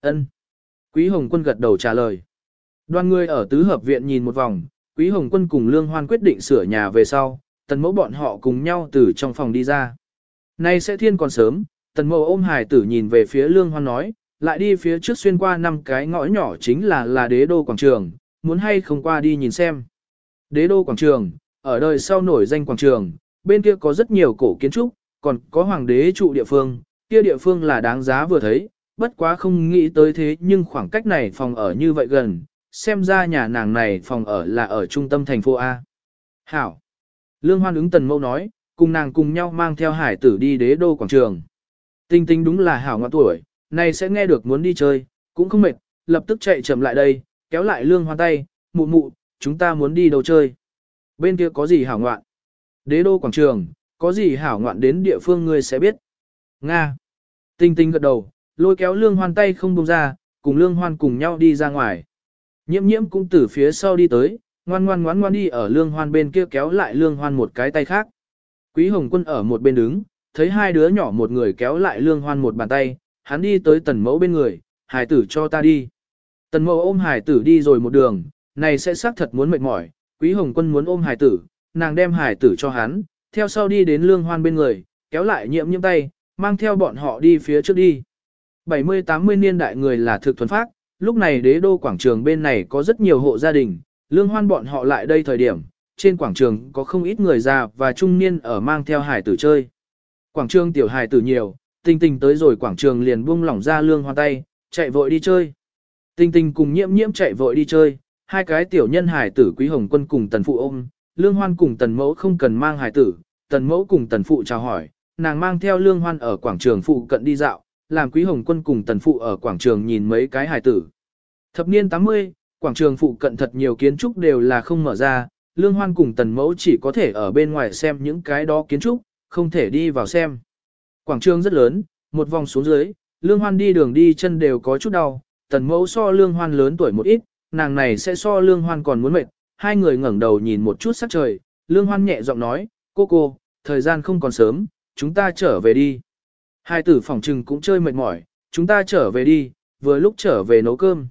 ân. Quý Hồng Quân gật đầu trả lời. Đoàn người ở tứ hợp viện nhìn một vòng, Quý Hồng Quân cùng Lương Hoan quyết định sửa nhà về sau, tần mẫu bọn họ cùng nhau từ trong phòng đi ra. Nay sẽ thiên còn sớm, tần mẫu ôm hài tử nhìn về phía Lương Hoan nói, lại đi phía trước xuyên qua năm cái ngõ nhỏ chính là là đế đô quảng trường, muốn hay không qua đi nhìn xem. Đế đô quảng trường, ở đời sau nổi danh quảng trường, bên kia có rất nhiều cổ kiến trúc, còn có hoàng đế trụ địa phương, kia địa phương là đáng giá vừa thấy, bất quá không nghĩ tới thế nhưng khoảng cách này phòng ở như vậy gần, xem ra nhà nàng này phòng ở là ở trung tâm thành phố A. Hảo. Lương Hoan ứng tần mâu nói, cùng nàng cùng nhau mang theo hải tử đi đế đô quảng trường. Tinh tinh đúng là hảo ngoan tuổi, này sẽ nghe được muốn đi chơi, cũng không mệt, lập tức chạy chậm lại đây, kéo lại lương hoan tay, mụ mụ, chúng ta muốn đi đâu chơi. Bên kia có gì hảo ngoạn? Đế đô quảng trường, có gì hảo ngoạn đến địa phương ngươi sẽ biết. Nga. Tinh tinh gật đầu, lôi kéo lương hoan tay không buông ra, cùng lương hoan cùng nhau đi ra ngoài. Nhiễm nhiễm cũng từ phía sau đi tới, ngoan ngoan ngoan ngoan đi ở lương hoan bên kia kéo lại lương hoan một cái tay khác. Quý Hồng Quân ở một bên đứng, thấy hai đứa nhỏ một người kéo lại lương hoan một bàn tay, hắn đi tới tần mẫu bên người, hải tử cho ta đi. Tần mẫu ôm hải tử đi rồi một đường, này sẽ xác thật muốn mệt mỏi, Quý Hồng Quân muốn ôm hải tử, nàng đem hải tử cho hắn, theo sau đi đến lương hoan bên người, kéo lại nhiễm nhiễm tay, mang theo bọn họ đi phía trước đi. 70-80 niên đại người là thực thuần phát, lúc này đế đô quảng trường bên này có rất nhiều hộ gia đình, lương hoan bọn họ lại đây thời điểm, trên quảng trường có không ít người già và trung niên ở mang theo hải tử chơi. Quảng trường tiểu hải tử nhiều, tinh tinh tới rồi quảng trường liền buông lỏng ra lương hoan tay, chạy vội đi chơi. Tinh tinh cùng nhiễm nhiễm chạy vội đi chơi, hai cái tiểu nhân hải tử quý hồng quân cùng tần phụ ôm, lương hoan cùng tần mẫu không cần mang hài tử, tần mẫu cùng tần phụ chào hỏi, nàng mang theo lương hoan ở quảng trường phụ cận đi dạo, làm quý hồng quân cùng tần phụ ở quảng trường nhìn mấy cái hài tử. Thập niên 80, quảng trường phụ cận thật nhiều kiến trúc đều là không mở ra, lương hoan cùng tần mẫu chỉ có thể ở bên ngoài xem những cái đó kiến trúc, không thể đi vào xem. Quảng trường rất lớn, một vòng xuống dưới, lương hoan đi đường đi chân đều có chút đau, tần mẫu so lương hoan lớn tuổi một ít, nàng này sẽ so lương hoan còn muốn mệt, hai người ngẩng đầu nhìn một chút sắc trời, lương hoan nhẹ giọng nói, cô cô, thời gian không còn sớm, chúng ta trở về đi. Hai tử phòng trừng cũng chơi mệt mỏi, chúng ta trở về đi, vừa lúc trở về nấu cơm.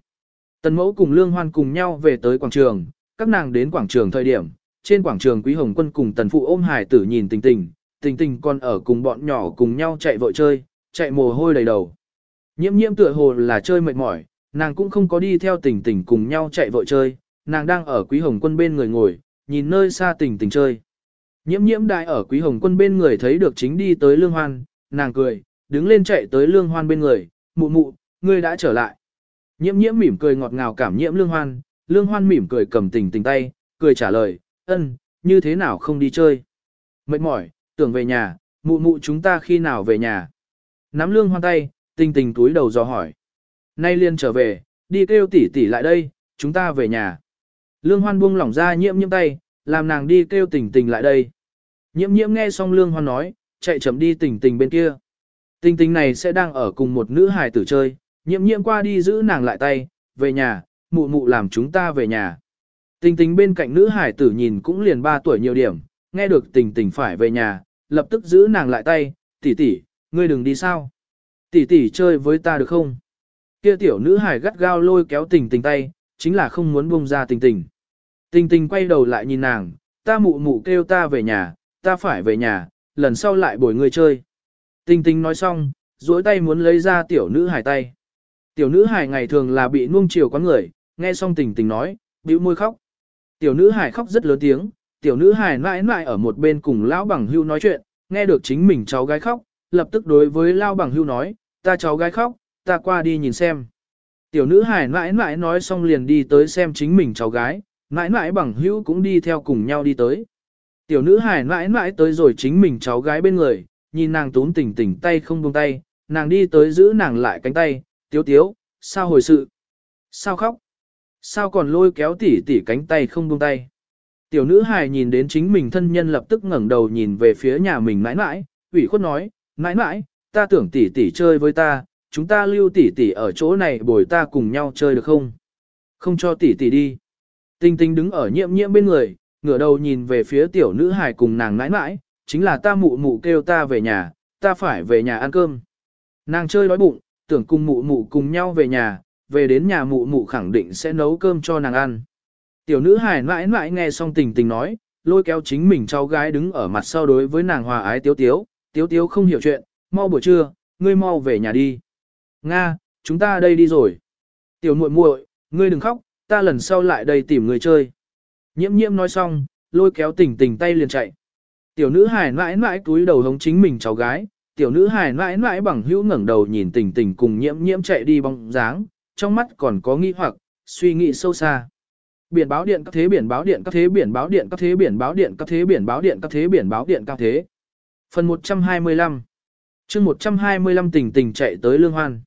Tần mẫu cùng lương hoan cùng nhau về tới quảng trường, các nàng đến quảng trường thời điểm, trên quảng trường quý hồng quân cùng tần phụ ôm hải tử nhìn tình tình, tình tình còn ở cùng bọn nhỏ cùng nhau chạy vội chơi, chạy mồ hôi đầy đầu. Nhiễm nhiễm tựa hồ là chơi mệt mỏi, nàng cũng không có đi theo tình tình cùng nhau chạy vội chơi, nàng đang ở quý hồng quân bên người ngồi, nhìn nơi xa tình tình chơi. Nhiễm nhiễm đại ở quý hồng quân bên người thấy được chính đi tới lương hoan, nàng cười, đứng lên chạy tới lương hoan bên người, mụ mụ, ngươi đã trở lại. Nhiễm nhiễm mỉm cười ngọt ngào cảm nhiễm lương hoan, lương hoan mỉm cười cầm tình tình tay, cười trả lời, ân, như thế nào không đi chơi. Mệt mỏi, tưởng về nhà, mụ mụ chúng ta khi nào về nhà. Nắm lương hoan tay, tình tình túi đầu dò hỏi. Nay liên trở về, đi kêu tỷ tỷ lại đây, chúng ta về nhà. Lương hoan buông lỏng ra nhiễm nhiễm tay, làm nàng đi kêu tình tình lại đây. Nhiễm nhiễm nghe xong lương hoan nói, chạy chậm đi tình tình bên kia. Tình tình này sẽ đang ở cùng một nữ hài tử chơi, nhiễm nhiễm qua đi giữ nàng lại tay, về nhà, mụ mụ làm chúng ta về nhà. Tình tình bên cạnh nữ hải tử nhìn cũng liền 3 tuổi nhiều điểm, nghe được tình tình phải về nhà, lập tức giữ nàng lại tay, tỷ tỷ, ngươi đừng đi sao. Tỷ tỷ chơi với ta được không? Kia tiểu nữ hải gắt gao lôi kéo tình tình tay, chính là không muốn buông ra tình tình. Tình tình quay đầu lại nhìn nàng, ta mụ mụ kêu ta về nhà, ta phải về nhà, lần sau lại bồi ngươi chơi. Tình tình nói xong, duỗi tay muốn lấy ra tiểu nữ hải tay. Tiểu nữ hải ngày thường là bị nuông chiều con người, nghe xong tình tình nói, bĩu môi khóc. Tiểu nữ hải khóc rất lớn tiếng, tiểu nữ hải mãi mãi ở một bên cùng lão bằng hưu nói chuyện, nghe được chính mình cháu gái khóc, lập tức đối với lão bằng hưu nói, ta cháu gái khóc, ta qua đi nhìn xem. Tiểu nữ hải mãi mãi nói xong liền đi tới xem chính mình cháu gái, mãi mãi bằng hữu cũng đi theo cùng nhau đi tới. Tiểu nữ hải mãi mãi tới rồi chính mình cháu gái bên người, nhìn nàng tốn tỉnh tỉnh tay không buông tay, nàng đi tới giữ nàng lại cánh tay, tiếu tiếu, sao hồi sự? Sao khóc? Sao còn lôi kéo tỉ tỉ cánh tay không buông tay? Tiểu nữ hài nhìn đến chính mình thân nhân lập tức ngẩng đầu nhìn về phía nhà mình mãi mãi, ủy khuất nói, mãi mãi, ta tưởng tỉ tỉ chơi với ta, chúng ta lưu tỉ tỉ ở chỗ này bồi ta cùng nhau chơi được không? Không cho tỉ tỉ đi. Tinh tinh đứng ở nhiễm nhiễm bên người, ngửa đầu nhìn về phía tiểu nữ hài cùng nàng nãi nãi, chính là ta mụ mụ kêu ta về nhà, ta phải về nhà ăn cơm. Nàng chơi đói bụng, tưởng cùng mụ mụ cùng nhau về nhà, về đến nhà mụ mụ khẳng định sẽ nấu cơm cho nàng ăn. Tiểu nữ hài nãi nãi nghe xong tình tình nói, lôi kéo chính mình cháu gái đứng ở mặt sau đối với nàng hòa ái tiếu tiếu, tiếu tiếu không hiểu chuyện, mau buổi trưa, ngươi mau về nhà đi. Nga, chúng ta đây đi rồi. Tiểu muội muội, ngươi đừng khóc, ta lần sau lại đây tìm người chơi. Nhiễm nhiễm nói xong, lôi kéo tình tình tay liền chạy. Tiểu nữ hài mãi mãi túi đầu hống chính mình cháu gái, tiểu nữ hài mãi mãi bằng hữu ngẩng đầu nhìn tình tình cùng nhiễm nhiễm chạy đi bóng dáng, trong mắt còn có nghi hoặc, suy nghĩ sâu xa. Biển báo điện các thế biển báo điện các thế biển báo điện các thế biển báo điện các thế biển báo điện các thế biển báo điện các thế. Phần 125 chương 125 tình tình chạy tới lương hoan.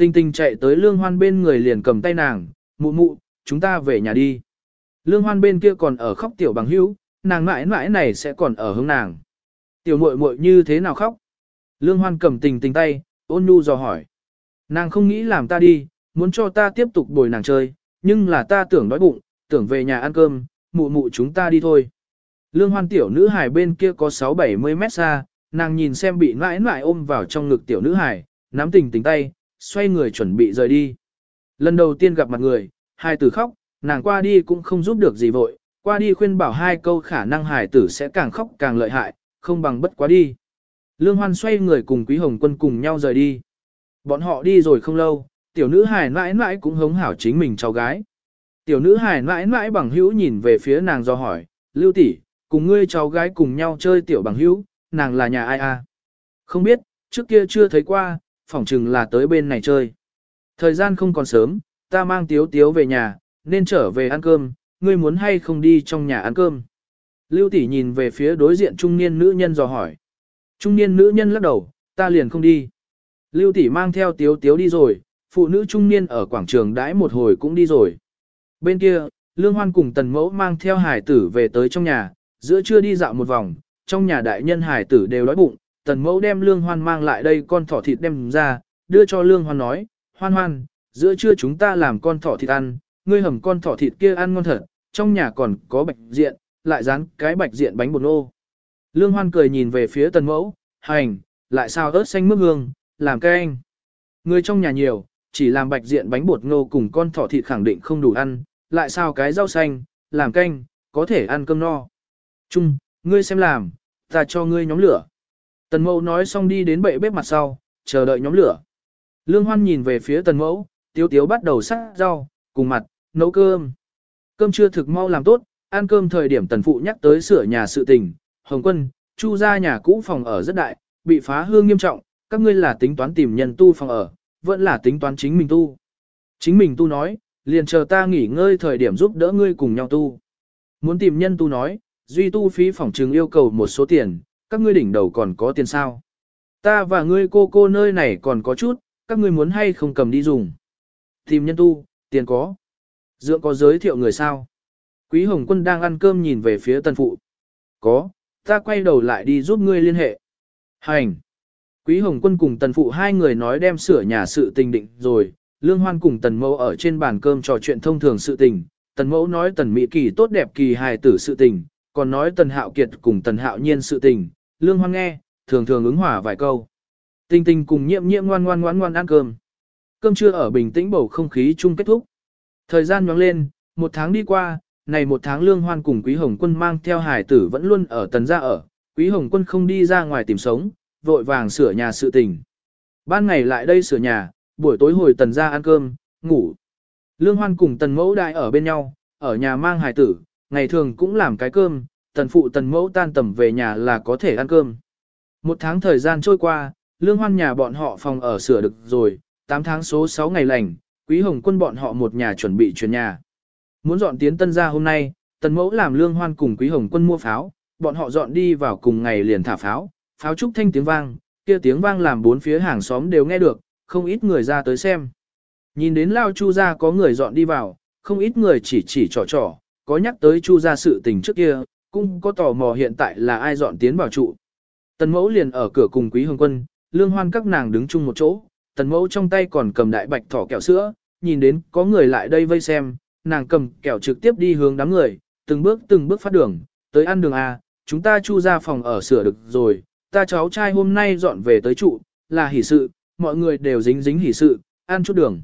Tình tình chạy tới lương hoan bên người liền cầm tay nàng, mụ mụ, chúng ta về nhà đi. Lương hoan bên kia còn ở khóc tiểu bằng hữu, nàng mãi mãi này sẽ còn ở hướng nàng. Tiểu muội muội như thế nào khóc? Lương hoan cầm tình tình tay, ôn nhu dò hỏi. Nàng không nghĩ làm ta đi, muốn cho ta tiếp tục bồi nàng chơi, nhưng là ta tưởng đói bụng, tưởng về nhà ăn cơm, mụ mụ chúng ta đi thôi. Lương hoan tiểu nữ hài bên kia có 6-70 mét xa, nàng nhìn xem bị mãi mãi ôm vào trong ngực tiểu nữ hài, nắm tình tình tay, xoay người chuẩn bị rời đi. Lần đầu tiên gặp mặt người, hai tử khóc, nàng qua đi cũng không giúp được gì vội, qua đi khuyên bảo hai câu khả năng hài tử sẽ càng khóc càng lợi hại, không bằng bất quá đi. Lương Hoan xoay người cùng Quý Hồng Quân cùng nhau rời đi. Bọn họ đi rồi không lâu, tiểu nữ hài mãi mãi cũng hống hảo chính mình cháu gái. Tiểu nữ hài mãi mãi bằng hữu nhìn về phía nàng do hỏi, Lưu tỷ, cùng ngươi cháu gái cùng nhau chơi tiểu bằng hữu, nàng là nhà ai à? Không biết, trước kia chưa thấy qua, phỏng chừng là tới bên này chơi. Thời gian không còn sớm, ta mang tiếu tiếu về nhà, nên trở về ăn cơm, ngươi muốn hay không đi trong nhà ăn cơm. Lưu tỷ nhìn về phía đối diện trung niên nữ nhân dò hỏi. Trung niên nữ nhân lắc đầu, ta liền không đi. Lưu tỷ mang theo tiếu tiếu đi rồi, phụ nữ trung niên ở quảng trường đãi một hồi cũng đi rồi. Bên kia, Lương Hoan cùng tần mẫu mang theo hải tử về tới trong nhà, giữa trưa đi dạo một vòng, trong nhà đại nhân hải tử đều đói bụng, tần mẫu đem Lương Hoan mang lại đây con thỏ thịt đem ra, đưa cho Lương Hoan nói, Hoan Hoan, giữa trưa chúng ta làm con thỏ thịt ăn, ngươi hầm con thỏ thịt kia ăn ngon thật, trong nhà còn có bạch diện, lại dán cái bạch diện bánh bột nô. Lương Hoan cười nhìn về phía tần mẫu, hành, lại sao ớt xanh mướp hương, làm cái anh. Người trong nhà nhiều, chỉ làm bạch diện bánh bột ngô cùng con thỏ thịt khẳng định không đủ ăn, lại sao cái rau xanh, làm canh, có thể ăn cơm no. Trung, ngươi xem làm, ta cho ngươi nhóm lửa. Tần mẫu nói xong đi đến bệ bếp mặt sau, chờ đợi nhóm lửa. Lương Hoan nhìn về phía tần mẫu, tiếu tiếu bắt đầu sắc rau, cùng mặt, nấu cơm. Cơm chưa thực mau làm tốt, ăn cơm thời điểm tần phụ nhắc tới sửa nhà sự tình, Hồng Quân, Chu ra nhà cũ phòng ở rất đại, bị phá hương nghiêm trọng, các ngươi là tính toán tìm nhân tu phòng ở, vẫn là tính toán chính mình tu. Chính mình tu nói, liền chờ ta nghỉ ngơi thời điểm giúp đỡ ngươi cùng nhau tu. Muốn tìm nhân tu nói, duy tu phí phòng trừng yêu cầu một số tiền, các ngươi đỉnh đầu còn có tiền sao. Ta và ngươi cô cô nơi này còn có chút, các ngươi muốn hay không cầm đi dùng. Tìm nhân tu, tiền có. Dưỡng có giới thiệu người sao? Quý Hồng Quân đang ăn cơm nhìn về phía tân phụ. Có, ta quay đầu lại đi giúp ngươi liên hệ. Hành. Quý Hồng Quân cùng tần phụ hai người nói đem sửa nhà sự tình định rồi, Lương Hoan cùng tần mẫu ở trên bàn cơm trò chuyện thông thường sự tình, tần mẫu nói tần mỹ kỳ tốt đẹp kỳ hài tử sự tình, còn nói tần hạo kiệt cùng tần hạo nhiên sự tình, Lương Hoan nghe, thường thường ứng hỏa vài câu. Tình tình cùng nhiệm nhiệm ngoan ngoan ngoan ngoan ăn cơm. Cơm trưa ở bình tĩnh bầu không khí chung kết thúc. Thời gian nhoáng lên, một tháng đi qua, này một tháng Lương Hoan cùng Quý Hồng Quân mang theo hải tử vẫn luôn ở tần gia ở, Quý Hồng Quân không đi ra ngoài tìm sống, vội vàng sửa nhà sự tình. Ban ngày lại đây sửa nhà, buổi tối hồi tần gia ăn cơm, ngủ. Lương Hoan cùng tần mẫu đại ở bên nhau, ở nhà mang Hải tử, ngày thường cũng làm cái cơm, tần phụ tần mẫu tan tầm về nhà là có thể ăn cơm. Một tháng thời gian trôi qua, lương hoan nhà bọn họ phòng ở sửa được rồi, 8 tháng số 6 ngày lành, quý hồng quân bọn họ một nhà chuẩn bị chuyển nhà. Muốn dọn tiến tân ra hôm nay, tần mẫu làm lương hoan cùng quý hồng quân mua pháo, bọn họ dọn đi vào cùng ngày liền thả pháo, pháo trúc thanh tiếng vang, kia tiếng vang làm bốn phía hàng xóm đều nghe được, không ít người ra tới xem. Nhìn đến lao chu ra có người dọn đi vào, không ít người chỉ chỉ trò trò, có nhắc tới chu ra sự tình trước kia, cũng có tò mò hiện tại là ai dọn tiến vào trụ. Tần mẫu liền ở cửa cùng quý hương quân, lương hoan các nàng đứng chung một chỗ, tần mẫu trong tay còn cầm đại bạch thỏ kẹo sữa, nhìn đến có người lại đây vây xem, nàng cầm kẹo trực tiếp đi hướng đám người, từng bước từng bước phát đường, tới ăn đường A, chúng ta chu ra phòng ở sửa được rồi, ta cháu trai hôm nay dọn về tới trụ, là hỷ sự, mọi người đều dính dính hỷ sự, ăn chút đường.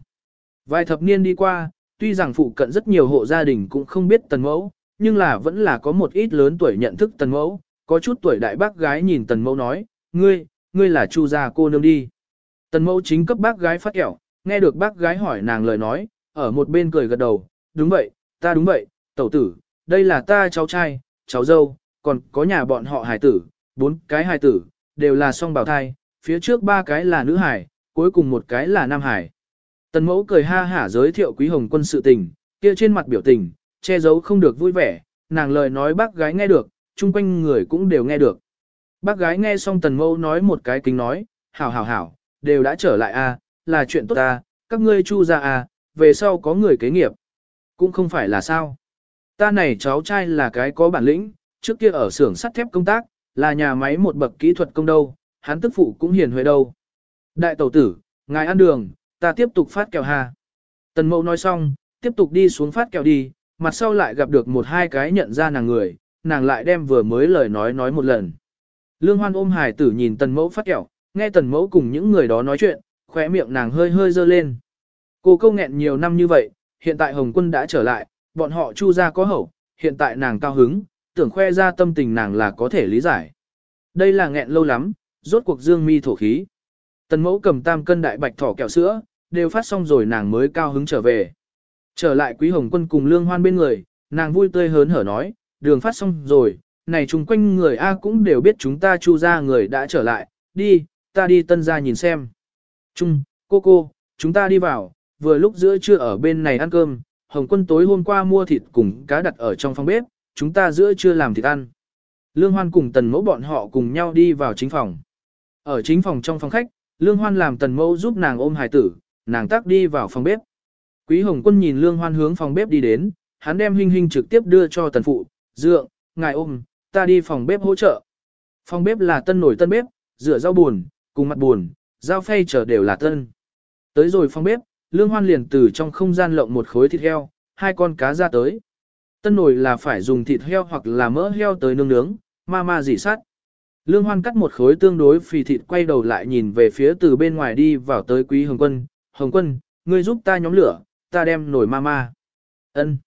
Vài thập niên đi qua, tuy rằng phụ cận rất nhiều hộ gia đình cũng không biết tần mẫu, nhưng là vẫn là có một ít lớn tuổi nhận thức tần mẫu, có chút tuổi đại bác gái nhìn tần mẫu nói, ngươi, ngươi là chu gia cô nương đi. Tần mẫu chính cấp bác gái phát kẹo, nghe được bác gái hỏi nàng lời nói, ở một bên cười gật đầu, đúng vậy, ta đúng vậy, tẩu tử, đây là ta cháu trai, cháu dâu, còn có nhà bọn họ hài tử, bốn cái hài tử, đều là song bào thai, phía trước ba cái là nữ hải, cuối cùng một cái là nam hải. Tần mẫu cười ha hả giới thiệu quý hồng quân sự tình, kia trên mặt biểu tình, che giấu không được vui vẻ, nàng lời nói bác gái nghe được, chung quanh người cũng đều nghe được. Bác gái nghe xong tần mâu nói một cái kính nói, hảo hảo hảo, đều đã trở lại a, là chuyện tốt ta, các ngươi chu ra a, về sau có người kế nghiệp. Cũng không phải là sao. Ta này cháu trai là cái có bản lĩnh, trước kia ở xưởng sắt thép công tác, là nhà máy một bậc kỹ thuật công đâu, hắn tức phụ cũng hiền huệ đâu. Đại tẩu tử, ngài ăn đường, ta tiếp tục phát kẹo hà. Tần mẫu nói xong, tiếp tục đi xuống phát kẹo đi, mặt sau lại gặp được một hai cái nhận ra nàng người, nàng lại đem vừa mới lời nói nói một lần. Lương hoan ôm hải tử nhìn tần mẫu phát kẹo, nghe tần mẫu cùng những người đó nói chuyện, khóe miệng nàng hơi hơi dơ lên. Cô câu nghẹn nhiều năm như vậy, hiện tại Hồng quân đã trở lại, bọn họ chu ra có hậu, hiện tại nàng cao hứng, tưởng khoe ra tâm tình nàng là có thể lý giải. Đây là nghẹn lâu lắm, rốt cuộc dương mi thổ khí. Tần mẫu cầm tam cân đại bạch thỏ kẹo sữa, đều phát xong rồi nàng mới cao hứng trở về. Trở lại quý hồng quân cùng lương hoan bên người, nàng vui tươi hớn hở nói, đường phát xong rồi, này chung quanh người A cũng đều biết chúng ta chu ra người đã trở lại, đi, ta đi tân ra nhìn xem. Trung, cô cô, chúng ta đi vào, vừa lúc giữa trưa ở bên này ăn cơm, Hồng quân tối hôm qua mua thịt cùng cá đặt ở trong phòng bếp, chúng ta giữa trưa làm thịt ăn. Lương Hoan cùng tần mẫu bọn họ cùng nhau đi vào chính phòng. Ở chính phòng trong phòng khách, Lương Hoan làm tần mẫu giúp nàng ôm hài tử, nàng tắc đi vào phòng bếp. Quý Hồng Quân nhìn Lương Hoan hướng phòng bếp đi đến, hắn đem Hinh Hinh trực tiếp đưa cho tần phụ, dượng, ngài ôm, ta đi phòng bếp hỗ trợ. Phòng bếp là tân nổi tân bếp, rửa rau buồn, cùng mặt buồn, dao phay trở đều là tân. Tới rồi phòng bếp, Lương Hoan liền từ trong không gian lộng một khối thịt heo, hai con cá ra tới. Tân nồi là phải dùng thịt heo hoặc là mỡ heo tới nướng nướng, ma ma dỉ sát. Lương Hoan cắt một khối tương đối phì thịt quay đầu lại nhìn về phía từ bên ngoài đi vào tới Quý Hồng Quân. Hồng Quân, ngươi giúp ta nhóm lửa, ta đem nổi ma ma. Ân.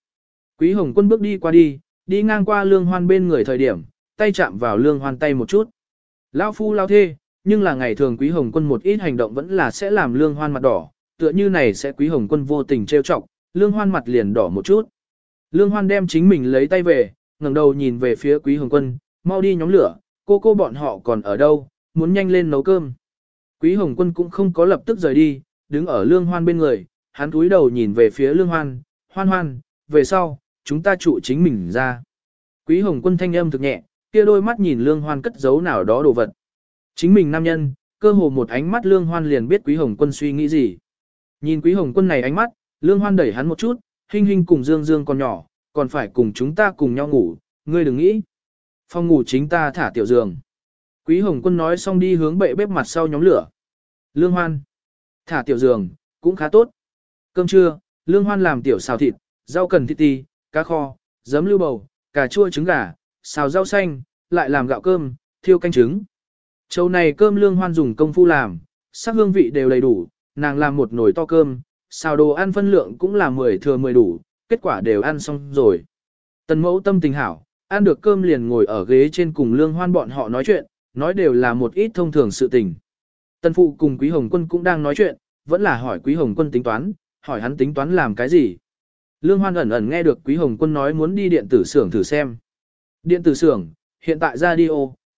Quý Hồng Quân bước đi qua đi, đi ngang qua Lương Hoan bên người thời điểm, tay chạm vào Lương Hoan tay một chút. lão phu lao thê, nhưng là ngày thường Quý Hồng Quân một ít hành động vẫn là sẽ làm Lương Hoan mặt đỏ, tựa như này sẽ Quý Hồng Quân vô tình trêu chọc, Lương Hoan mặt liền đỏ một chút. Lương Hoan đem chính mình lấy tay về, ngẩng đầu nhìn về phía Quý Hồng Quân, mau đi nhóm lửa, cô cô bọn họ còn ở đâu, muốn nhanh lên nấu cơm. Quý Hồng Quân cũng không có lập tức rời đi, đứng ở Lương Hoan bên người, hắn cúi đầu nhìn về phía Lương Hoan, hoan hoan, về sau, chúng ta trụ chính mình ra. Quý Hồng Quân thanh âm thực nhẹ, kia đôi mắt nhìn Lương Hoan cất giấu nào đó đồ vật. Chính mình nam nhân, cơ hồ một ánh mắt Lương Hoan liền biết Quý Hồng Quân suy nghĩ gì. Nhìn Quý Hồng Quân này ánh mắt, Lương Hoan đẩy hắn một chút, Hinh Hinh cùng Dương Dương còn nhỏ, còn phải cùng chúng ta cùng nhau ngủ, ngươi đừng nghĩ. Phòng ngủ chính ta thả tiểu giường. Quý Hồng Quân nói xong đi hướng bệ bếp mặt sau nhóm lửa. Lương Hoan. Thả tiểu giường, cũng khá tốt. Cơm trưa, Lương Hoan làm tiểu xào thịt, rau cần thịt ti, cá kho, giấm lưu bầu, cà chua trứng gà, xào rau xanh, lại làm gạo cơm, thiêu canh trứng. Châu này cơm Lương Hoan dùng công phu làm, sắc hương vị đều đầy đủ, nàng làm một nồi to cơm, xào đồ ăn phân lượng cũng là 10 thừa 10 đủ, kết quả đều ăn xong rồi. Tần mẫu tâm tình hảo, ăn được cơm liền ngồi ở ghế trên cùng lương hoan bọn họ nói chuyện, nói đều là một ít thông thường sự tình. Tần phụ cùng quý hồng quân cũng đang nói chuyện, vẫn là hỏi quý hồng quân tính toán, hỏi hắn tính toán làm cái gì. Lương hoan ẩn ẩn nghe được quý hồng quân nói muốn đi điện tử xưởng thử xem. Điện tử xưởng, hiện tại radio,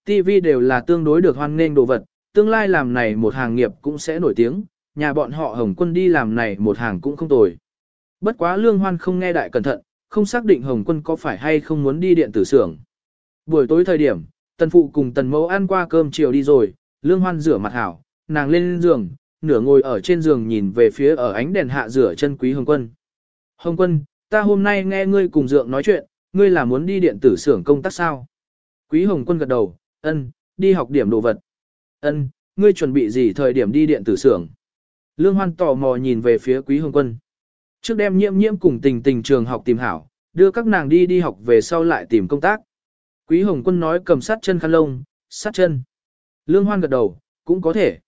TV đều là tương đối được hoan nghênh đồ vật, tương lai làm này một hàng nghiệp cũng sẽ nổi tiếng, nhà bọn họ Hồng Quân đi làm này một hàng cũng không tồi. Bất quá Lương Hoan không nghe đại cẩn thận, không xác định Hồng Quân có phải hay không muốn đi điện tử xưởng. Buổi tối thời điểm, Tần Phụ cùng Tần Mẫu ăn qua cơm chiều đi rồi, Lương Hoan rửa mặt hảo, nàng lên giường, nửa ngồi ở trên giường nhìn về phía ở ánh đèn hạ rửa chân Quý Hồng Quân. Hồng Quân, ta hôm nay nghe ngươi cùng dượng nói chuyện, ngươi là muốn đi điện tử xưởng công tác sao? Quý Hồng Quân gật đầu, ân, đi học điểm đồ vật. Ân, ngươi chuẩn bị gì thời điểm đi điện tử xưởng? Lương Hoan tò mò nhìn về phía Quý Hồng Quân. Trước đem nhiễm nhiễm cùng tình tình trường học tìm hảo, đưa các nàng đi đi học về sau lại tìm công tác. Quý Hồng Quân nói cầm sát chân khăn lông, sát chân. Lương Hoan gật đầu, cũng có thể.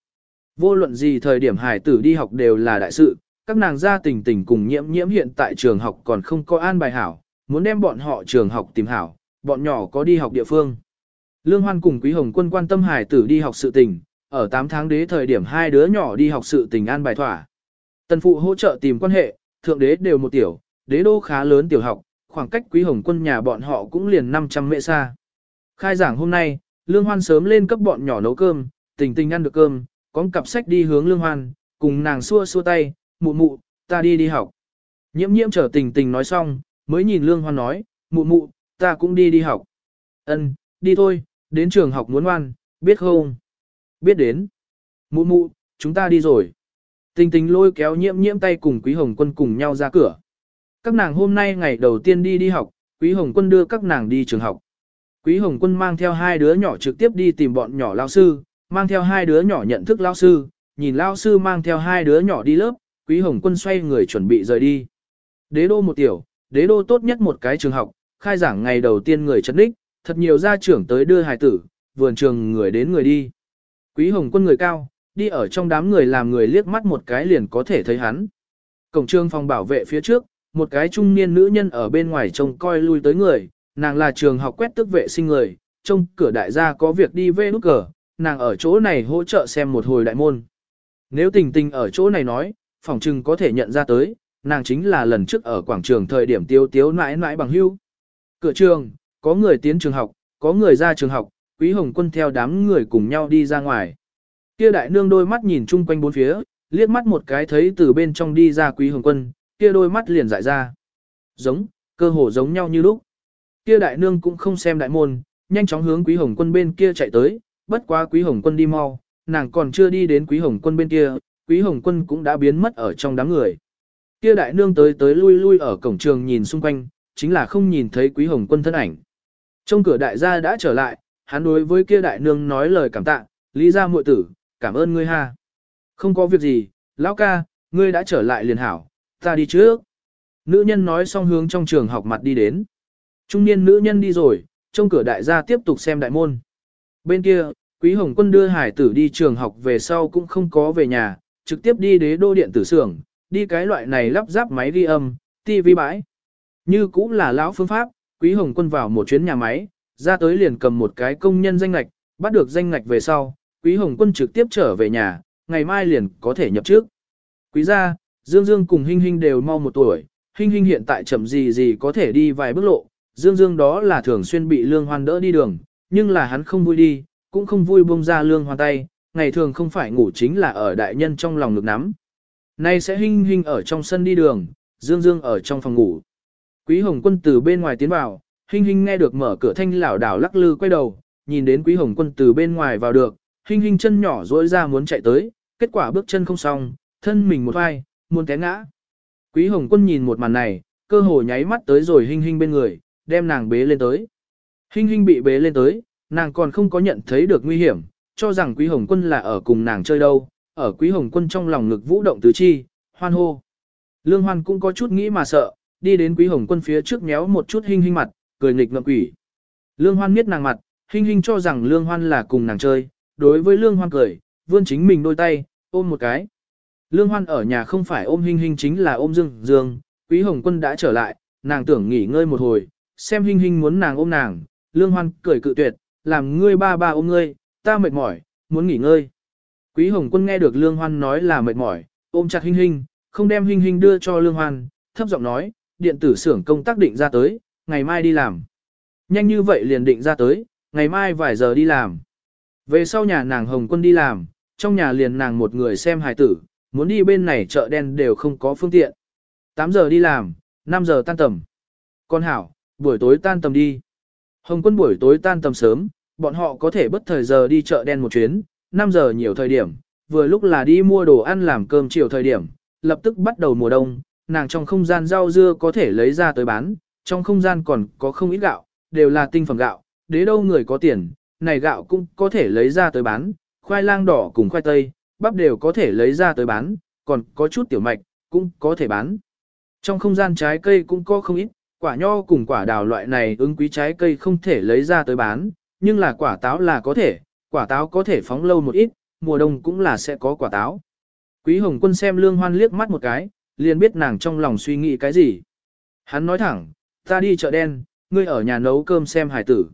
Vô luận gì thời điểm hải tử đi học đều là đại sự, các nàng gia tình tình cùng nhiễm nhiễm hiện tại trường học còn không có an bài hảo, muốn đem bọn họ trường học tìm hảo, bọn nhỏ có đi học địa phương. Lương Hoan cùng Quý Hồng Quân quan tâm hải tử đi học sự tình, ở 8 tháng đế thời điểm hai đứa nhỏ đi học sự tình an bài thỏa. Tần phụ hỗ trợ tìm quan hệ, thượng đế đều một tiểu, đế đô khá lớn tiểu học, khoảng cách quý hồng quân nhà bọn họ cũng liền 500 mệ xa. Khai giảng hôm nay, Lương Hoan sớm lên cấp bọn nhỏ nấu cơm, tình tình ăn được cơm, con cặp sách đi hướng Lương Hoan, cùng nàng xua xua tay, mụ mụ, ta đi đi học. Nhiễm nhiễm trở tình tình nói xong, mới nhìn Lương Hoan nói, mụ mụ, ta cũng đi đi học. Ân, đi thôi, đến trường học muốn ngoan, biết không? Biết đến. Mụ mụ, chúng ta đi rồi. Tình tình lôi kéo nhiễm nhiễm tay cùng Quý Hồng Quân cùng nhau ra cửa. Các nàng hôm nay ngày đầu tiên đi đi học, Quý Hồng Quân đưa các nàng đi trường học. Quý Hồng Quân mang theo hai đứa nhỏ trực tiếp đi tìm bọn nhỏ lao sư, mang theo hai đứa nhỏ nhận thức lao sư, nhìn lao sư mang theo hai đứa nhỏ đi lớp, Quý Hồng Quân xoay người chuẩn bị rời đi. Đế đô một tiểu, đế đô tốt nhất một cái trường học, khai giảng ngày đầu tiên người chấn đích, thật nhiều gia trưởng tới đưa hài tử, vườn trường người đến người đi. Quý Hồng Quân người cao, đi ở trong đám người làm người liếc mắt một cái liền có thể thấy hắn. Cổng trường phòng bảo vệ phía trước, một cái trung niên nữ nhân ở bên ngoài trông coi lui tới người, nàng là trường học quét tức vệ sinh người, trông cửa đại gia có việc đi về nút cờ, nàng ở chỗ này hỗ trợ xem một hồi đại môn. Nếu tình tình ở chỗ này nói, phòng trừng có thể nhận ra tới, nàng chính là lần trước ở quảng trường thời điểm tiêu tiếu mãi mãi bằng hưu. Cửa trường, có người tiến trường học, có người ra trường học, quý hồng quân theo đám người cùng nhau đi ra ngoài. Kia đại nương đôi mắt nhìn chung quanh bốn phía, liếc mắt một cái thấy từ bên trong đi ra quý hồng quân, kia đôi mắt liền dại ra. Giống, cơ hồ giống nhau như lúc. Kia đại nương cũng không xem đại môn, nhanh chóng hướng quý hồng quân bên kia chạy tới, bất quá quý hồng quân đi mau, nàng còn chưa đi đến quý hồng quân bên kia, quý hồng quân cũng đã biến mất ở trong đám người. Kia đại nương tới tới lui lui ở cổng trường nhìn xung quanh, chính là không nhìn thấy quý hồng quân thân ảnh. Trong cửa đại gia đã trở lại, hắn đối với kia đại nương nói lời cảm tạ, lý gia muội tử, cảm ơn ngươi ha. Không có việc gì, lão ca, ngươi đã trở lại liền hảo, ta đi trước. Nữ nhân nói xong hướng trong trường học mặt đi đến. Trung niên nữ nhân đi rồi, trong cửa đại gia tiếp tục xem đại môn. Bên kia, Quý Hồng Quân đưa hải tử đi trường học về sau cũng không có về nhà, trực tiếp đi đế đô điện tử xưởng, đi cái loại này lắp ráp máy ghi âm, TV bãi. Như cũng là lão phương pháp, Quý Hồng Quân vào một chuyến nhà máy, ra tới liền cầm một cái công nhân danh ngạch, bắt được danh ngạch về sau, Quý Hồng Quân trực tiếp trở về nhà, ngày mai liền có thể nhập trước. Quý gia, Dương Dương cùng Hinh Hinh đều mau một tuổi, Hinh Hinh hiện tại chậm gì gì có thể đi vài bước lộ, Dương Dương đó là thường xuyên bị Lương Hoan đỡ đi đường, nhưng là hắn không vui đi, cũng không vui buông ra Lương hoàn tay, ngày thường không phải ngủ chính là ở đại nhân trong lòng ngực nắm. Nay sẽ Hinh Hinh ở trong sân đi đường, Dương Dương ở trong phòng ngủ. Quý Hồng Quân từ bên ngoài tiến vào, Hinh Hinh nghe được mở cửa thanh lảo đảo lắc lư quay đầu, nhìn đến Quý Hồng Quân từ bên ngoài vào được, Hinh Hinh chân nhỏ dỗi ra muốn chạy tới, kết quả bước chân không xong, thân mình một vai, muốn té ngã. Quý Hồng Quân nhìn một màn này, cơ hồ nháy mắt tới rồi Hinh Hinh bên người, đem nàng bế lên tới. Hinh Hinh bị bế lên tới, nàng còn không có nhận thấy được nguy hiểm, cho rằng Quý Hồng Quân là ở cùng nàng chơi đâu, ở Quý Hồng Quân trong lòng ngực vũ động tứ chi, hoan hô. Lương Hoan cũng có chút nghĩ mà sợ, đi đến Quý Hồng Quân phía trước méo một chút Hinh Hinh mặt, cười nghịch ngợm quỷ. Lương Hoan miết nàng mặt, Hinh Hinh cho rằng Lương Hoan là cùng nàng chơi, đối với Lương Hoan cười, vươn chính mình đôi tay, ôm một cái. Lương Hoan ở nhà không phải ôm Hinh Hinh chính là ôm Dương Dương, Quý Hồng Quân đã trở lại, nàng tưởng nghỉ ngơi một hồi, xem Hinh Hinh muốn nàng ôm nàng, Lương Hoan cười cự tuyệt, làm ngươi ba ba ôm ngươi, ta mệt mỏi, muốn nghỉ ngơi. Quý Hồng Quân nghe được Lương Hoan nói là mệt mỏi, ôm chặt Hinh Hinh, không đem Hinh Hinh đưa cho Lương Hoan, thấp giọng nói, điện tử xưởng công tác định ra tới, ngày mai đi làm. Nhanh như vậy liền định ra tới, ngày mai vài giờ đi làm. Về sau nhà nàng Hồng Quân đi làm, trong nhà liền nàng một người xem hài tử, muốn đi bên này chợ đen đều không có phương tiện. 8 giờ đi làm, 5 giờ tan tầm. Con hảo, buổi tối tan tầm đi. Hồng quân buổi tối tan tầm sớm, bọn họ có thể bất thời giờ đi chợ đen một chuyến, 5 giờ nhiều thời điểm, vừa lúc là đi mua đồ ăn làm cơm chiều thời điểm, lập tức bắt đầu mùa đông, nàng trong không gian rau dưa có thể lấy ra tới bán, trong không gian còn có không ít gạo, đều là tinh phẩm gạo, đế đâu người có tiền, này gạo cũng có thể lấy ra tới bán, khoai lang đỏ cùng khoai tây, bắp đều có thể lấy ra tới bán, còn có chút tiểu mạch, cũng có thể bán. Trong không gian trái cây cũng có không ít, quả nho cùng quả đào loại này ứng quý trái cây không thể lấy ra tới bán, nhưng là quả táo là có thể, quả táo có thể phóng lâu một ít, mùa đông cũng là sẽ có quả táo. Quý Hồng Quân xem Lương Hoan liếc mắt một cái, liền biết nàng trong lòng suy nghĩ cái gì. Hắn nói thẳng, ta đi chợ đen, ngươi ở nhà nấu cơm xem hải tử.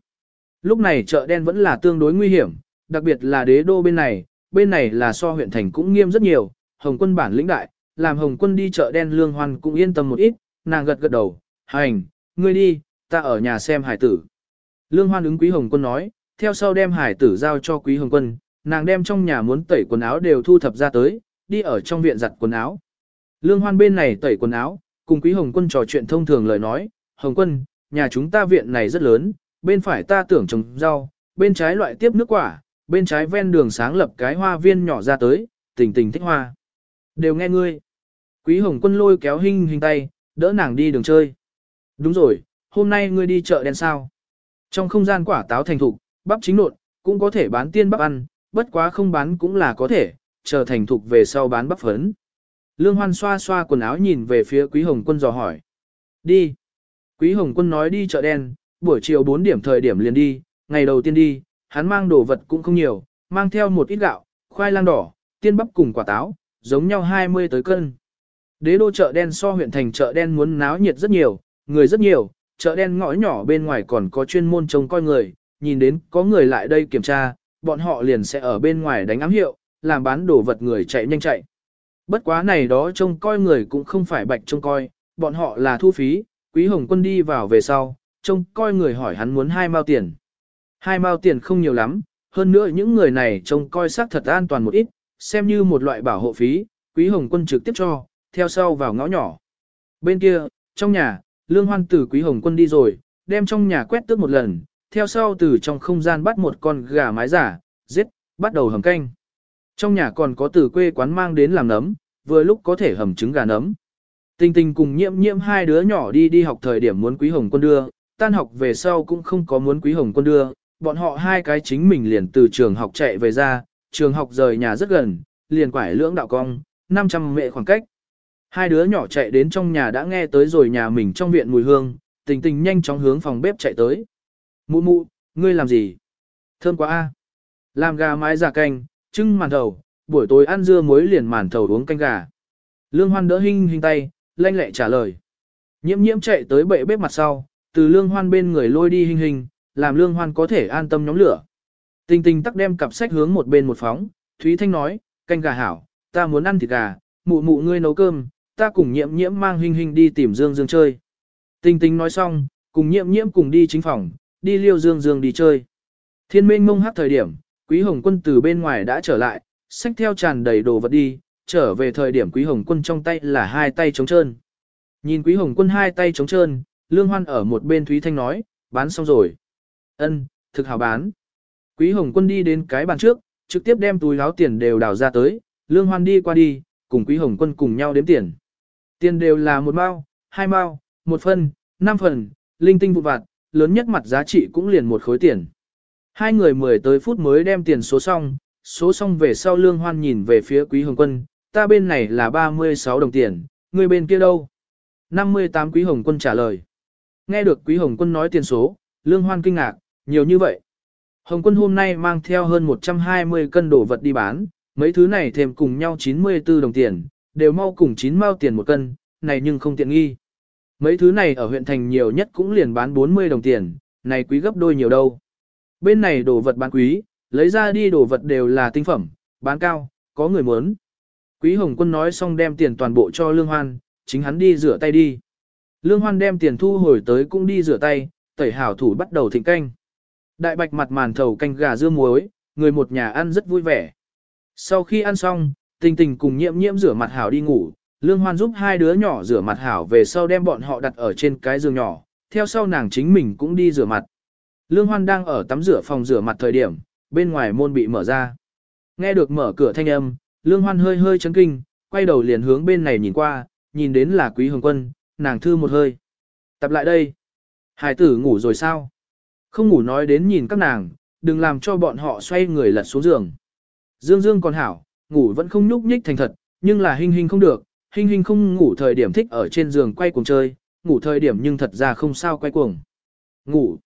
Lúc này chợ đen vẫn là tương đối nguy hiểm, đặc biệt là đế đô bên này, bên này là so huyện thành cũng nghiêm rất nhiều, Hồng Quân bản lĩnh đại, làm Hồng Quân đi chợ đen Lương Hoan cũng yên tâm một ít, nàng gật gật đầu, hành, ngươi đi, ta ở nhà xem hải tử. Lương Hoan ứng Quý Hồng Quân nói, theo sau đem hải tử giao cho Quý Hồng Quân, nàng đem trong nhà muốn tẩy quần áo đều thu thập ra tới, đi ở trong viện giặt quần áo. Lương Hoan bên này tẩy quần áo, cùng Quý Hồng Quân trò chuyện thông thường lời nói, Hồng Quân, nhà chúng ta viện này rất lớn, bên phải ta tưởng trồng rau, bên trái loại tiếp nước quả, bên trái ven đường sáng lập cái hoa viên nhỏ ra tới, tình tình thích hoa. Đều nghe ngươi. Quý Hồng Quân lôi kéo hình hình tay, đỡ nàng đi đường chơi. Đúng rồi, hôm nay ngươi đi chợ đen sao. Trong không gian quả táo thành thục, bắp chính nộn, cũng có thể bán tiên bắp ăn, bất quá không bán cũng là có thể, chờ thành thục về sau bán bắp phấn. Lương Hoan xoa xoa quần áo nhìn về phía Quý Hồng Quân dò hỏi. Đi. Quý Hồng Quân nói đi chợ đen, buổi chiều 4 điểm thời điểm liền đi, ngày đầu tiên đi, hắn mang đồ vật cũng không nhiều, mang theo một ít gạo, khoai lang đỏ, tiên bắp cùng quả táo, giống nhau 20 tới cân. Đế đô chợ đen so huyện thành chợ đen muốn náo nhiệt rất nhiều, người rất nhiều, chợ đen ngõ nhỏ bên ngoài còn có chuyên môn trông coi người, nhìn đến có người lại đây kiểm tra, bọn họ liền sẽ ở bên ngoài đánh ám hiệu, làm bán đồ vật người chạy nhanh chạy. Bất quá này đó trông coi người cũng không phải bạch trông coi, bọn họ là thu phí, quý hồng quân đi vào về sau, trông coi người hỏi hắn muốn hai mao tiền. Hai mao tiền không nhiều lắm, hơn nữa những người này trông coi xác thật an toàn một ít, xem như một loại bảo hộ phí, quý hồng quân trực tiếp cho, theo sau vào ngõ nhỏ. Bên kia, trong nhà, lương hoan tử quý hồng quân đi rồi, đem trong nhà quét tước một lần, theo sau từ trong không gian bắt một con gà mái giả, giết, bắt đầu hầm canh. Trong nhà còn có từ quê quán mang đến làm nấm, vừa lúc có thể hầm trứng gà nấm. Tình tình cùng nhiễm nhiễm hai đứa nhỏ đi đi học thời điểm muốn quý hồng quân đưa, tan học về sau cũng không có muốn quý hồng quân đưa, bọn họ hai cái chính mình liền từ trường học chạy về ra, trường học rời nhà rất gần, liền quải lưỡng đạo cong, 500 mệ khoảng cách. Hai đứa nhỏ chạy đến trong nhà đã nghe tới rồi nhà mình trong viện mùi hương, tình tình nhanh chóng hướng phòng bếp chạy tới. Mụ mụ, ngươi làm gì? Thơm quá a. Làm gà mái giả canh, trưng màn thầu, buổi tối ăn dưa muối liền màn thầu uống canh gà. Lương Hoan đỡ hình hình tay, lanh lẹ trả lời. Nhiễm nhiễm chạy tới bệ bếp mặt sau, từ Lương Hoan bên người lôi đi hình hình, làm Lương Hoan có thể an tâm nhóm lửa. Tình tình tắc đem cặp sách hướng một bên một phóng, Thúy Thanh nói, canh gà hảo, ta muốn ăn thịt gà, mụ mụ ngươi nấu cơm, ta cùng nhiễm nhiễm mang hình hình đi tìm Dương Dương chơi. Tinh Tinh nói xong, cùng nhiễm nhiễm cùng đi chính phòng, đi liêu Dương Dương đi chơi. Thiên minh mông hát thời điểm, Quý Hồng Quân từ bên ngoài đã trở lại, xách theo tràn đầy đồ vật đi, trở về thời điểm Quý Hồng Quân trong tay là hai tay trống trơn. Nhìn Quý Hồng Quân hai tay trống trơn, Lương Hoan ở một bên Thúy Thanh nói, bán xong rồi. Ân, thực hào bán. Quý Hồng Quân đi đến cái bàn trước, trực tiếp đem túi láo tiền đều đào ra tới, Lương Hoan đi qua đi, cùng Quý Hồng Quân cùng nhau đếm tiền. Tiền đều là một mao, hai mao, một phân, năm phần, linh tinh vụ vặt, lớn nhất mặt giá trị cũng liền một khối tiền. Hai người mười tới phút mới đem tiền số xong, số xong về sau lương hoan nhìn về phía quý hồng quân, ta bên này là 36 đồng tiền, người bên kia đâu? 58 quý hồng quân trả lời. Nghe được quý hồng quân nói tiền số, lương hoan kinh ngạc, nhiều như vậy. Hồng quân hôm nay mang theo hơn 120 cân đồ vật đi bán, mấy thứ này thêm cùng nhau 94 đồng tiền, đều mau cùng 9 mao tiền một cân, này nhưng không tiện nghi. Mấy thứ này ở huyện thành nhiều nhất cũng liền bán 40 đồng tiền, này quý gấp đôi nhiều đâu. Bên này đồ vật bán quý, lấy ra đi đồ vật đều là tinh phẩm, bán cao, có người muốn. Quý Hồng Quân nói xong đem tiền toàn bộ cho Lương Hoan, chính hắn đi rửa tay đi. Lương Hoan đem tiền thu hồi tới cũng đi rửa tay, tẩy hảo thủ bắt đầu thịnh canh. Đại bạch mặt màn thầu canh gà dưa muối, người một nhà ăn rất vui vẻ. Sau khi ăn xong, tình tình cùng nhiễm nhiễm rửa mặt hảo đi ngủ, Lương Hoan giúp hai đứa nhỏ rửa mặt hảo về sau đem bọn họ đặt ở trên cái giường nhỏ, theo sau nàng chính mình cũng đi rửa mặt. Lương Hoan đang ở tắm rửa phòng rửa mặt thời điểm, bên ngoài môn bị mở ra. Nghe được mở cửa thanh âm, Lương Hoan hơi hơi chấn kinh, quay đầu liền hướng bên này nhìn qua, nhìn đến là Quý Hồng Quân, nàng thư một hơi. Tập lại đây. Hải tử ngủ rồi sao? Không ngủ nói đến nhìn các nàng, đừng làm cho bọn họ xoay người lật xuống giường. Dương Dương còn hảo, ngủ vẫn không nhúc nhích thành thật, nhưng là hình hình không được, hình hình không ngủ thời điểm thích ở trên giường quay cuồng chơi, ngủ thời điểm nhưng thật ra không sao quay cuồng. Ngủ.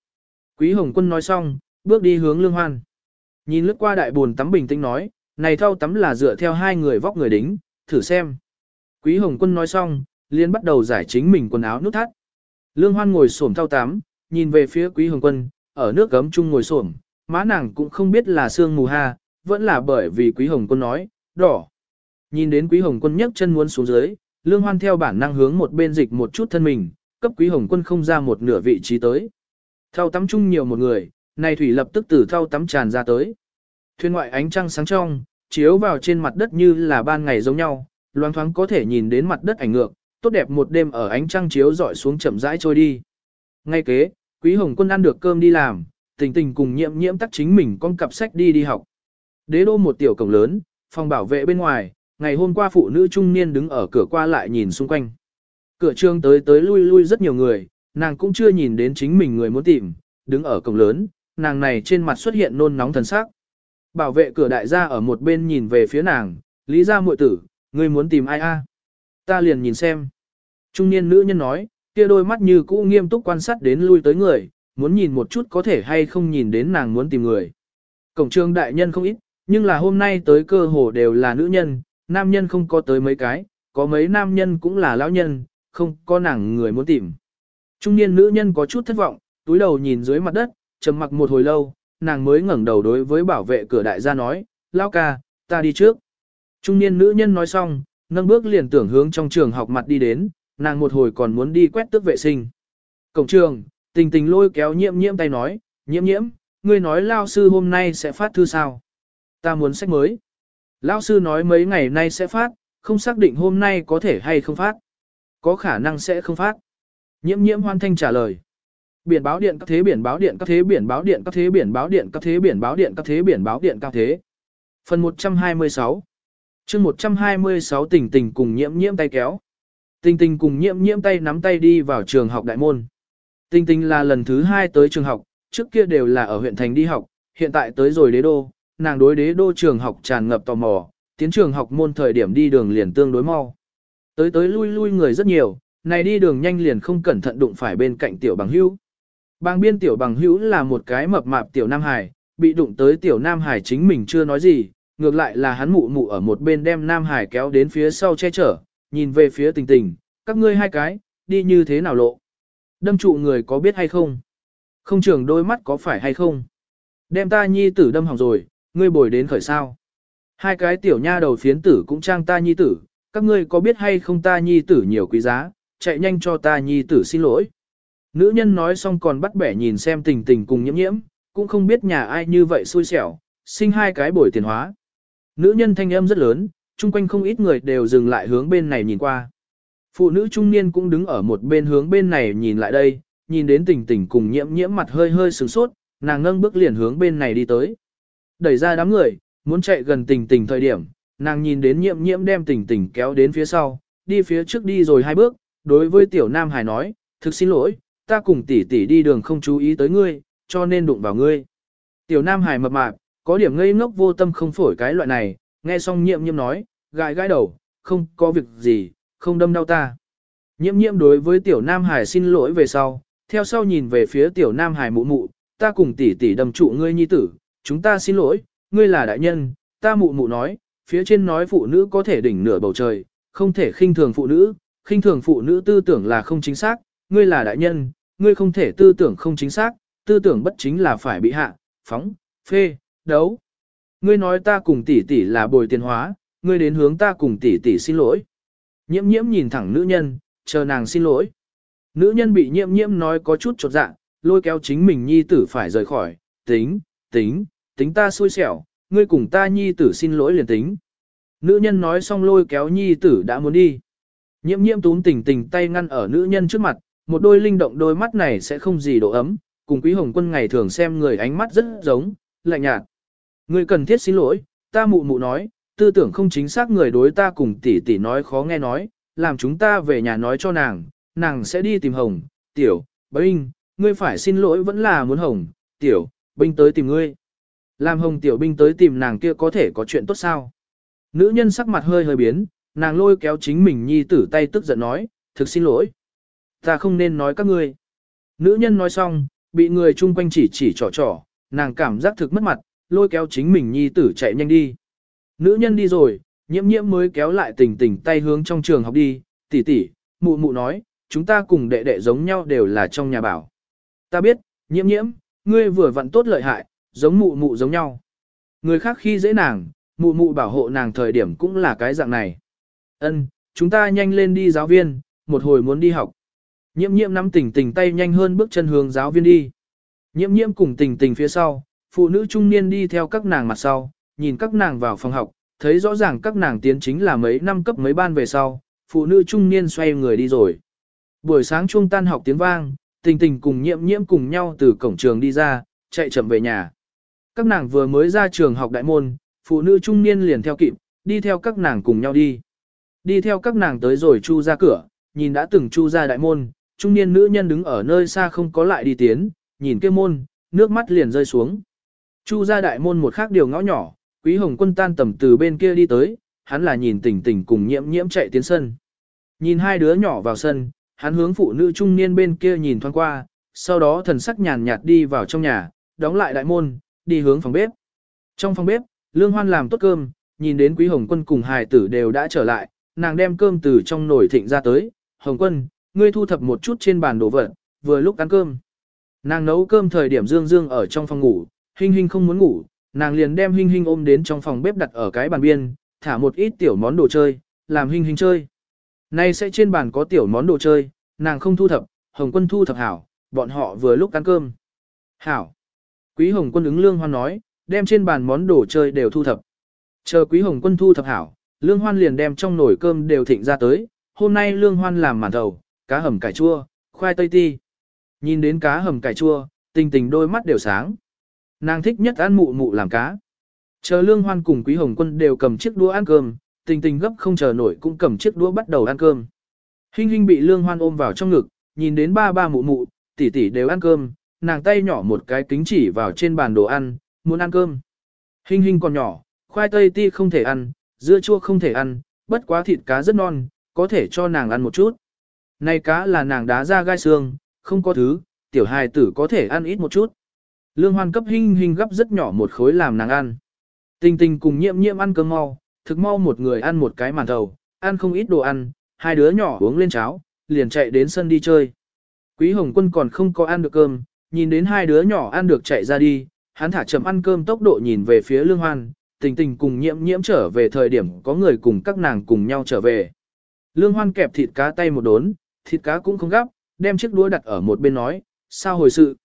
Quý Hồng Quân nói xong, bước đi hướng Lương Hoan. Nhìn lướt qua đại buồn tắm bình tĩnh nói, này thau tắm là dựa theo hai người vóc người đính, thử xem. Quý Hồng Quân nói xong, liền bắt đầu giải chính mình quần áo nút thắt. Lương Hoan ngồi xổm thau tắm, nhìn về phía Quý Hồng Quân, ở nước gấm chung ngồi xổm, má nàng cũng không biết là sương mù ha, vẫn là bởi vì Quý Hồng Quân nói, đỏ. Nhìn đến Quý Hồng Quân nhấc chân muốn xuống dưới, Lương Hoan theo bản năng hướng một bên dịch một chút thân mình, cấp quý hồng quân không ra một nửa vị trí tới. Thao tắm chung nhiều một người, này thủy lập tức từ thao tắm tràn ra tới. Thuyền ngoại ánh trăng sáng trong, chiếu vào trên mặt đất như là ban ngày giống nhau, loáng thoáng có thể nhìn đến mặt đất ảnh ngược, tốt đẹp một đêm ở ánh trăng chiếu dọi xuống chậm rãi trôi đi. Ngay kế, Quý Hồng Quân ăn được cơm đi làm, tình tình cùng nhiễm nhiễm tắc chính mình con cặp sách đi đi học. Đế đô một tiểu cổng lớn, phòng bảo vệ bên ngoài, ngày hôm qua phụ nữ trung niên đứng ở cửa qua lại nhìn xung quanh. Cửa trương tới tới lui lui rất nhiều người, nàng cũng chưa nhìn đến chính mình người muốn tìm, đứng ở cổng lớn, nàng này trên mặt xuất hiện nôn nóng thần sắc. Bảo vệ cửa đại gia ở một bên nhìn về phía nàng, lý ra muội tử, ngươi muốn tìm ai a? Ta liền nhìn xem. Trung niên nữ nhân nói, kia đôi mắt như cũ nghiêm túc quan sát đến lui tới người, muốn nhìn một chút có thể hay không nhìn đến nàng muốn tìm người. Cổng trường đại nhân không ít, nhưng là hôm nay tới cơ hồ đều là nữ nhân, nam nhân không có tới mấy cái, có mấy nam nhân cũng là lão nhân, không có nàng người muốn tìm. Trung niên nữ nhân có chút thất vọng, túi đầu nhìn dưới mặt đất, trầm mặc một hồi lâu, nàng mới ngẩng đầu đối với bảo vệ cửa đại gia nói, lão ca, ta đi trước. Trung niên nữ nhân nói xong, nâng bước liền tưởng hướng trong trường học mặt đi đến, nàng một hồi còn muốn đi quét tước vệ sinh. Cổng trường, tình tình lôi kéo nhiễm nhiễm tay nói, nhiễm nhiễm, ngươi nói lao sư hôm nay sẽ phát thư sao? Ta muốn sách mới. lão sư nói mấy ngày nay sẽ phát, không xác định hôm nay có thể hay không phát. Có khả năng sẽ không phát. Nhiễm nhiễm hoan thanh trả lời. Biển báo điện các thế biển báo điện các thế biển báo điện các thế biển báo điện các thế biển báo điện các thế biển báo điện các thế. Phần 126 chương 126 tình tình cùng nhiễm nhiễm tay kéo. Tình tình cùng nhiễm nhiễm tay nắm tay đi vào trường học đại môn. Tình tình là lần thứ hai tới trường học, trước kia đều là ở huyện thành đi học, hiện tại tới rồi đế đô, nàng đối đế đô trường học tràn ngập tò mò, tiến trường học môn thời điểm đi đường liền tương đối mau. Tới tới lui lui người rất nhiều, này đi đường nhanh liền không cẩn thận đụng phải bên cạnh tiểu bằng hữu. Bang biên tiểu bằng hữu là một cái mập mạp tiểu Nam Hải, bị đụng tới tiểu Nam Hải chính mình chưa nói gì, ngược lại là hắn mụ mụ ở một bên đem Nam Hải kéo đến phía sau che chở, nhìn về phía tình tình, các ngươi hai cái, đi như thế nào lộ. Đâm trụ người có biết hay không? Không trường đôi mắt có phải hay không? Đem ta nhi tử đâm hỏng rồi, ngươi bồi đến khởi sao. Hai cái tiểu nha đầu phiến tử cũng trang ta nhi tử, các ngươi có biết hay không ta nhi tử nhiều quý giá, chạy nhanh cho ta nhi tử xin lỗi. Nữ nhân nói xong còn bắt bẻ nhìn xem tình tình cùng nhiễm nhiễm, cũng không biết nhà ai như vậy xui xẻo, sinh hai cái bồi tiền hóa. Nữ nhân thanh âm rất lớn, chung quanh không ít người đều dừng lại hướng bên này nhìn qua. Phụ nữ trung niên cũng đứng ở một bên hướng bên này nhìn lại đây, nhìn đến tình tình cùng nhiễm nhiễm mặt hơi hơi sửng sốt, nàng ngâng bước liền hướng bên này đi tới. Đẩy ra đám người, muốn chạy gần tình tình thời điểm, nàng nhìn đến nhiễm nhiễm đem tình tình kéo đến phía sau, đi phía trước đi rồi hai bước, đối với tiểu nam hải nói, thực xin lỗi, ta cùng tỷ tỷ đi đường không chú ý tới ngươi, cho nên đụng vào ngươi. Tiểu nam hải mập mạp, có điểm ngây ngốc vô tâm không phổi cái loại này, nghe xong nhiễm nhiễm nói, gãi gãi đầu, không có việc gì, không đâm đau ta. Nhiễm nhiễm đối với tiểu nam hải xin lỗi về sau, theo sau nhìn về phía tiểu nam hải mụ mụ, ta cùng tỷ tỷ đầm trụ ngươi nhi tử, chúng ta xin lỗi, ngươi là đại nhân, ta mụ mụ nói, phía trên nói phụ nữ có thể đỉnh nửa bầu trời, không thể khinh thường phụ nữ, khinh thường phụ nữ tư tưởng là không chính xác, ngươi là đại nhân, ngươi không thể tư tưởng không chính xác, tư tưởng bất chính là phải bị hạ, phóng, phê, đấu. Ngươi nói ta cùng tỷ tỷ là bồi tiền hóa, ngươi đến hướng ta cùng tỷ tỷ xin lỗi. Nhiễm nhiễm nhìn thẳng nữ nhân, chờ nàng xin lỗi. Nữ nhân bị nhiễm nhiễm nói có chút chột dạ, lôi kéo chính mình nhi tử phải rời khỏi, tính, tính, tính ta xui xẻo, ngươi cùng ta nhi tử xin lỗi liền tính. Nữ nhân nói xong lôi kéo nhi tử đã muốn đi. Nhiễm nhiễm túm tình tình tay ngăn ở nữ nhân trước mặt, một đôi linh động đôi mắt này sẽ không gì độ ấm, cùng quý hồng quân ngày thường xem người ánh mắt rất giống, lạnh nhạt. Ngươi cần thiết xin lỗi, ta mụ mụ nói, tư tưởng không chính xác người đối ta cùng tỷ tỷ nói khó nghe nói, làm chúng ta về nhà nói cho nàng, nàng sẽ đi tìm hồng, tiểu, binh, ngươi phải xin lỗi vẫn là muốn hồng, tiểu, binh tới tìm ngươi. Làm hồng tiểu binh tới tìm nàng kia có thể có chuyện tốt sao? Nữ nhân sắc mặt hơi hơi biến, nàng lôi kéo chính mình nhi tử tay tức giận nói, thực xin lỗi. Ta không nên nói các ngươi. Nữ nhân nói xong, bị người chung quanh chỉ chỉ trò trò, nàng cảm giác thực mất mặt, lôi kéo chính mình nhi tử chạy nhanh đi. Nữ nhân đi rồi, nhiễm nhiễm mới kéo lại tình tình tay hướng trong trường học đi, tỷ tỷ, mụ mụ nói, chúng ta cùng đệ đệ giống nhau đều là trong nhà bảo. Ta biết, nhiễm nhiễm, ngươi vừa vặn tốt lợi hại, giống mụ mụ giống nhau. Người khác khi dễ nàng, mụ mụ bảo hộ nàng thời điểm cũng là cái dạng này. Ân, chúng ta nhanh lên đi giáo viên, một hồi muốn đi học. Nhiễm nhiễm nắm tình tình tay nhanh hơn bước chân hướng giáo viên đi. Nhiễm nhiễm cùng tình tình phía sau, phụ nữ trung niên đi theo các nàng mặt sau, nhìn các nàng vào phòng học, thấy rõ ràng các nàng tiến chính là mấy năm cấp mấy ban về sau, phụ nữ trung niên xoay người đi rồi. Buổi sáng trung tan học tiếng vang, tình tình cùng nhiễm nhiễm cùng nhau từ cổng trường đi ra, chạy chậm về nhà. Các nàng vừa mới ra trường học đại môn, phụ nữ trung niên liền theo kịp, đi theo các nàng cùng nhau đi. Đi theo các nàng tới rồi chu ra cửa, nhìn đã từng chu ra đại môn, trung niên nữ nhân đứng ở nơi xa không có lại đi tiến, nhìn kia môn, nước mắt liền rơi xuống. Chu ra đại môn một khác điều ngõ nhỏ, quý hồng quân tan tầm từ bên kia đi tới, hắn là nhìn tỉnh tỉnh cùng nhiễm nhiễm chạy tiến sân. Nhìn hai đứa nhỏ vào sân, hắn hướng phụ nữ trung niên bên kia nhìn thoáng qua, sau đó thần sắc nhàn nhạt đi vào trong nhà, đóng lại đại môn, đi hướng phòng bếp. Trong phòng bếp, Lương Hoan làm tốt cơm, nhìn đến Quý Hồng Quân cùng hài tử đều đã trở lại, nàng đem cơm từ trong nồi thịnh ra tới, Hồng Quân, ngươi thu thập một chút trên bàn đồ vật, vừa lúc ăn cơm. Nàng nấu cơm thời điểm Dương Dương ở trong phòng ngủ, Hinh Hinh không muốn ngủ, nàng liền đem Hinh Hinh ôm đến trong phòng bếp đặt ở cái bàn biên, thả một ít tiểu món đồ chơi, làm Hinh Hinh chơi. Nay sẽ trên bàn có tiểu món đồ chơi, nàng không thu thập, Hồng Quân thu thập hảo, bọn họ vừa lúc ăn cơm. Hảo. Quý Hồng Quân ứng Lương Hoan nói, đem trên bàn món đồ chơi đều thu thập. Chờ Quý Hồng Quân thu thập hảo, Lương Hoan liền đem trong nồi cơm đều thịnh ra tới, hôm nay Lương Hoan làm màn thầu, cá hầm cải chua, khoai tây ti. Nhìn đến cá hầm cải chua, tình tình đôi mắt đều sáng. Nàng thích nhất ăn mụ mụ làm cá. Chờ Lương Hoan cùng Quý Hồng Quân đều cầm chiếc đũa ăn cơm, tình tình gấp không chờ nổi cũng cầm chiếc đũa bắt đầu ăn cơm. Hinh Hinh bị Lương Hoan ôm vào trong ngực, nhìn đến ba ba mụ mụ, tỷ tỷ đều ăn cơm, nàng tay nhỏ một cái kính chỉ vào trên bàn đồ ăn, muốn ăn cơm. hình hình còn nhỏ, khoai tây ti không thể ăn, dưa chua không thể ăn, bất quá thịt cá rất non, có thể cho nàng ăn một chút. Này cá là nàng đá ra gai xương, không có thứ, tiểu hài tử có thể ăn ít một chút. Lương Hoan cấp hình hình gấp rất nhỏ một khối làm nàng ăn. Tình tình cùng nhiễm nhiễm ăn cơm mau, thực mau một người ăn một cái màn thầu, ăn không ít đồ ăn, hai đứa nhỏ uống lên cháo, liền chạy đến sân đi chơi. Quý Hồng Quân còn không có ăn được cơm, nhìn đến hai đứa nhỏ ăn được chạy ra đi, hắn thả chậm ăn cơm tốc độ nhìn về phía Lương Hoan, tình tình cùng nhiễm nhiễm trở về thời điểm có người cùng các nàng cùng nhau trở về. Lương Hoan kẹp thịt cá tay một đốn, thịt cá cũng không gấp, đem chiếc đũa đặt ở một bên nói, sao hồi sự?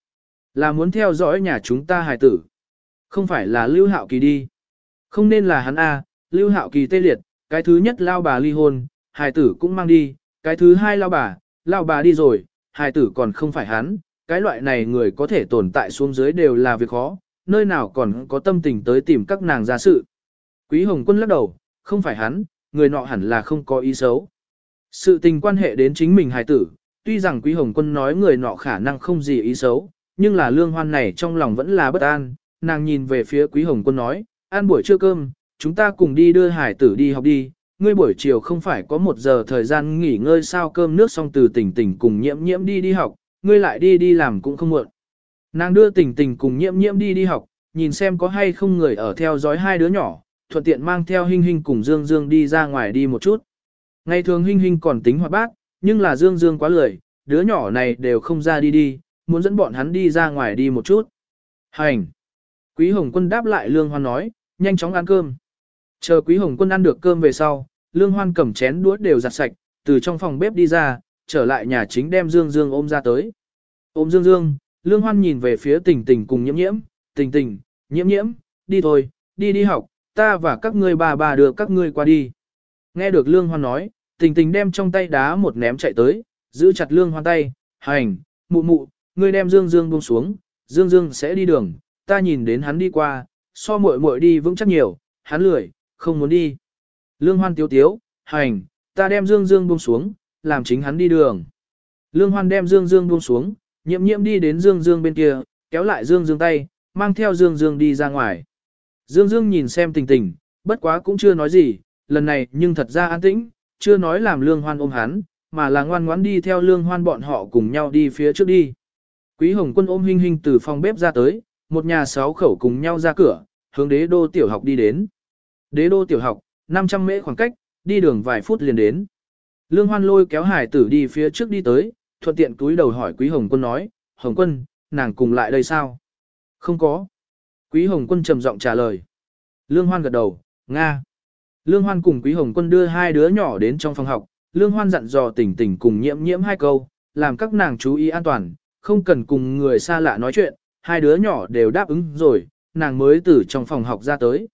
Là muốn theo dõi nhà chúng ta hài tử. Không phải là Lưu Hạo Kỳ đi. Không nên là hắn A, Lưu Hạo Kỳ tê liệt, cái thứ nhất lao bà ly hôn, hài tử cũng mang đi, cái thứ hai lao bà, lao bà đi rồi, hài tử còn không phải hắn, cái loại này người có thể tồn tại xuống dưới đều là việc khó, nơi nào còn có tâm tình tới tìm các nàng ra sự. Quý Hồng Quân lắc đầu, không phải hắn, người nọ hẳn là không có ý xấu. Sự tình quan hệ đến chính mình hài tử, tuy rằng Quý Hồng Quân nói người nọ khả năng không gì ý xấu, nhưng là lương hoan này trong lòng vẫn là bất an, nàng nhìn về phía Quý Hồng Quân nói, ăn buổi trưa cơm, chúng ta cùng đi đưa hải tử đi học đi, ngươi buổi chiều không phải có một giờ thời gian nghỉ ngơi sao cơm nước xong từ tỉnh tỉnh cùng nhiễm nhiễm đi đi học, ngươi lại đi đi làm cũng không muộn. Nàng đưa tình tình cùng nhiễm nhiễm đi đi học, nhìn xem có hay không người ở theo dõi hai đứa nhỏ, thuận tiện mang theo Hinh Hinh cùng Dương Dương đi ra ngoài đi một chút. Ngày thường Hinh Hinh còn tính hoạt bát, nhưng là Dương Dương quá lười, đứa nhỏ này đều không ra đi đi, muốn dẫn bọn hắn đi ra ngoài đi một chút. Hành! Quý Hồng Quân đáp lại Lương Hoan nói, nhanh chóng ăn cơm. Chờ Quý Hồng Quân ăn được cơm về sau, Lương Hoan cầm chén đũa đều giặt sạch, từ trong phòng bếp đi ra, trở lại nhà chính đem Dương Dương ôm ra tới. Ôm Dương Dương, Lương Hoan nhìn về phía tình tình cùng nhiễm nhiễm, tình tình, nhiễm nhiễm, đi thôi, đi đi học, ta và các ngươi bà bà đưa các ngươi qua đi. Nghe được Lương Hoan nói, tình tình đem trong tay đá một ném chạy tới, giữ chặt Lương Hoan tay, hành, mụ mụ, ngươi đem Dương Dương buông xuống, Dương Dương sẽ đi đường, ta nhìn đến hắn đi qua, so muội muội đi vững chắc nhiều, hắn lười, không muốn đi. Lương Hoan tiếu tiếu, hành, ta đem Dương Dương buông xuống, làm chính hắn đi đường. Lương Hoan đem Dương Dương buông xuống, nhiễm nhiễm đi đến Dương Dương bên kia, kéo lại Dương Dương tay, mang theo Dương Dương đi ra ngoài. Dương Dương nhìn xem tình tình, bất quá cũng chưa nói gì, lần này nhưng thật ra an tĩnh, chưa nói làm Lương Hoan ôm hắn, mà là ngoan ngoãn đi theo Lương Hoan bọn họ cùng nhau đi phía trước đi. Quý Hồng Quân ôm Hinh Hinh từ phòng bếp ra tới, một nhà sáu khẩu cùng nhau ra cửa, hướng đế đô tiểu học đi đến. Đế đô tiểu học, 500 mễ khoảng cách, đi đường vài phút liền đến. Lương Hoan lôi kéo hải tử đi phía trước đi tới, thuận tiện túi đầu hỏi Quý Hồng Quân nói, Hồng Quân, nàng cùng lại đây sao? Không có. Quý Hồng Quân trầm giọng trả lời. Lương Hoan gật đầu, Nga. Lương Hoan cùng Quý Hồng Quân đưa hai đứa nhỏ đến trong phòng học, Lương Hoan dặn dò tỉnh tỉnh cùng nhiễm nhiễm hai câu, làm các nàng chú ý an toàn, không cần cùng người xa lạ nói chuyện, hai đứa nhỏ đều đáp ứng rồi, nàng mới từ trong phòng học ra tới.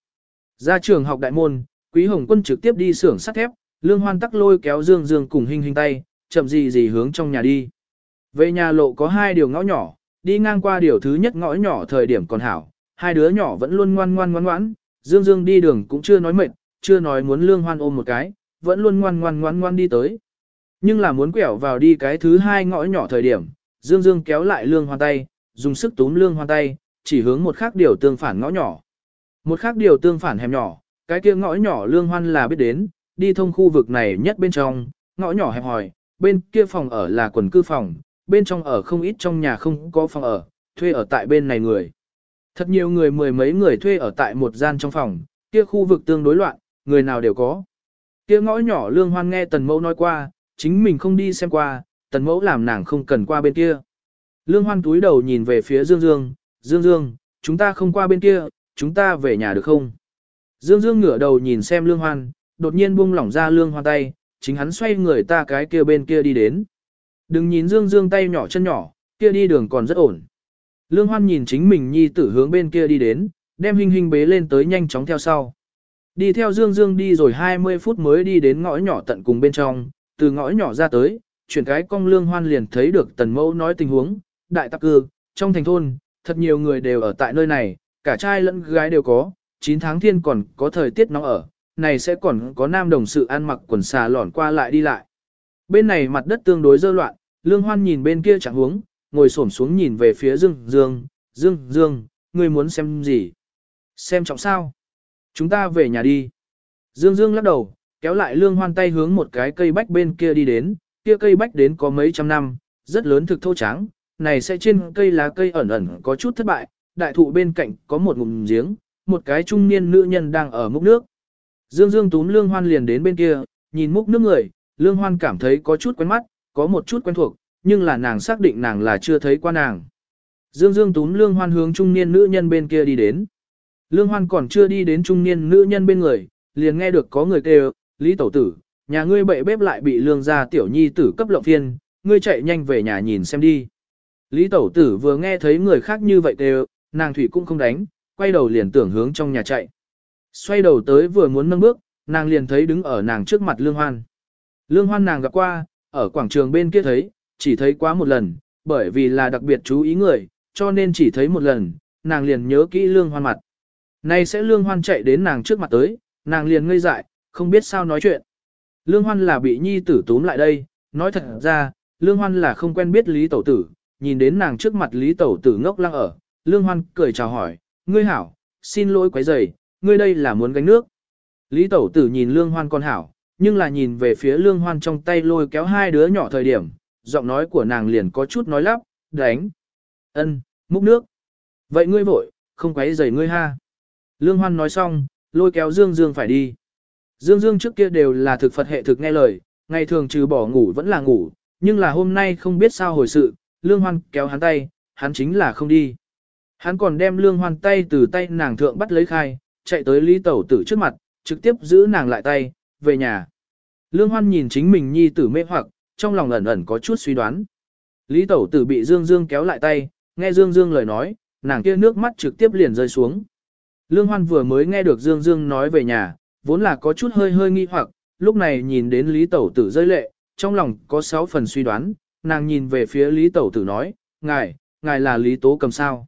Ra trường học đại môn, Quý Hồng Quân trực tiếp đi xưởng sắt thép, Lương Hoan tắc lôi kéo Dương Dương cùng hình hình tay, chậm gì gì hướng trong nhà đi. Về nhà lộ có hai điều ngõ nhỏ, đi ngang qua điều thứ nhất ngõ nhỏ thời điểm còn hảo, hai đứa nhỏ vẫn luôn ngoan ngoan ngoan ngoãn, Dương Dương đi đường cũng chưa nói mệt, chưa nói muốn Lương Hoan ôm một cái, vẫn luôn ngoan ngoan ngoan ngoan đi tới. Nhưng là muốn quẹo vào đi cái thứ hai ngõ nhỏ thời điểm, Dương Dương kéo lại Lương Hoan tay, dùng sức túm Lương Hoan tay, chỉ hướng một khác điều tương phản ngõ nhỏ. Một khác điều tương phản hẻm nhỏ, cái kia ngõ nhỏ Lương Hoan là biết đến, đi thông khu vực này nhất bên trong, ngõ nhỏ hẹp hòi, bên kia phòng ở là quần cư phòng, bên trong ở không ít trong nhà không có phòng ở, thuê ở tại bên này người. Thật nhiều người mười mấy người thuê ở tại một gian trong phòng, kia khu vực tương đối loạn, người nào đều có. Kia ngõ nhỏ lương hoan nghe tần mẫu nói qua, chính mình không đi xem qua, tần mẫu làm nàng không cần qua bên kia. Lương hoan túi đầu nhìn về phía Dương Dương, Dương Dương, chúng ta không qua bên kia, chúng ta về nhà được không? Dương Dương ngửa đầu nhìn xem lương hoan, đột nhiên buông lỏng ra lương hoan tay, chính hắn xoay người ta cái kia bên kia đi đến. Đừng nhìn Dương Dương tay nhỏ chân nhỏ, kia đi đường còn rất ổn. Lương Hoan nhìn chính mình nhi tử hướng bên kia đi đến, đem hình hình bế lên tới nhanh chóng theo sau. Đi theo Dương Dương đi rồi 20 phút mới đi đến ngõ nhỏ tận cùng bên trong, từ ngõ nhỏ ra tới, chuyển cái cong Lương Hoan liền thấy được tần mẫu nói tình huống, đại tắc cư, trong thành thôn, thật nhiều người đều ở tại nơi này, cả trai lẫn gái đều có, 9 tháng thiên còn có thời tiết nóng ở, này sẽ còn có nam đồng sự ăn mặc quần xà lỏn qua lại đi lại. Bên này mặt đất tương đối dơ loạn, Lương Hoan nhìn bên kia chẳng hướng ngồi xổm xuống nhìn về phía Dương Dương, Dương Dương, ngươi muốn xem gì? Xem trọng sao? Chúng ta về nhà đi. Dương Dương lắc đầu, kéo lại Lương Hoan tay hướng một cái cây bách bên kia đi đến, kia cây bách đến có mấy trăm năm, rất lớn thực thô trắng, này sẽ trên cây lá cây ẩn ẩn có chút thất bại, đại thụ bên cạnh có một ngụm giếng, một cái trung niên nữ nhân đang ở múc nước. Dương Dương túm Lương Hoan liền đến bên kia, nhìn múc nước người, Lương Hoan cảm thấy có chút quen mắt, có một chút quen thuộc, nhưng là nàng xác định nàng là chưa thấy qua nàng. Dương Dương túm Lương Hoan hướng trung niên nữ nhân bên kia đi đến. Lương Hoan còn chưa đi đến trung niên nữ nhân bên người, liền nghe được có người kêu, Lý Tẩu Tử, nhà ngươi bậy bếp lại bị lương gia tiểu nhi tử cấp lộng phiên, ngươi chạy nhanh về nhà nhìn xem đi. Lý Tẩu Tử vừa nghe thấy người khác như vậy kêu, nàng thủy cũng không đánh, quay đầu liền tưởng hướng trong nhà chạy. Xoay đầu tới vừa muốn nâng bước, nàng liền thấy đứng ở nàng trước mặt Lương Hoan. Lương Hoan nàng gặp qua, ở quảng trường bên kia thấy, chỉ thấy quá một lần, bởi vì là đặc biệt chú ý người, cho nên chỉ thấy một lần, nàng liền nhớ kỹ Lương Hoan mặt. Nay sẽ Lương Hoan chạy đến nàng trước mặt tới, nàng liền ngây dại, không biết sao nói chuyện. Lương Hoan là bị nhi tử túm lại đây, nói thật ra, Lương Hoan là không quen biết Lý Tẩu Tử, nhìn đến nàng trước mặt Lý Tẩu Tử ngốc lăng ở, Lương Hoan cười chào hỏi, ngươi hảo, xin lỗi quấy rầy, ngươi đây là muốn gánh nước. Lý Tẩu Tử nhìn Lương Hoan con hảo, nhưng là nhìn về phía Lương Hoan trong tay lôi kéo hai đứa nhỏ thời điểm, giọng nói của nàng liền có chút nói lắp, đánh, ân, múc nước. Vậy ngươi vội, không quấy rầy ngươi ha. Lương Hoan nói xong, lôi kéo Dương Dương phải đi. Dương Dương trước kia đều là thực Phật hệ thực nghe lời, ngày thường trừ bỏ ngủ vẫn là ngủ, nhưng là hôm nay không biết sao hồi sự, Lương Hoan kéo hắn tay, hắn chính là không đi. Hắn còn đem Lương Hoan tay từ tay nàng thượng bắt lấy khai, chạy tới Lý Tẩu Tử trước mặt, trực tiếp giữ nàng lại tay, về nhà. Lương Hoan nhìn chính mình nhi tử mê hoặc, trong lòng ẩn ẩn có chút suy đoán. Lý Tẩu Tử bị Dương Dương kéo lại tay, nghe Dương Dương lời nói, nàng kia nước mắt trực tiếp liền rơi xuống. Lương Hoan vừa mới nghe được Dương Dương nói về nhà, vốn là có chút hơi hơi nghi hoặc, lúc này nhìn đến Lý Tẩu Tử rơi lệ, trong lòng có sáu phần suy đoán, nàng nhìn về phía Lý Tẩu Tử nói, ngài, ngài là Lý Tố cầm sao.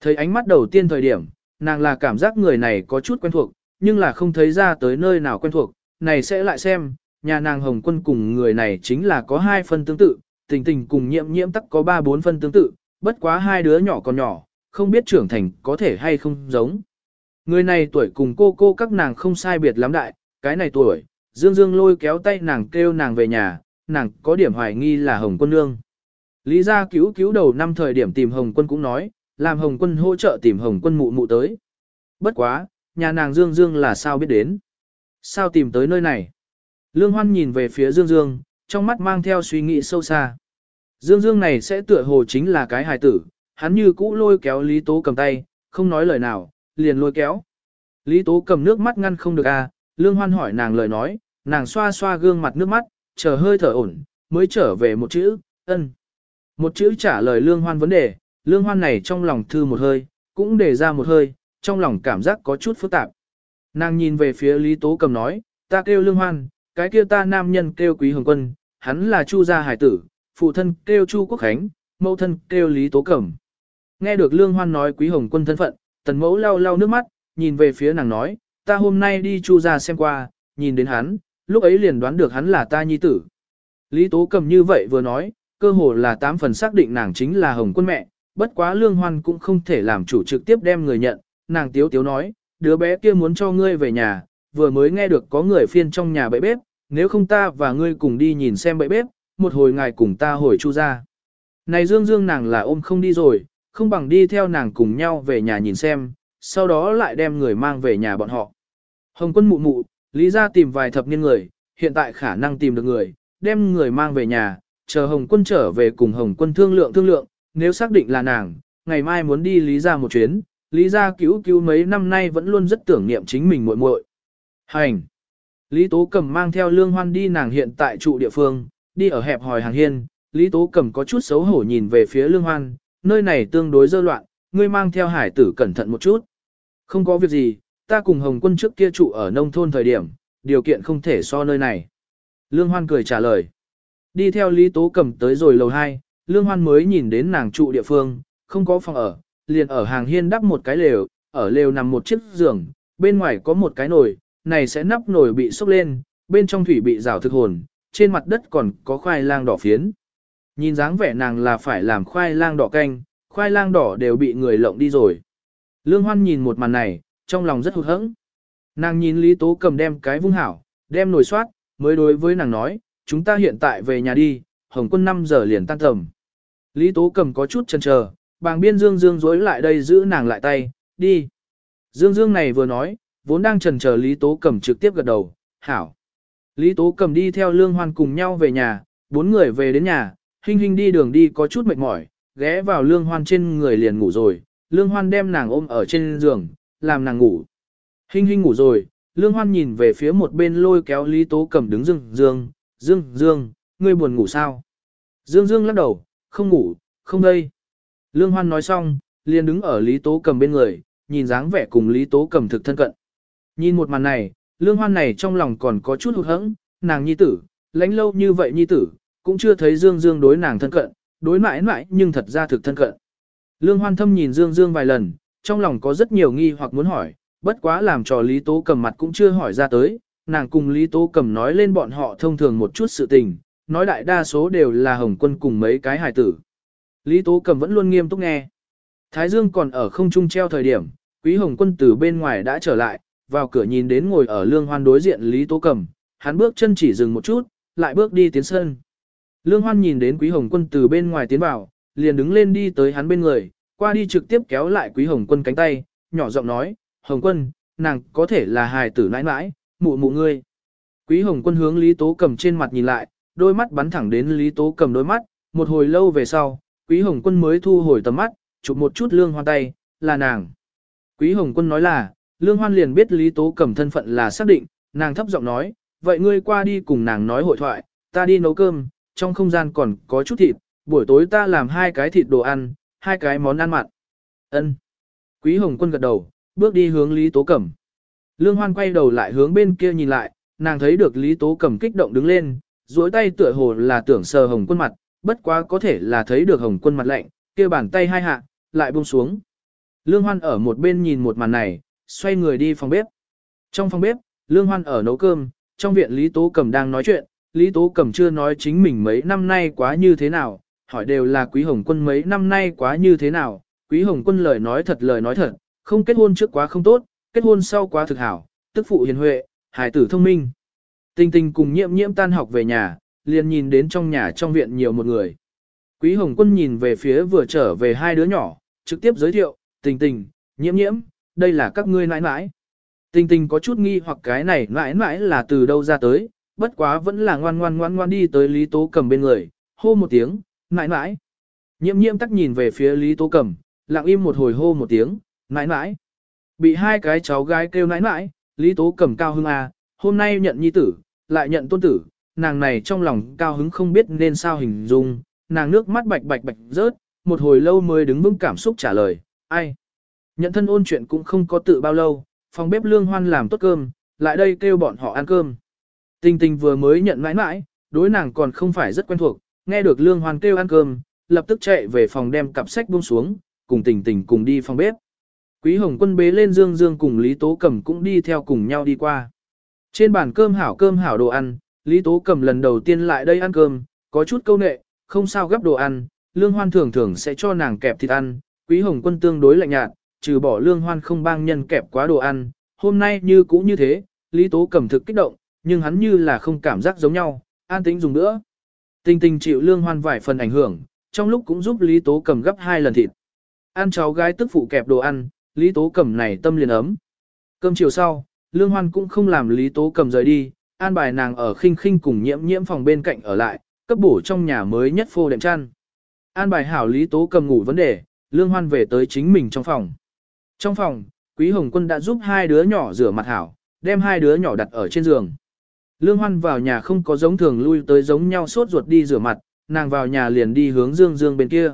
Thấy ánh mắt đầu tiên thời điểm, nàng là cảm giác người này có chút quen thuộc, nhưng là không thấy ra tới nơi nào quen thuộc, này sẽ lại xem, nhà nàng Hồng Quân cùng người này chính là có hai phần tương tự, tình tình cùng nhiễm nhiễm tắc có ba bốn phân tương tự, bất quá hai đứa nhỏ còn nhỏ, không biết trưởng thành có thể hay không giống. Người này tuổi cùng cô cô các nàng không sai biệt lắm đại, cái này tuổi, Dương Dương lôi kéo tay nàng kêu nàng về nhà, nàng có điểm hoài nghi là Hồng Quân Nương. Lý gia cứu cứu đầu năm thời điểm tìm Hồng Quân cũng nói, làm Hồng Quân hỗ trợ tìm Hồng Quân mụ mụ tới. Bất quá, nhà nàng Dương Dương là sao biết đến? Sao tìm tới nơi này? Lương Hoan nhìn về phía Dương Dương, trong mắt mang theo suy nghĩ sâu xa. Dương Dương này sẽ tựa hồ chính là cái hài tử, hắn như cũ lôi kéo Lý Tố cầm tay, không nói lời nào, liền lôi kéo. Lý Tố cầm nước mắt ngăn không được à, Lương Hoan hỏi nàng lời nói, nàng xoa xoa gương mặt nước mắt, chờ hơi thở ổn, mới trở về một chữ, ân. Một chữ trả lời lương hoan vấn đề, lương hoan này trong lòng thư một hơi, cũng để ra một hơi, trong lòng cảm giác có chút phức tạp. Nàng nhìn về phía Lý Tố Cầm nói, ta kêu lương hoan, cái kia ta nam nhân kêu quý hồng quân, hắn là chu gia hải tử, phụ thân kêu chu quốc khánh, mẫu thân kêu Lý Tố Cầm. Nghe được lương hoan nói quý hồng quân thân phận, tần mẫu lau lau nước mắt, nhìn về phía nàng nói, ta hôm nay đi chu gia xem qua, nhìn đến hắn, lúc ấy liền đoán được hắn là ta nhi tử. Lý Tố Cầm như vậy vừa nói, cơ hồ là tám phần xác định nàng chính là Hồng quân mẹ, bất quá Lương Hoan cũng không thể làm chủ trực tiếp đem người nhận, nàng tiếu tiếu nói, đứa bé kia muốn cho ngươi về nhà, vừa mới nghe được có người phiên trong nhà bậy bếp, nếu không ta và ngươi cùng đi nhìn xem bậy bếp, một hồi ngài cùng ta hồi chu ra. Này Dương Dương nàng là ôm không đi rồi, không bằng đi theo nàng cùng nhau về nhà nhìn xem, sau đó lại đem người mang về nhà bọn họ. Hồng quân mụ mụ, lý ra tìm vài thập niên người, hiện tại khả năng tìm được người, đem người mang về nhà, chờ Hồng quân trở về cùng Hồng quân thương lượng thương lượng, nếu xác định là nàng, ngày mai muốn đi lý ra một chuyến, lý ra cứu cứu mấy năm nay vẫn luôn rất tưởng niệm chính mình muội muội. Hành! Lý Tố Cầm mang theo Lương Hoan đi nàng hiện tại trụ địa phương, đi ở hẹp hòi hàng hiên, Lý Tố Cầm có chút xấu hổ nhìn về phía Lương Hoan, nơi này tương đối dơ loạn, ngươi mang theo hải tử cẩn thận một chút. Không có việc gì, ta cùng Hồng quân trước kia trụ ở nông thôn thời điểm, điều kiện không thể so nơi này. Lương Hoan cười trả lời. Đi theo Lý Tố Cầm tới rồi lầu 2, Lương Hoan mới nhìn đến nàng trụ địa phương, không có phòng ở, liền ở hàng hiên đắp một cái lều, ở lều nằm một chiếc giường, bên ngoài có một cái nồi, này sẽ nắp nồi bị sốc lên, bên trong thủy bị rào thực hồn, trên mặt đất còn có khoai lang đỏ phiến. Nhìn dáng vẻ nàng là phải làm khoai lang đỏ canh, khoai lang đỏ đều bị người lộng đi rồi. Lương Hoan nhìn một màn này, trong lòng rất hụt hẫng. Nàng nhìn Lý Tố cầm đem cái vung hảo, đem nồi soát, mới đối với nàng nói, chúng ta hiện tại về nhà đi, Hồng quân 5 giờ liền tan tầm. Lý Tố cầm có chút chần chờ, bàng biên Dương Dương dối lại đây giữ nàng lại tay, đi. Dương Dương này vừa nói, vốn đang chần chờ Lý Tố cầm trực tiếp gật đầu, hảo. Lý Tố cầm đi theo Lương Hoan cùng nhau về nhà, bốn người về đến nhà, Hinh Hinh đi đường đi có chút mệt mỏi, ghé vào Lương Hoan trên người liền ngủ rồi, Lương Hoan đem nàng ôm ở trên giường, làm nàng ngủ. Hinh Hinh ngủ rồi, Lương Hoan nhìn về phía một bên lôi kéo Lý Tố cầm đứng Dương Dương, Dương Dương, ngươi buồn ngủ sao? Dương Dương lắc đầu, không ngủ, không đây. Lương Hoan nói xong, liền đứng ở Lý Tố cầm bên người, nhìn dáng vẻ cùng Lý Tố cầm thực thân cận. Nhìn một màn này, Lương Hoan này trong lòng còn có chút hụt hẫng, nàng nhi tử, lãnh lâu như vậy nhi tử, cũng chưa thấy Dương Dương đối nàng thân cận, đối mãi mãi nhưng thật ra thực thân cận. Lương Hoan thâm nhìn Dương Dương vài lần, trong lòng có rất nhiều nghi hoặc muốn hỏi, bất quá làm cho Lý Tố cầm mặt cũng chưa hỏi ra tới, nàng cùng Lý Tố cầm nói lên bọn họ thông thường một chút sự tình, nói đại đa số đều là Hồng Quân cùng mấy cái hài tử. Lý Tố cầm vẫn luôn nghiêm túc nghe. Thái Dương còn ở không trung treo thời điểm, Quý Hồng Quân từ bên ngoài đã trở lại, vào cửa nhìn đến ngồi ở lương hoan đối diện Lý Tố Cầm, hắn bước chân chỉ dừng một chút, lại bước đi tiến sân. Lương hoan nhìn đến Quý Hồng Quân từ bên ngoài tiến vào, liền đứng lên đi tới hắn bên người, qua đi trực tiếp kéo lại Quý Hồng Quân cánh tay, nhỏ giọng nói, Hồng Quân, nàng có thể là hài tử nãi nãi, mụ mụ ngươi. Quý Hồng Quân hướng Lý Tố Cầm trên mặt nhìn lại, đôi mắt bắn thẳng đến Lý Tố Cầm đôi mắt, một hồi lâu về sau, Quý Hồng Quân mới thu hồi tầm mắt, chụp một chút lương hoan tay, là nàng. Quý Hồng Quân nói là, Lương Hoan liền biết Lý Tố Cầm thân phận là xác định, nàng thấp giọng nói, vậy ngươi qua đi cùng nàng nói hội thoại, ta đi nấu cơm, trong không gian còn có chút thịt, buổi tối ta làm hai cái thịt đồ ăn, hai cái món ăn mặn. Ân. Quý Hồng Quân gật đầu, bước đi hướng Lý Tố Cẩm. Lương Hoan quay đầu lại hướng bên kia nhìn lại, nàng thấy được Lý Tố Cẩm kích động đứng lên, duỗi tay tựa hồ là tưởng sờ Hồng Quân mặt, bất quá có thể là thấy được Hồng Quân mặt lạnh, kia bàn tay hai hạ, lại buông xuống. Lương Hoan ở một bên nhìn một màn này, xoay người đi phòng bếp. Trong phòng bếp, Lương Hoan ở nấu cơm, trong viện Lý Tố Cầm đang nói chuyện, Lý Tố Cầm chưa nói chính mình mấy năm nay quá như thế nào, hỏi đều là Quý Hồng Quân mấy năm nay quá như thế nào, Quý Hồng Quân lời nói thật lời nói thật, không kết hôn trước quá không tốt, kết hôn sau quá thực hảo, tức phụ hiền huệ, hài tử thông minh. Tình tình cùng nhiễm nhiễm tan học về nhà, liền nhìn đến trong nhà trong viện nhiều một người. Quý Hồng Quân nhìn về phía vừa trở về hai đứa nhỏ, trực tiếp giới thiệu, tình tình, nhiễm nhiễm, đây là các ngươi nãi nãi. Tình tình có chút nghi hoặc cái này nãi nãi là từ đâu ra tới, bất quá vẫn là ngoan ngoan ngoan ngoan đi tới Lý Tố Cầm bên người, hô một tiếng, nãi nãi. Nhiễm nhiễm tắc nhìn về phía Lý Tố Cầm, lặng im một hồi hô một tiếng, nãi nãi. Bị hai cái cháu gái kêu nãi nãi, Lý Tố Cầm cao hưng à, hôm nay nhận nhi tử, lại nhận tôn tử, nàng này trong lòng cao hứng không biết nên sao hình dung, nàng nước mắt bạch bạch bạch rớt, một hồi lâu mới đứng vững cảm xúc trả lời, ai. Nhận thân ôn chuyện cũng không có tự bao lâu, phòng bếp lương hoan làm tốt cơm, lại đây kêu bọn họ ăn cơm. Tình tình vừa mới nhận mãi mãi, đối nàng còn không phải rất quen thuộc, nghe được lương hoan kêu ăn cơm, lập tức chạy về phòng đem cặp sách buông xuống, cùng tình tình cùng đi phòng bếp. Quý Hồng Quân bế lên Dương Dương cùng Lý Tố cẩm cũng đi theo cùng nhau đi qua. Trên bàn cơm hảo cơm hảo đồ ăn, Lý Tố Cầm lần đầu tiên lại đây ăn cơm, có chút câu nệ, không sao gấp đồ ăn, Lương Hoan thường thường sẽ cho nàng kẹp thịt ăn, Quý Hồng Quân tương đối lạnh nhạt, trừ bỏ Lương Hoan không bang nhân kẹp quá đồ ăn, hôm nay như cũ như thế, Lý Tố Cầm thực kích động, nhưng hắn như là không cảm giác giống nhau, an tĩnh dùng nữa. Tình tình chịu Lương Hoan vài phần ảnh hưởng, trong lúc cũng giúp Lý Tố Cầm gấp hai lần thịt. Ăn cháu gái tức phụ kẹp đồ ăn, Lý Tố Cầm này tâm liền ấm. Cơm chiều sau, Lương Hoan cũng không làm Lý Tố Cầm rời đi, an bài nàng ở khinh khinh cùng nhiễm nhiễm phòng bên cạnh ở lại, cấp bổ trong nhà mới nhất phô đệm chăn. An bài hảo Lý Tố Cầm ngủ vấn đề, Lương Hoan về tới chính mình trong phòng. Trong phòng, Quý Hồng Quân đã giúp hai đứa nhỏ rửa mặt hảo, đem hai đứa nhỏ đặt ở trên giường. Lương Hoan vào nhà không có giống thường lui tới giống nhau sốt ruột đi rửa mặt, nàng vào nhà liền đi hướng Dương Dương bên kia.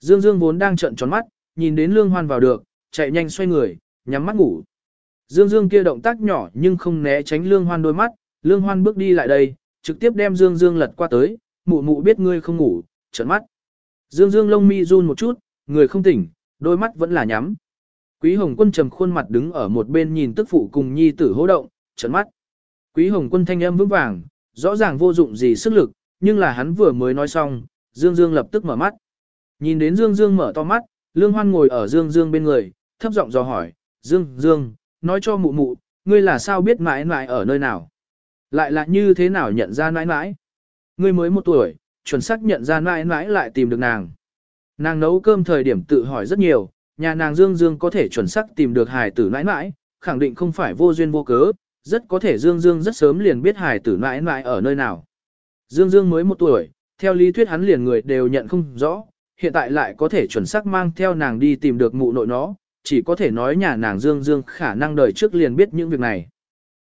Dương Dương vốn đang trợn tròn mắt, nhìn đến Lương Hoan vào được, chạy nhanh xoay người, nhắm mắt ngủ. Dương Dương kia động tác nhỏ nhưng không né tránh Lương Hoan đôi mắt, Lương Hoan bước đi lại đây, trực tiếp đem Dương Dương lật qua tới, mụ mụ biết ngươi không ngủ, trợn mắt. Dương Dương lông mi run một chút, người không tỉnh, đôi mắt vẫn là nhắm. Quý Hồng Quân trầm khuôn mặt đứng ở một bên nhìn tức phụ cùng nhi tử hô động, trợn mắt. Quý Hồng Quân thanh âm vững vàng, rõ ràng vô dụng gì sức lực, nhưng là hắn vừa mới nói xong, Dương Dương lập tức mở mắt. Nhìn đến Dương Dương mở to mắt, Lương Hoan ngồi ở Dương Dương bên người, thấp giọng dò hỏi, Dương, Dương, nói cho mụ mụ, ngươi là sao biết mãi mãi ở nơi nào? Lại là như thế nào nhận ra mãi mãi? Ngươi mới một tuổi, chuẩn xác nhận ra mãi mãi lại tìm được nàng. Nàng nấu cơm thời điểm tự hỏi rất nhiều, nhà nàng Dương Dương có thể chuẩn xác tìm được hài tử mãi mãi, khẳng định không phải vô duyên vô cớ, rất có thể Dương Dương rất sớm liền biết hài tử mãi mãi ở nơi nào. Dương Dương mới một tuổi, theo lý thuyết hắn liền người đều nhận không rõ, hiện tại lại có thể chuẩn xác mang theo nàng đi tìm được mụ nội nó, chỉ có thể nói nhà nàng Dương Dương khả năng đời trước liền biết những việc này.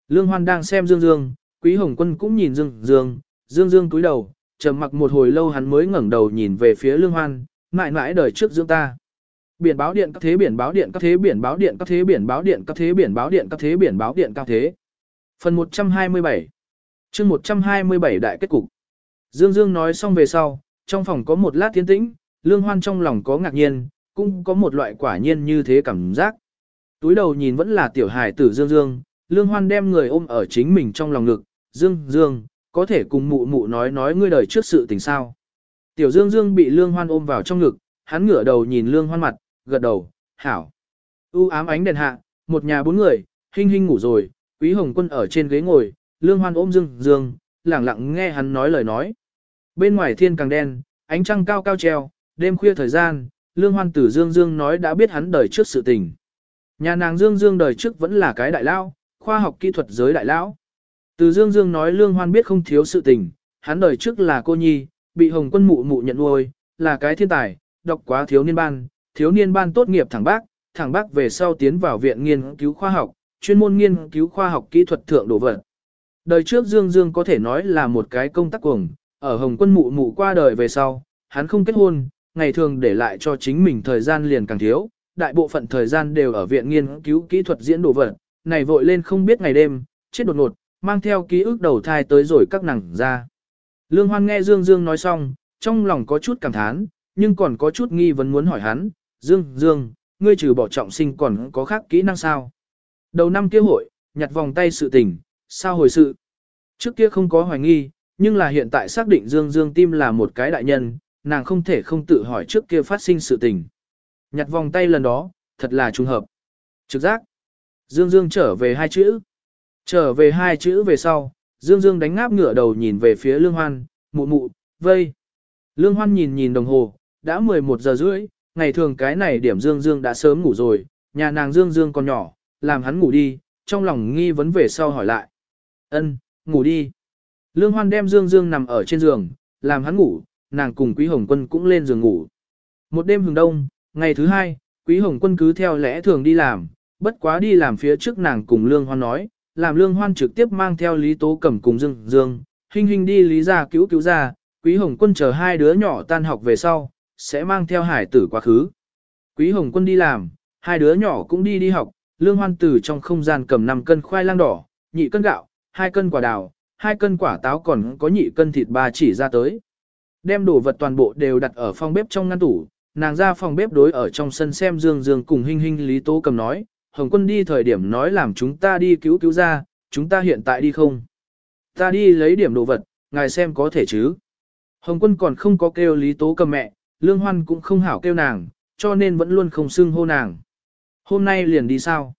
Lương Hoan đang xem Dương Dương, Quý Hồng Quân cũng nhìn Dương Dương, Dương Dương cúi đầu, trầm mặc một hồi lâu hắn mới ngẩng đầu nhìn về phía Lương Hoan, mãi mãi đời trước Dương ta. Biển báo điện các thế biển báo điện các thế biển báo điện các thế biển báo điện các thế biển báo điện các thế biển báo điện các thế. Phần 127 chương 127 đại kết cục. Dương Dương nói xong về sau, trong phòng có một lát tiến tĩnh, Lương Hoan trong lòng có ngạc nhiên, cũng có một loại quả nhiên như thế cảm giác. Túi đầu nhìn vẫn là tiểu hài tử Dương Dương, Lương Hoan đem người ôm ở chính mình trong lòng ngực, Dương Dương, có thể cùng mụ mụ nói nói ngươi đời trước sự tình sao. Tiểu Dương Dương bị Lương Hoan ôm vào trong ngực, hắn ngửa đầu nhìn Lương Hoan mặt, gật đầu, hảo. U ám ánh đèn hạ, một nhà bốn người, hinh hinh ngủ rồi, Quý Hồng Quân ở trên ghế ngồi, Lương Hoan ôm Dương Dương, lẳng lặng nghe hắn nói lời nói. Bên ngoài thiên càng đen, ánh trăng cao cao treo, đêm khuya thời gian, Lương Hoan Tử Dương Dương nói đã biết hắn đời trước sự tình. Nhà nàng Dương Dương đời trước vẫn là cái đại lão, khoa học kỹ thuật giới đại lão. Từ Dương Dương nói Lương Hoan biết không thiếu sự tình, hắn đời trước là cô nhi, bị Hồng Quân mụ mụ nhận nuôi, là cái thiên tài, đọc quá thiếu niên ban, thiếu niên ban tốt nghiệp thẳng bác, thẳng bác về sau tiến vào viện nghiên cứu khoa học, chuyên môn nghiên cứu khoa học kỹ thuật thượng đồ vật. Đời trước Dương Dương có thể nói là một cái công tác cuồng, ở Hồng Quân mụ mụ qua đời về sau, hắn không kết hôn, ngày thường để lại cho chính mình thời gian liền càng thiếu, đại bộ phận thời gian đều ở viện nghiên cứu kỹ thuật diễn đồ vật, này vội lên không biết ngày đêm, chết đột ngột, mang theo ký ức đầu thai tới rồi các nàng ra. Lương Hoan nghe Dương Dương nói xong, trong lòng có chút cảm thán, nhưng còn có chút nghi vấn muốn hỏi hắn, Dương, Dương, ngươi trừ bỏ trọng sinh còn có khác kỹ năng sao? Đầu năm kia hội, nhặt vòng tay sự tình, sao hồi sự? Trước kia không có hoài nghi, nhưng là hiện tại xác định Dương Dương tim là một cái đại nhân, nàng không thể không tự hỏi trước kia phát sinh sự tình. Nhặt vòng tay lần đó, thật là trùng hợp. Trực giác. Dương Dương trở về hai chữ. Trở về hai chữ về sau, Dương Dương đánh ngáp ngửa đầu nhìn về phía Lương Hoan, mụ mụ, vây. Lương Hoan nhìn nhìn đồng hồ, đã 11 giờ rưỡi, ngày thường cái này điểm Dương Dương đã sớm ngủ rồi, nhà nàng Dương Dương còn nhỏ, làm hắn ngủ đi, trong lòng nghi vấn về sau hỏi lại. Ân, ngủ đi. Lương Hoan đem Dương Dương nằm ở trên giường, làm hắn ngủ, nàng cùng Quý Hồng Quân cũng lên giường ngủ. Một đêm hừng đông, ngày thứ hai, Quý Hồng Quân cứ theo lẽ thường đi làm, bất quá đi làm phía trước nàng cùng Lương Hoan nói, làm Lương Hoan trực tiếp mang theo Lý Tố Cẩm cùng Dương Dương, hình hình đi Lý gia cứu cứu ra, Quý Hồng Quân chờ hai đứa nhỏ tan học về sau, sẽ mang theo hải tử quá khứ. Quý Hồng Quân đi làm, hai đứa nhỏ cũng đi đi học, Lương Hoan từ trong không gian cầm 5 cân khoai lang đỏ, nhị cân gạo, hai cân quả đào, hai cân quả táo còn có nhị cân thịt ba chỉ ra tới. Đem đồ vật toàn bộ đều đặt ở phòng bếp trong ngăn tủ, nàng ra phòng bếp đối ở trong sân xem Dương Dương cùng Hinh Hinh Lý Tố cầm nói, Hồng Quân đi thời điểm nói làm chúng ta đi cứu cứu ra, chúng ta hiện tại đi không? Ta đi lấy điểm đồ vật, ngài xem có thể chứ? Hồng Quân còn không có kêu Lý Tố cầm mẹ, Lương Hoan cũng không hảo kêu nàng, cho nên vẫn luôn không xưng hô nàng. Hôm nay liền đi sao?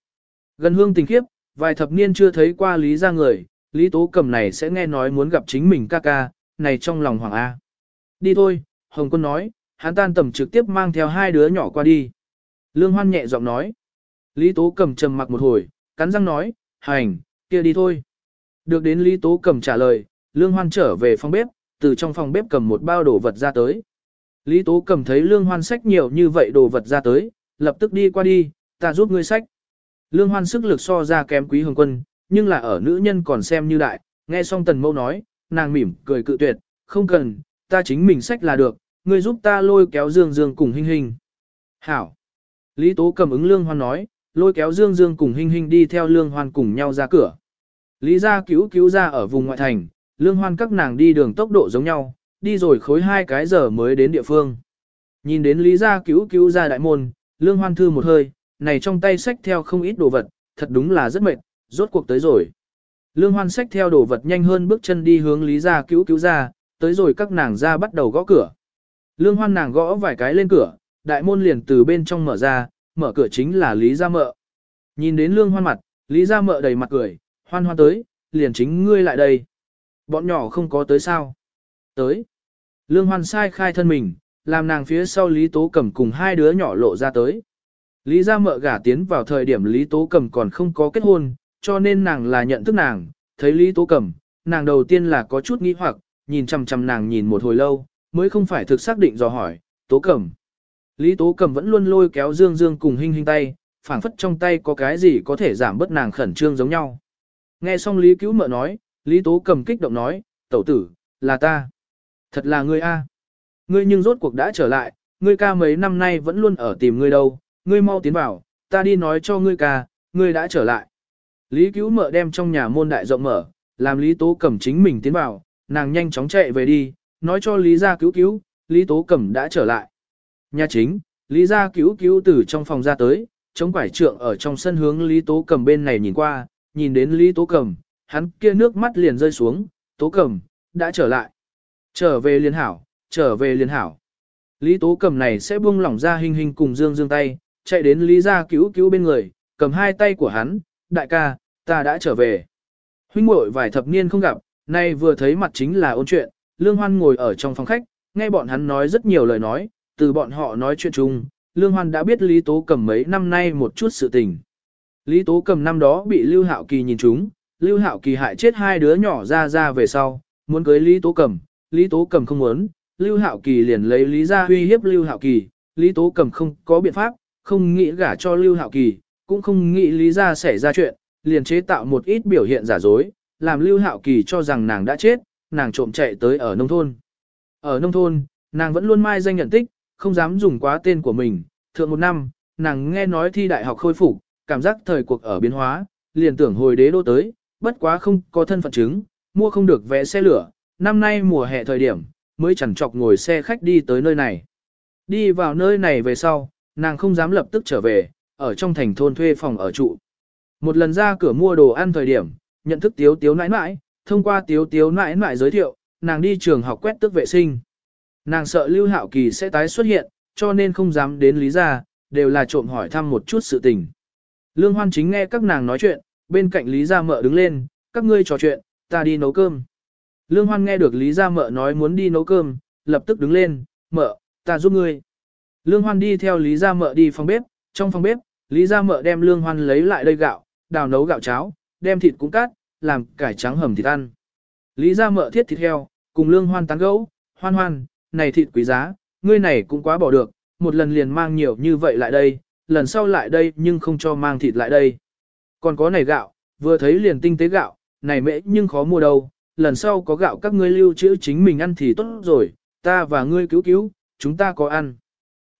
Gần hương tình khiếp, vài thập niên chưa thấy qua Lý ra người, Lý Tố cầm này sẽ nghe nói muốn gặp chính mình ca ca, này trong lòng hoàng A. Đi thôi, Hồng Quân nói, hắn tan tầm trực tiếp mang theo hai đứa nhỏ qua đi. Lương Hoan nhẹ giọng nói. Lý Tố cầm trầm mặc một hồi, cắn răng nói, hành, kia đi thôi. Được đến Lý Tố cầm trả lời, Lương Hoan trở về phòng bếp, từ trong phòng bếp cầm một bao đồ vật ra tới. Lý Tố cầm thấy Lương Hoan sách nhiều như vậy đồ vật ra tới, lập tức đi qua đi, ta giúp ngươi sách. Lương Hoan sức lực so ra kém quý hồng quân, nhưng là ở nữ nhân còn xem như đại, nghe xong tần mâu nói, nàng mỉm, cười cự tuyệt, không cần, ta chính mình sách là được, ngươi giúp ta lôi kéo Dương Dương cùng Hinh Hinh. Hảo. Lý Tố cầm ứng Lương Hoan nói, lôi kéo Dương Dương cùng Hinh Hinh đi theo Lương Hoan cùng nhau ra cửa. Lý gia cứu cứu ra ở vùng ngoại thành, Lương Hoan các nàng đi đường tốc độ giống nhau, đi rồi khối hai cái giờ mới đến địa phương. Nhìn đến Lý gia cứu cứu ra đại môn, Lương Hoan thư một hơi, này trong tay sách theo không ít đồ vật, thật đúng là rất mệt, rốt cuộc tới rồi. Lương Hoan sách theo đồ vật nhanh hơn bước chân đi hướng Lý gia cứu cứu ra, tới rồi các nàng ra bắt đầu gõ cửa. Lương Hoan nàng gõ vài cái lên cửa, đại môn liền từ bên trong mở ra, mở cửa chính là Lý Gia Mợ. Nhìn đến Lương Hoan mặt, Lý Gia Mợ đầy mặt cười, hoan hoan tới, liền chính ngươi lại đây. Bọn nhỏ không có tới sao? Tới. Lương Hoan sai khai thân mình, làm nàng phía sau Lý Tố Cầm cùng hai đứa nhỏ lộ ra tới. Lý Gia Mợ gả tiến vào thời điểm Lý Tố Cầm còn không có kết hôn, cho nên nàng là nhận thức nàng, thấy Lý Tố Cầm, nàng đầu tiên là có chút nghi hoặc, nhìn chằm chằm nàng nhìn một hồi lâu, mới không phải thực xác định dò hỏi, Tố cẩm, Lý Tố cẩm vẫn luôn lôi kéo Dương Dương cùng Hinh Hinh tay, phảng phất trong tay có cái gì có thể giảm bớt nàng khẩn trương giống nhau. Nghe xong Lý Cứu Mợ nói, Lý Tố cẩm kích động nói, tẩu tử, là ta. Thật là ngươi a. Ngươi nhưng rốt cuộc đã trở lại, ngươi ca mấy năm nay vẫn luôn ở tìm ngươi đâu, ngươi mau tiến vào, ta đi nói cho ngươi ca, ngươi đã trở lại. Lý Cứu Mợ đem trong nhà môn đại rộng mở, làm Lý Tố cẩm chính mình tiến vào, nàng nhanh chóng chạy về đi, nói cho Lý gia cứu cứu, Lý Tố Cẩm đã trở lại. Nhà chính, Lý gia cứu cứu từ trong phòng ra tới, chống quải trượng ở trong sân hướng Lý Tố Cẩm bên này nhìn qua, nhìn đến Lý Tố Cẩm, hắn kia nước mắt liền rơi xuống, Tố Cẩm, đã trở lại. Trở về liên hảo, trở về liên hảo. Lý Tố Cẩm này sẽ buông lỏng ra hình hình cùng Dương Dương tay, chạy đến Lý gia cứu cứu bên người, cầm hai tay của hắn, đại ca, ta đã trở về. Huynh muội vài thập niên không gặp, nay vừa thấy mặt chính là ôn chuyện, Lương Hoan ngồi ở trong phòng khách, nghe bọn hắn nói rất nhiều lời nói, từ bọn họ nói chuyện chung, Lương Hoan đã biết Lý Tố Cầm mấy năm nay một chút sự tình. Lý Tố Cầm năm đó bị Lưu Hạo Kỳ nhìn trúng, Lưu Hạo Kỳ hại chết hai đứa nhỏ ra ra về sau, muốn cưới Lý Tố Cầm, Lý Tố Cầm không muốn, Lưu Hạo Kỳ liền lấy Lý ra uy hiếp Lưu Hạo Kỳ, Lý Tố Cầm không có biện pháp, không nghĩ gả cho Lưu Hạo Kỳ, cũng không nghĩ Lý ra xảy ra chuyện, liền chế tạo một ít biểu hiện giả dối, làm Lưu Hạo Kỳ cho rằng nàng đã chết, nàng trộm chạy tới ở nông thôn. Ở nông thôn, nàng vẫn luôn mai danh nhận tích, không dám dùng quá tên của mình. Thượng một năm, nàng nghe nói thi đại học khôi phục, cảm giác thời cuộc ở biến hóa, liền tưởng hồi đế đô tới, bất quá không có thân phận chứng, mua không được vé xe lửa. Năm nay mùa hè thời điểm, mới chẳng chọc ngồi xe khách đi tới nơi này. Đi vào nơi này về sau, nàng không dám lập tức trở về, ở trong thành thôn thuê phòng ở trụ. Một lần ra cửa mua đồ ăn thời điểm, nhận thức tiếu tiếu nãi nãi, thông qua tiếu tiếu nãi nãi giới thiệu, nàng đi trường học quét tước vệ sinh. Nàng sợ Lưu Hạo Kỳ sẽ tái xuất hiện, cho nên không dám đến lý gia, đều là trộm hỏi thăm một chút sự tình. Lương Hoan chính nghe các nàng nói chuyện, bên cạnh Lý Gia Mợ đứng lên, các ngươi trò chuyện, ta đi nấu cơm. Lương Hoan nghe được Lý Gia Mợ nói muốn đi nấu cơm, lập tức đứng lên, mợ, ta giúp ngươi. Lương Hoan đi theo Lý Gia Mợ đi phòng bếp, trong phòng bếp, Lý Gia Mợ đem Lương Hoan lấy lại đây gạo, đào nấu gạo cháo, đem thịt cũng cắt, làm cải trắng hầm thịt ăn. Lý Gia Mợ thiết thịt heo, cùng Lương Hoan tán gẫu, hoan hoan, này thịt quý giá, ngươi này cũng quá bỏ được, một lần liền mang nhiều như vậy lại đây, lần sau lại đây nhưng không cho mang thịt lại đây. Còn có này gạo, vừa thấy liền tinh tế gạo, này mễ nhưng khó mua đâu, lần sau có gạo các ngươi lưu trữ chính mình ăn thì tốt rồi, ta và ngươi cứu cứu, chúng ta có ăn.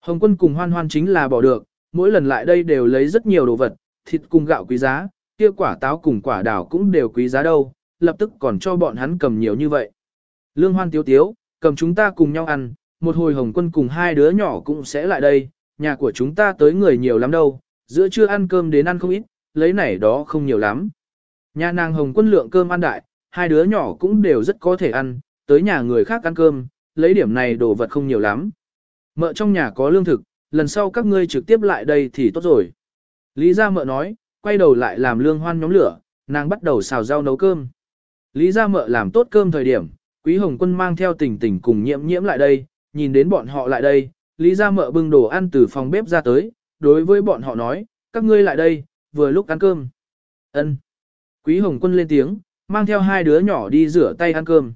Hồng quân cùng hoan hoan chính là bỏ được, mỗi lần lại đây đều lấy rất nhiều đồ vật, thịt cùng gạo quý giá, kia quả táo cùng quả đào cũng đều quý giá đâu, lập tức còn cho bọn hắn cầm nhiều như vậy. Lương hoan tiếu tiếu, cầm chúng ta cùng nhau ăn, một hồi hồng quân cùng hai đứa nhỏ cũng sẽ lại đây, nhà của chúng ta tới người nhiều lắm đâu, giữa trưa ăn cơm đến ăn không ít, lấy này đó không nhiều lắm. Nhà nàng hồng quân lượng cơm ăn đại, hai đứa nhỏ cũng đều rất có thể ăn, tới nhà người khác ăn cơm, lấy điểm này đồ vật không nhiều lắm. Mợ trong nhà có lương thực, lần sau các ngươi trực tiếp lại đây thì tốt rồi. Lý gia mợ nói, quay đầu lại làm lương hoan nhóm lửa, nàng bắt đầu xào rau nấu cơm. Lý gia mợ làm tốt cơm thời điểm, quý hồng quân mang theo tình tình cùng nhiễm nhiễm lại đây, nhìn đến bọn họ lại đây, Lý gia mợ bưng đồ ăn từ phòng bếp ra tới, đối với bọn họ nói, các ngươi lại đây, vừa lúc ăn cơm. Ân. Quý hồng quân lên tiếng, mang theo hai đứa nhỏ đi rửa tay ăn cơm.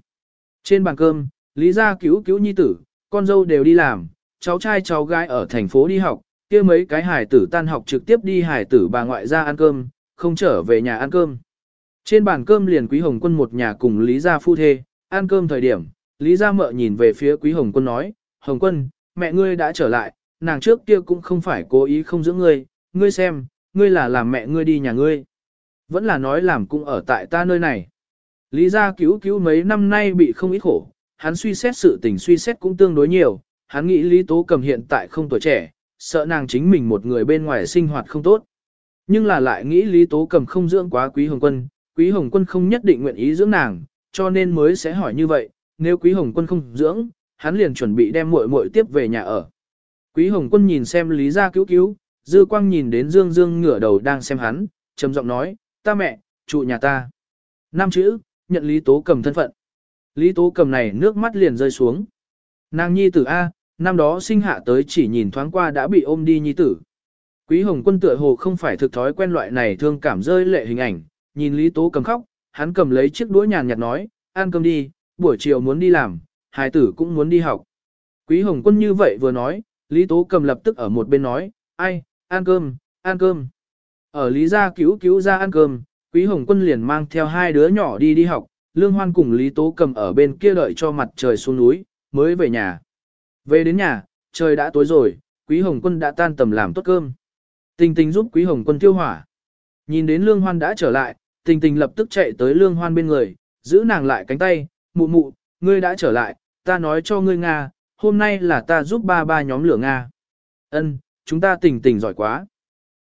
Trên bàn cơm, Lý gia cứu cứu nhi tử, con dâu đều đi làm, cháu trai cháu gái ở thành phố đi học, kia mấy cái hải tử tan học trực tiếp đi hải tử bà ngoại ra ăn cơm, không trở về nhà ăn cơm. Trên bàn cơm liền Quý Hồng Quân một nhà cùng Lý gia phu thê, ăn cơm thời điểm, Lý gia mợ nhìn về phía Quý Hồng Quân nói, Hồng Quân, mẹ ngươi đã trở lại, nàng trước kia cũng không phải cố ý không giữ ngươi, ngươi xem, ngươi là làm mẹ ngươi đi nhà ngươi. Vẫn là nói làm cũng ở tại ta nơi này. Lý gia cứu cứu mấy năm nay bị không ít khổ, hắn suy xét sự tình suy xét cũng tương đối nhiều, hắn nghĩ Lý Tố Cầm hiện tại không tuổi trẻ, sợ nàng chính mình một người bên ngoài sinh hoạt không tốt. Nhưng là lại nghĩ Lý Tố Cầm không dưỡng quá Quý Hồng Quân, Quý Hồng Quân không nhất định nguyện ý dưỡng nàng, cho nên mới sẽ hỏi như vậy, nếu Quý Hồng Quân không dưỡng, hắn liền chuẩn bị đem muội muội tiếp về nhà ở. Quý Hồng Quân nhìn xem Lý gia cứu cứu, Dư Quang nhìn đến Dương Dương ngửa đầu đang xem hắn, trầm giọng nói, ta mẹ, trụ nhà ta. Năm chữ, nhận Lý Tố Cầm thân phận. Lý Tố Cầm này nước mắt liền rơi xuống. Nàng nhi tử A, năm đó sinh hạ tới chỉ nhìn thoáng qua đã bị ôm đi nhi tử. Quý Hồng Quân tựa hồ không phải thực thói quen loại này thương cảm rơi lệ hình ảnh, nhìn Lý Tố cầm khóc, hắn cầm lấy chiếc đũa nhàn nhạt nói, ăn cơm đi, buổi chiều muốn đi làm, hài tử cũng muốn đi học. Quý Hồng Quân như vậy vừa nói, Lý Tố cầm lập tức ở một bên nói, ai, ăn cơm, ăn cơm. Ở Lý gia cứu cứu ra ăn cơm, Quý Hồng Quân liền mang theo hai đứa nhỏ đi đi học, Lương Hoan cùng Lý Tố cầm ở bên kia đợi cho mặt trời xuống núi, mới về nhà. Về đến nhà, trời đã tối rồi, Quý Hồng Quân đã tan tầm làm tốt cơm. Tình tình giúp Quý Hồng Quân tiêu hỏa. Nhìn đến Lương Hoan đã trở lại, tình tình lập tức chạy tới Lương Hoan bên người, giữ nàng lại cánh tay, mụ mụ, ngươi đã trở lại, ta nói cho ngươi Nga, hôm nay là ta giúp ba ba nhóm lửa Nga. Ân, chúng ta tình tình giỏi quá.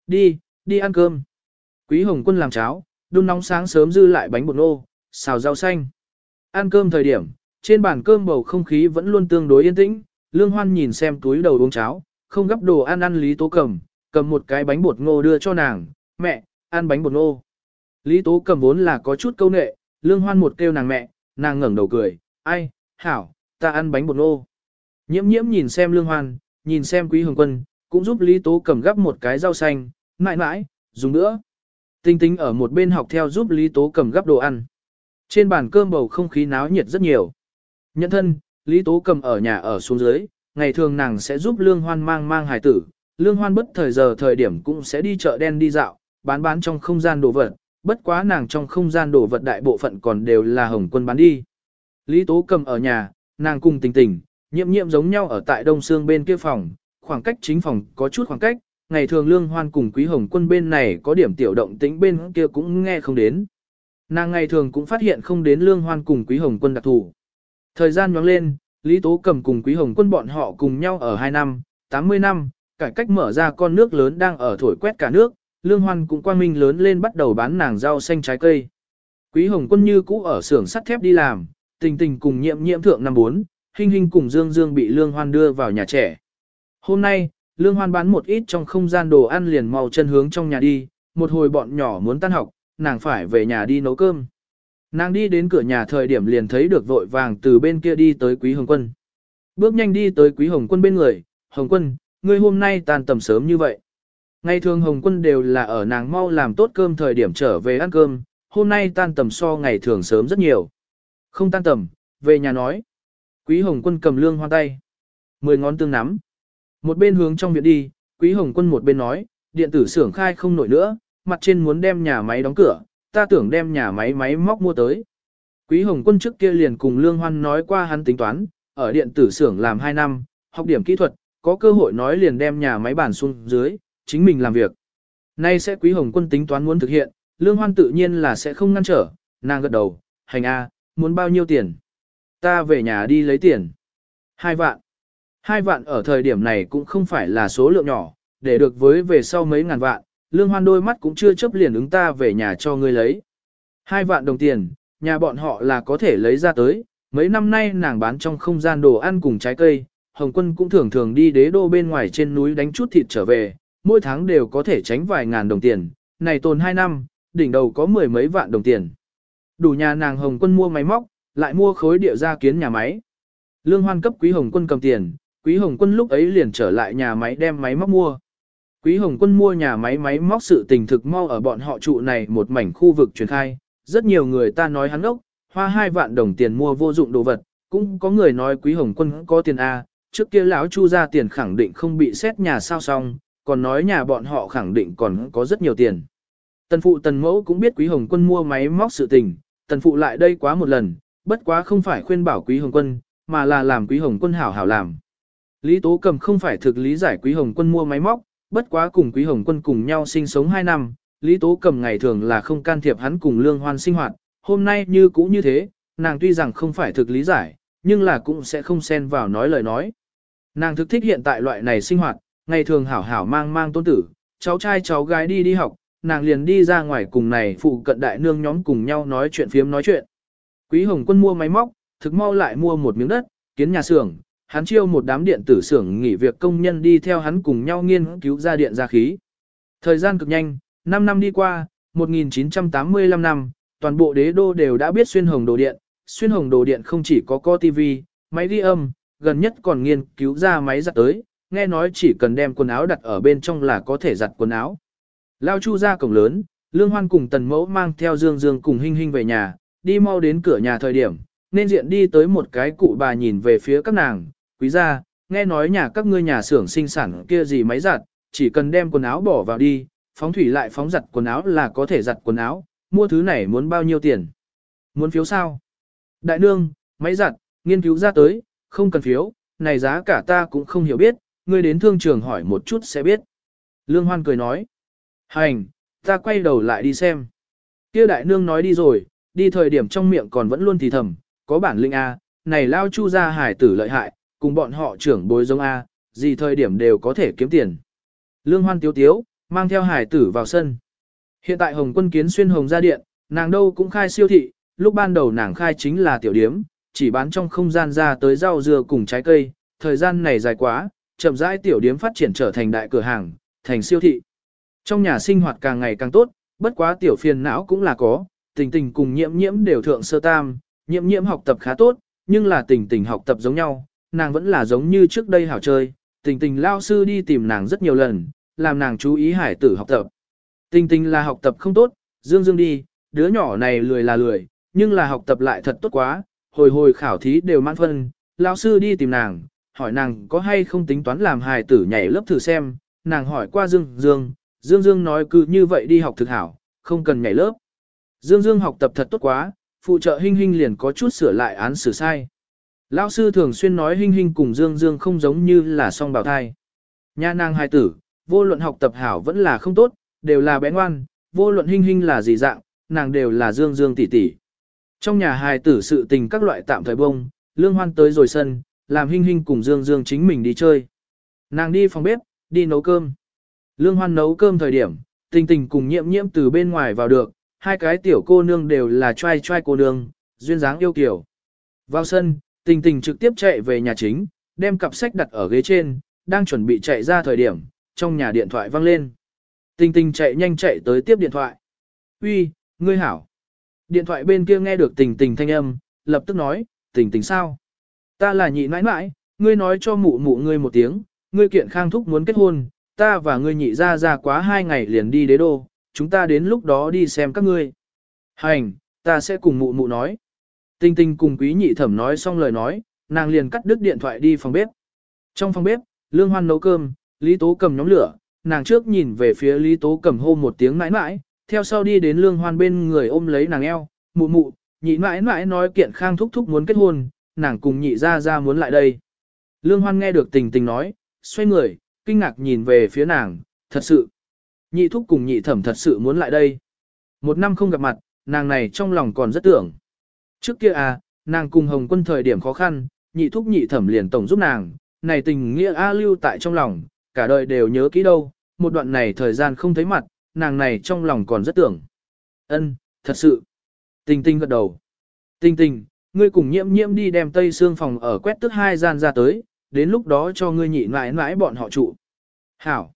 Đi, đi ăn cơm. Quý Hồng Quân làm cháo, đun nóng sáng sớm dư lại bánh bột nô, xào rau xanh. Ăn cơm thời điểm, trên bàn cơm bầu không khí vẫn luôn tương đối yên tĩnh, Lương Hoan nhìn xem túi đầu uống cháo, không gấp đồ ăn ăn Lý Tố cầm, cầm một cái bánh bột ngô đưa cho nàng, mẹ, ăn bánh bột ngô. Lý Tố cầm vốn là có chút câu nệ, Lương Hoan một kêu nàng mẹ, nàng ngẩng đầu cười, ai, hảo, ta ăn bánh bột ngô. Nhiễm nhiễm nhìn xem Lương Hoan, nhìn xem Quý Hồng Quân, cũng giúp Lý Tố cầm gấp một cái rau xanh, mãi mãi, dùng nữa. Tinh tinh ở một bên học theo giúp Lý Tố cầm gấp đồ ăn. Trên bàn cơm bầu không khí náo nhiệt rất nhiều. Nhận thân, Lý Tố cầm ở nhà ở xuống dưới, ngày thường nàng sẽ giúp Lương Hoan mang mang hài tử, Lương Hoan bất thời giờ thời điểm cũng sẽ đi chợ đen đi dạo, bán bán trong không gian đồ vật, bất quá nàng trong không gian đồ vật đại bộ phận còn đều là hồng quân bán đi. Lý Tố cầm ở nhà, nàng cùng tình tình, nhiệm nhiệm giống nhau ở tại Đông Sương bên kia phòng, khoảng cách chính phòng có chút khoảng cách, ngày thường Lương Hoan cùng Quý Hồng quân bên này có điểm tiểu động tĩnh bên kia cũng nghe không đến. Nàng ngày thường cũng phát hiện không đến Lương Hoan cùng Quý Hồng quân đặc thù. Thời gian nhoáng lên, Lý Tố Cầm cùng Quý Hồng Quân bọn họ cùng nhau ở 2 năm, 80 năm, cải cách mở ra con nước lớn đang ở thổi quét cả nước, Lương Hoan cũng quang minh lớn lên bắt đầu bán nàng rau xanh trái cây. Quý Hồng Quân như cũ ở xưởng sắt thép đi làm, tình tình cùng nhiệm nhiệm thượng năm 4, hình hình cùng Dương Dương bị Lương Hoan đưa vào nhà trẻ. Hôm nay, Lương Hoan bán một ít trong không gian đồ ăn liền màu chân hướng trong nhà đi, một hồi bọn nhỏ muốn tan học, nàng phải về nhà đi nấu cơm. Nàng đi đến cửa nhà thời điểm liền thấy được vội vàng từ bên kia đi tới Quý Hồng Quân. Bước nhanh đi tới Quý Hồng Quân bên người, Hồng Quân, ngươi hôm nay tàn tầm sớm như vậy. Ngày thường Hồng Quân đều là ở nàng mau làm tốt cơm thời điểm trở về ăn cơm, hôm nay tan tầm so ngày thường sớm rất nhiều. Không tan tầm, về nhà nói. Quý Hồng Quân cầm lương hoa tay. Mười ngón tương nắm. Một bên hướng trong viện đi, Quý Hồng Quân một bên nói, điện tử xưởng khai không nổi nữa, mặt trên muốn đem nhà máy đóng cửa, ta tưởng đem nhà máy máy móc mua tới. Quý Hồng Quân trước kia liền cùng Lương Hoan nói qua hắn tính toán, ở điện tử xưởng làm 2 năm, học điểm kỹ thuật, có cơ hội nói liền đem nhà máy bản xuống dưới, chính mình làm việc. Nay sẽ Quý Hồng Quân tính toán muốn thực hiện, Lương Hoan tự nhiên là sẽ không ngăn trở, nàng gật đầu, hành A, muốn bao nhiêu tiền? Ta về nhà đi lấy tiền. Hai vạn. Hai vạn ở thời điểm này cũng không phải là số lượng nhỏ, để được với về sau mấy ngàn vạn, Lương Hoan đôi mắt cũng chưa chấp liền ứng ta về nhà cho ngươi lấy. Hai vạn đồng tiền, nhà bọn họ là có thể lấy ra tới, mấy năm nay nàng bán trong không gian đồ ăn cùng trái cây, Hồng Quân cũng thường thường đi đế đô bên ngoài trên núi đánh chút thịt trở về, mỗi tháng đều có thể tránh vài ngàn đồng tiền, này tồn hai năm, đỉnh đầu có mười mấy vạn đồng tiền. Đủ nhà nàng Hồng Quân mua máy móc, lại mua khối địa gia kiến nhà máy. Lương Hoan cấp Quý Hồng Quân cầm tiền, Quý Hồng Quân lúc ấy liền trở lại nhà máy đem máy móc mua. Quý Hồng Quân mua nhà máy máy móc sự tình thực mau ở bọn họ trụ này một mảnh khu vực truyền khai, rất nhiều người ta nói hắn ốc, hoa hai vạn đồng tiền mua vô dụng đồ vật, cũng có người nói Quý Hồng Quân có tiền A, trước kia lão Chu ra tiền khẳng định không bị xét nhà sao xong, còn nói nhà bọn họ khẳng định còn có rất nhiều tiền. Tần phụ tần mẫu cũng biết Quý Hồng Quân mua máy móc sự tình, tần phụ lại đây quá một lần, bất quá không phải khuyên bảo Quý Hồng Quân, mà là làm Quý Hồng Quân hảo hảo làm. Lý Tố Cầm không phải thực lý giải Quý Hồng Quân mua máy móc, bất quá cùng Quý Hồng Quân cùng nhau sinh sống 2 năm, Lý Tố Cầm ngày thường là không can thiệp hắn cùng Lương Hoan sinh hoạt, hôm nay như cũ như thế, nàng tuy rằng không phải thực lý giải, nhưng là cũng sẽ không xen vào nói lời nói. Nàng thực thích hiện tại loại này sinh hoạt, ngày thường hảo hảo mang mang tôn tử, cháu trai cháu gái đi đi học, nàng liền đi ra ngoài cùng này phụ cận đại nương nhóm cùng nhau nói chuyện phiếm nói chuyện. Quý Hồng Quân mua máy móc, thực mau lại mua một miếng đất, kiến nhà xưởng, hắn chiêu một đám điện tử xưởng nghỉ việc công nhân đi theo hắn cùng nhau nghiên cứu ra điện ra khí. Thời gian cực nhanh, 5 năm đi qua, 1985 năm, toàn bộ đế đô đều đã biết xuyên hồng đồ điện, xuyên hồng đồ điện không chỉ có co TV, máy ghi âm, gần nhất còn nghiên cứu ra máy giặt tới, nghe nói chỉ cần đem quần áo đặt ở bên trong là có thể giặt quần áo. Lao Chu ra cổng lớn, Lương Hoan cùng Tần Mẫu mang theo Dương Dương cùng Hinh Hinh về nhà, đi mau đến cửa nhà thời điểm, nên diện đi tới một cái cụ bà nhìn về phía các nàng, quý gia, nghe nói nhà các ngươi nhà xưởng sinh sản kia gì máy giặt, chỉ cần đem quần áo bỏ vào đi, phóng thủy lại phóng giặt quần áo là có thể giặt quần áo, mua thứ này muốn bao nhiêu tiền? Muốn phiếu sao? Đại nương, máy giặt, nghiên cứu ra tới, không cần phiếu, này giá cả ta cũng không hiểu biết, ngươi đến thương trường hỏi một chút sẽ biết. Lương Hoan cười nói, hành, ta quay đầu lại đi xem. Kia đại nương nói đi rồi, đi thời điểm trong miệng còn vẫn luôn thì thầm, có bản lĩnh A, này lao chu ra hải tử lợi hại, cùng bọn họ trưởng bối giống A, gì thời điểm đều có thể kiếm tiền. Lương Hoan tiếu tiếu, mang theo hải tử vào sân. Hiện tại Hồng Quân Kiến xuyên Hồng ra điện, nàng đâu cũng khai siêu thị, lúc ban đầu nàng khai chính là tiểu điếm, chỉ bán trong không gian ra tới rau dưa cùng trái cây, thời gian này dài quá, chậm rãi tiểu điếm phát triển trở thành đại cửa hàng, thành siêu thị. Trong nhà sinh hoạt càng ngày càng tốt, bất quá tiểu phiền não cũng là có, tình tình cùng nhiễm nhiễm đều thượng sơ tam, Nhiệm nhiệm học tập khá tốt, nhưng là tình tình học tập giống nhau, nàng vẫn là giống như trước đây hảo chơi, tình tình lao sư đi tìm nàng rất nhiều lần, làm nàng chú ý hải tử học tập. Tình tình là học tập không tốt, dương dương đi, đứa nhỏ này lười là lười, nhưng là học tập lại thật tốt quá, hồi hồi khảo thí đều mãn phân, lao sư đi tìm nàng, hỏi nàng có hay không tính toán làm hài tử nhảy lớp thử xem, nàng hỏi qua Dương Dương, Dương Dương nói cứ như vậy đi học thực hảo, không cần nhảy lớp. Dương Dương học tập thật tốt quá, phụ trợ Hinh Hinh liền có chút sửa lại án xử sai. Lão sư thường xuyên nói Hinh Hinh cùng Dương Dương không giống như là song bào thai. Nha nàng hài tử, vô luận học tập hảo vẫn là không tốt, đều là bé ngoan, vô luận Hinh Hinh là gì dạng, nàng đều là Dương Dương tỷ tỷ. Trong nhà hài tử sự tình các loại tạm thời bông, lương hoan tới rồi sân, làm Hinh Hinh cùng Dương Dương chính mình đi chơi. Nàng đi phòng bếp, đi nấu cơm. Lương hoan nấu cơm thời điểm, tình tình cùng nhiễm nhiễm từ bên ngoài vào được, hai cái tiểu cô nương đều là trai trai cô nương, duyên dáng yêu kiểu. Vào sân, tình tình trực tiếp chạy về nhà chính, đem cặp sách đặt ở ghế trên, đang chuẩn bị chạy ra thời điểm, trong nhà điện thoại vang lên. Tình tình chạy nhanh chạy tới tiếp điện thoại. Uy, ngươi hảo. Điện thoại bên kia nghe được tình tình thanh âm, lập tức nói, tình tình sao? Ta là nhị nãi nãi, ngươi nói cho mụ mụ ngươi một tiếng, ngươi kiện khang thúc muốn kết hôn, ta và ngươi nhị ra ra quá hai ngày liền đi đế đô, chúng ta đến lúc đó đi xem các ngươi. Hành, ta sẽ cùng mụ mụ nói. Tinh tinh cùng quý nhị thẩm nói xong lời nói, nàng liền cắt đứt điện thoại đi phòng bếp. Trong phòng bếp, Lương Hoan nấu cơm, Lý Tố cầm nhóm lửa, nàng trước nhìn về phía Lý Tố cầm hô một tiếng mãi mãi, theo sau đi đến Lương Hoan bên người ôm lấy nàng eo, mụ mụ, Nhị mãi mãi nói kiện khang thúc thúc muốn kết hôn, nàng cùng nhị ra ra muốn lại đây. Lương Hoan nghe được tình tình nói, xoay người, kinh ngạc nhìn về phía nàng, thật sự. Nhị thúc cùng nhị thẩm thật sự muốn lại đây. Một năm không gặp mặt, nàng này trong lòng còn rất tưởng. Trước kia à, nàng cùng hồng quân thời điểm khó khăn, nhị thúc nhị thẩm liền tổng giúp nàng, này tình nghĩa A lưu tại trong lòng, cả đời đều nhớ kỹ đâu, một đoạn này thời gian không thấy mặt, nàng này trong lòng còn rất tưởng. Ân, thật sự. Tình tình gật đầu. Tình tình, ngươi cùng nhiễm nhiễm đi đem tây xương phòng ở quét tức hai gian ra tới, đến lúc đó cho ngươi nhị mãi mãi bọn họ trụ. Hảo.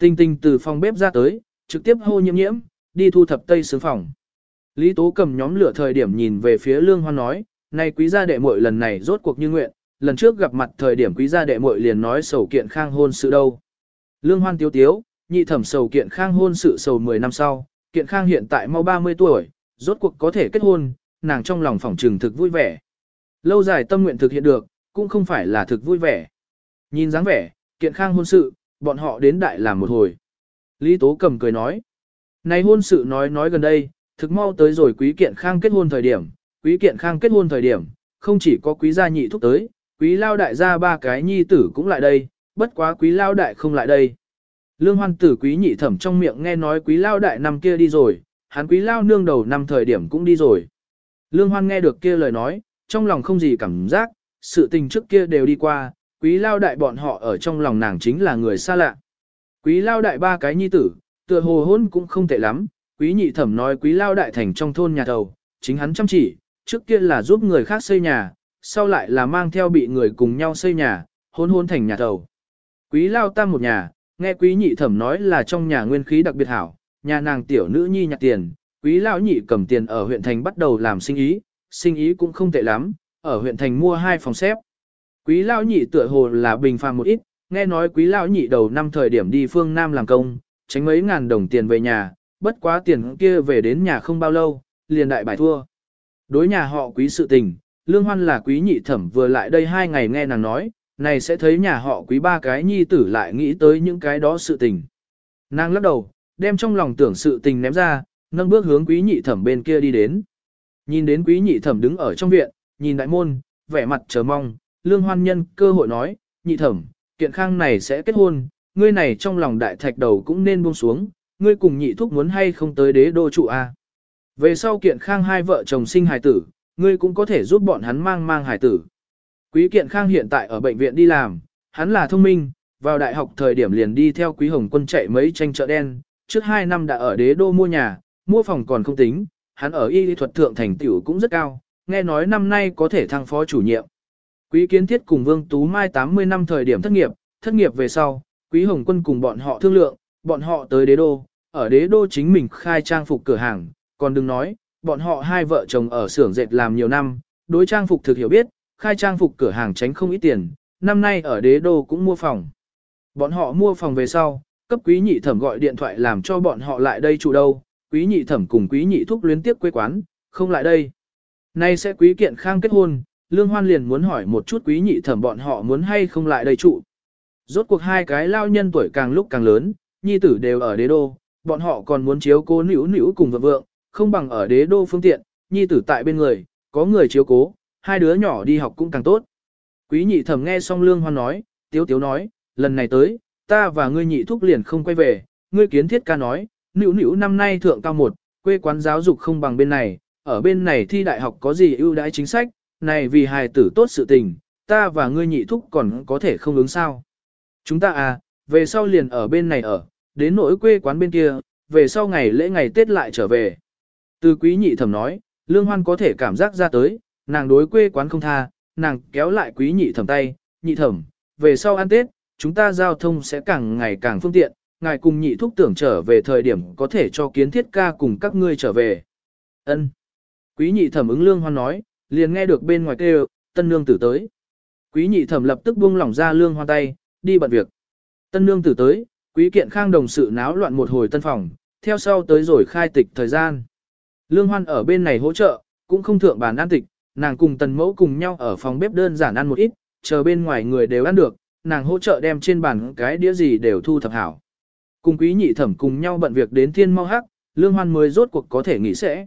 Tinh tinh từ phòng bếp ra tới, trực tiếp hô nhiễm nhiễm, đi thu thập tây sướng phòng. Lý Tố cầm nhóm lửa thời điểm nhìn về phía Lương Hoan nói, này quý gia đệ muội lần này rốt cuộc như nguyện, lần trước gặp mặt thời điểm quý gia đệ muội liền nói sầu kiện khang hôn sự đâu. Lương Hoan tiếu tiếu, nhị thẩm sầu kiện khang hôn sự sầu 10 năm sau, kiện khang hiện tại mau 30 tuổi, rốt cuộc có thể kết hôn, nàng trong lòng phỏng trừng thực vui vẻ. Lâu dài tâm nguyện thực hiện được, cũng không phải là thực vui vẻ. Nhìn dáng vẻ, kiện khang hôn sự, bọn họ đến đại làm một hồi. Lý Tố cầm cười nói. Này hôn sự nói nói gần đây, thực mau tới rồi quý kiện khang kết hôn thời điểm, quý kiện khang kết hôn thời điểm, không chỉ có quý gia nhị thúc tới, quý lao đại gia ba cái nhi tử cũng lại đây, bất quá quý lao đại không lại đây. Lương hoan tử quý nhị thẩm trong miệng nghe nói quý lao đại năm kia đi rồi, hắn quý lao nương đầu năm thời điểm cũng đi rồi. Lương hoan nghe được kia lời nói, trong lòng không gì cảm giác, sự tình trước kia đều đi qua, quý lao đại bọn họ ở trong lòng nàng chính là người xa lạ. Quý lao đại ba cái nhi tử, tựa hồ hôn cũng không tệ lắm, quý nhị thẩm nói quý lao đại thành trong thôn nhà thầu, chính hắn chăm chỉ, trước kia là giúp người khác xây nhà, sau lại là mang theo bị người cùng nhau xây nhà, hôn hôn thành nhà thầu. Quý lao tam một nhà, nghe quý nhị thẩm nói là trong nhà nguyên khí đặc biệt hảo, nhà nàng tiểu nữ nhi nhặt tiền, quý lao nhị cầm tiền ở huyện thành bắt đầu làm sinh ý, sinh ý cũng không tệ lắm, ở huyện thành mua hai phòng xếp. Quý lao nhị tựa hồ là bình phàm một ít, nghe nói quý lao nhị đầu năm thời điểm đi phương Nam làm công, tránh mấy ngàn đồng tiền về nhà, bất quá tiền kia về đến nhà không bao lâu, liền đại bài thua. Đối nhà họ quý sự tình, lương hoan là quý nhị thẩm vừa lại đây hai ngày nghe nàng nói, này sẽ thấy nhà họ quý ba cái nhi tử lại nghĩ tới những cái đó sự tình. Nàng lắc đầu, đem trong lòng tưởng sự tình ném ra, nâng bước hướng quý nhị thẩm bên kia đi đến. Nhìn đến quý nhị thẩm đứng ở trong viện, nhìn đại môn, vẻ mặt chờ mong, lương hoan nhân cơ hội nói, nhị thẩm, kiện khang này sẽ kết hôn, ngươi này trong lòng đại thạch đầu cũng nên buông xuống, ngươi cùng nhị thúc muốn hay không tới đế đô trụ a. Về sau kiện khang hai vợ chồng sinh hài tử, ngươi cũng có thể giúp bọn hắn mang mang hài tử. Quý kiện khang hiện tại ở bệnh viện đi làm, hắn là thông minh, vào đại học thời điểm liền đi theo quý hồng quân chạy mấy tranh chợ đen, trước hai năm đã ở đế đô mua nhà, mua phòng còn không tính, hắn ở y lý thuật thượng thành tiểu cũng rất cao, nghe nói năm nay có thể thăng phó chủ nhiệm. Quý kiến thiết cùng Vương Tú Mai 80 năm thời điểm thất nghiệp, thất nghiệp về sau, Quý Hồng Quân cùng bọn họ thương lượng, bọn họ tới đế đô, ở đế đô chính mình khai trang phục cửa hàng, còn đừng nói, bọn họ hai vợ chồng ở xưởng dệt làm nhiều năm, đối trang phục thực hiểu biết, khai trang phục cửa hàng tránh không ít tiền, năm nay ở đế đô cũng mua phòng. Bọn họ mua phòng về sau, cấp quý nhị thẩm gọi điện thoại làm cho bọn họ lại đây trụ đâu, quý nhị thẩm cùng quý nhị thúc luyến tiếp quê quán, không lại đây. Nay sẽ quý kiện khang kết hôn, Lương Hoan liền muốn hỏi một chút quý nhị thẩm bọn họ muốn hay không lại đây trụ. Rốt cuộc hai cái lao nhân tuổi càng lúc càng lớn, nhi tử đều ở đế đô, bọn họ còn muốn chiếu cố nữ nữ cùng vợ vượng, không bằng ở đế đô phương tiện, nhi tử tại bên người, có người chiếu cố, hai đứa nhỏ đi học cũng càng tốt. Quý nhị thẩm nghe xong Lương Hoan nói, tiếu tiếu nói, lần này tới, ta và ngươi nhị thúc liền không quay về, ngươi kiến thiết ca nói, nữ nữ năm nay thượng cao một, quê quán giáo dục không bằng bên này, ở bên này thi đại học có gì ưu đãi chính sách, này vì hài tử tốt sự tình, ta và ngươi nhị thúc còn có thể không ứng sao. Chúng ta à, về sau liền ở bên này ở, đến nỗi quê quán bên kia, về sau ngày lễ ngày Tết lại trở về. Từ quý nhị thẩm nói, lương hoan có thể cảm giác ra tới, nàng đối quê quán không tha, nàng kéo lại quý nhị thẩm tay, nhị thẩm, về sau ăn Tết, chúng ta giao thông sẽ càng ngày càng phương tiện, ngài cùng nhị thúc tưởng trở về thời điểm có thể cho kiến thiết ca cùng các ngươi trở về. Ân. Quý nhị thẩm ứng lương hoan nói, liền nghe được bên ngoài kêu, tân nương tử tới. Quý nhị thẩm lập tức buông lỏng ra lương hoan tay, đi bận việc. Tân nương tử tới, quý kiện khang đồng sự náo loạn một hồi tân phòng, theo sau tới rồi khai tịch thời gian. Lương hoan ở bên này hỗ trợ, cũng không thượng bàn ăn tịch, nàng cùng tần mẫu cùng nhau ở phòng bếp đơn giản ăn một ít, chờ bên ngoài người đều ăn được, nàng hỗ trợ đem trên bàn cái đĩa gì đều thu thập hảo. Cùng quý nhị thẩm cùng nhau bận việc đến thiên mau hắc, lương hoan mới rốt cuộc có thể nghỉ sẽ.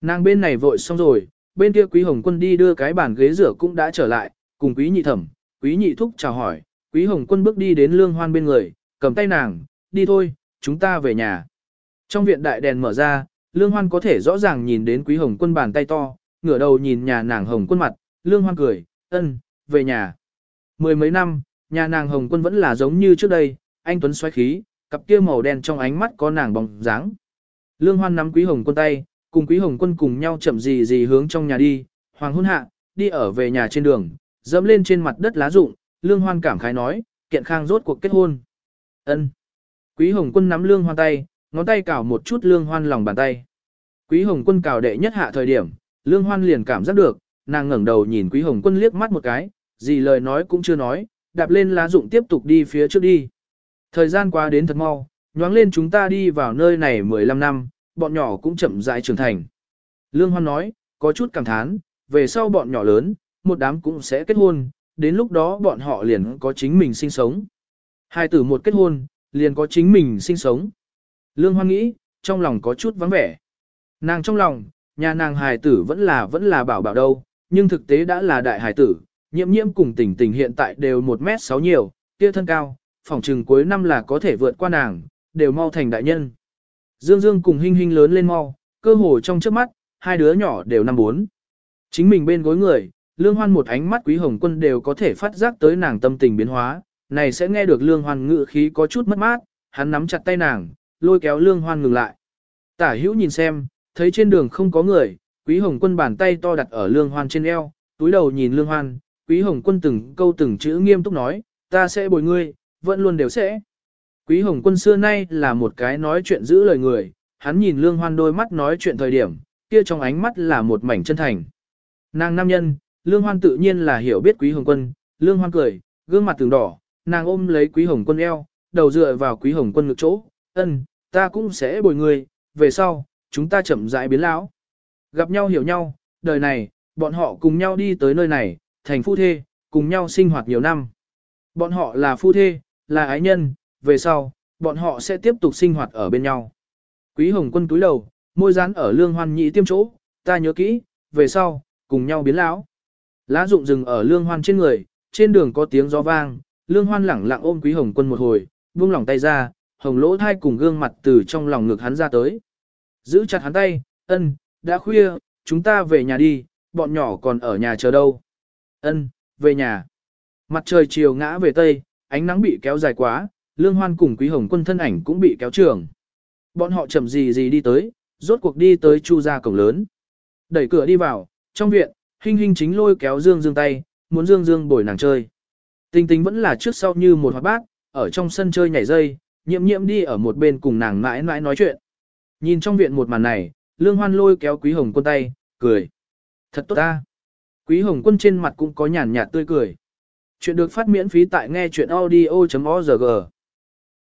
Nàng bên này vội xong rồi, bên kia quý hồng quân đi đưa cái bàn ghế rửa cũng đã trở lại, cùng quý nhị thẩm, quý nhị thúc chào hỏi, quý hồng quân bước đi đến lương hoan bên người, cầm tay nàng, đi thôi, chúng ta về nhà. Trong viện đại đèn mở ra, lương hoan có thể rõ ràng nhìn đến quý hồng quân bàn tay to, ngửa đầu nhìn nhà nàng hồng quân mặt, lương hoan cười, ân, về nhà. Mười mấy năm, nhà nàng hồng quân vẫn là giống như trước đây, anh Tuấn xoáy khí, cặp kia màu đen trong ánh mắt có nàng bóng dáng. Lương hoan nắm quý hồng quân tay, cùng quý hồng quân cùng nhau chậm gì gì hướng trong nhà đi, hoàng hôn hạ, đi ở về nhà trên đường, dẫm lên trên mặt đất lá rụng, lương hoan cảm khái nói, kiện khang rốt cuộc kết hôn. ân Quý hồng quân nắm lương hoan tay, ngón tay cào một chút lương hoan lòng bàn tay. Quý hồng quân cào đệ nhất hạ thời điểm, lương hoan liền cảm giác được, nàng ngẩng đầu nhìn quý hồng quân liếc mắt một cái, gì lời nói cũng chưa nói, đạp lên lá rụng tiếp tục đi phía trước đi. Thời gian qua đến thật mau, nhoáng lên chúng ta đi vào nơi này 15 năm, bọn nhỏ cũng chậm rãi trưởng thành. Lương Hoan nói, có chút cảm thán, về sau bọn nhỏ lớn, một đám cũng sẽ kết hôn, đến lúc đó bọn họ liền có chính mình sinh sống. Hai tử một kết hôn, liền có chính mình sinh sống. Lương Hoan nghĩ, trong lòng có chút vắng vẻ. Nàng trong lòng, nhà nàng hài tử vẫn là vẫn là bảo bảo đâu, nhưng thực tế đã là đại hài tử, nhiễm nhiễm cùng tình tình hiện tại đều 1m6 nhiều, kia thân cao, phòng trừng cuối năm là có thể vượt qua nàng, đều mau thành đại nhân. Dương Dương cùng Hinh Hinh lớn lên mau, cơ hồ trong trước mắt, hai đứa nhỏ đều năm bốn. Chính mình bên gối người, Lương Hoan một ánh mắt quý hồng quân đều có thể phát giác tới nàng tâm tình biến hóa, này sẽ nghe được Lương Hoan ngự khí có chút mất mát, hắn nắm chặt tay nàng, lôi kéo Lương Hoan ngừng lại. Tả hữu nhìn xem, thấy trên đường không có người, quý hồng quân bàn tay to đặt ở Lương Hoan trên eo, túi đầu nhìn Lương Hoan, quý hồng quân từng câu từng chữ nghiêm túc nói, ta sẽ bồi ngươi, vẫn luôn đều sẽ. Quý Hồng Quân xưa nay là một cái nói chuyện giữ lời người, hắn nhìn Lương Hoan đôi mắt nói chuyện thời điểm, kia trong ánh mắt là một mảnh chân thành. Nàng nam nhân, Lương Hoan tự nhiên là hiểu biết Quý Hồng Quân, Lương Hoan cười, gương mặt từng đỏ, nàng ôm lấy Quý Hồng Quân eo, đầu dựa vào Quý Hồng Quân ngực chỗ, ân, ta cũng sẽ bồi người, về sau, chúng ta chậm rãi biến lão. Gặp nhau hiểu nhau, đời này, bọn họ cùng nhau đi tới nơi này, thành phu thê, cùng nhau sinh hoạt nhiều năm. Bọn họ là phu thê, là ái nhân, về sau, bọn họ sẽ tiếp tục sinh hoạt ở bên nhau. Quý Hồng Quân túi đầu, môi dán ở lương hoan nhị tiêm chỗ, ta nhớ kỹ, về sau, cùng nhau biến lão. Lá rụng rừng ở lương hoan trên người, trên đường có tiếng gió vang, lương hoan lẳng lặng ôm Quý Hồng Quân một hồi, buông lỏng tay ra, hồng lỗ thai cùng gương mặt từ trong lòng ngực hắn ra tới. Giữ chặt hắn tay, ân, đã khuya, chúng ta về nhà đi, bọn nhỏ còn ở nhà chờ đâu. Ân, về nhà. Mặt trời chiều ngã về tây, ánh nắng bị kéo dài quá, Lương Hoan cùng Quý Hồng Quân thân ảnh cũng bị kéo trường. Bọn họ chậm gì gì đi tới, rốt cuộc đi tới chu gia cổng lớn. Đẩy cửa đi vào, trong viện, Hinh Hinh chính lôi kéo Dương Dương tay, muốn Dương Dương bồi nàng chơi. Tình tình vẫn là trước sau như một hoạt bát, ở trong sân chơi nhảy dây, nhiệm nhiệm đi ở một bên cùng nàng mãi mãi nói chuyện. Nhìn trong viện một màn này, Lương Hoan lôi kéo Quý Hồng Quân tay, cười. Thật tốt ta. Quý Hồng Quân trên mặt cũng có nhàn nhạt tươi cười. Chuyện được phát miễn phí tại nghe chuyện audio.org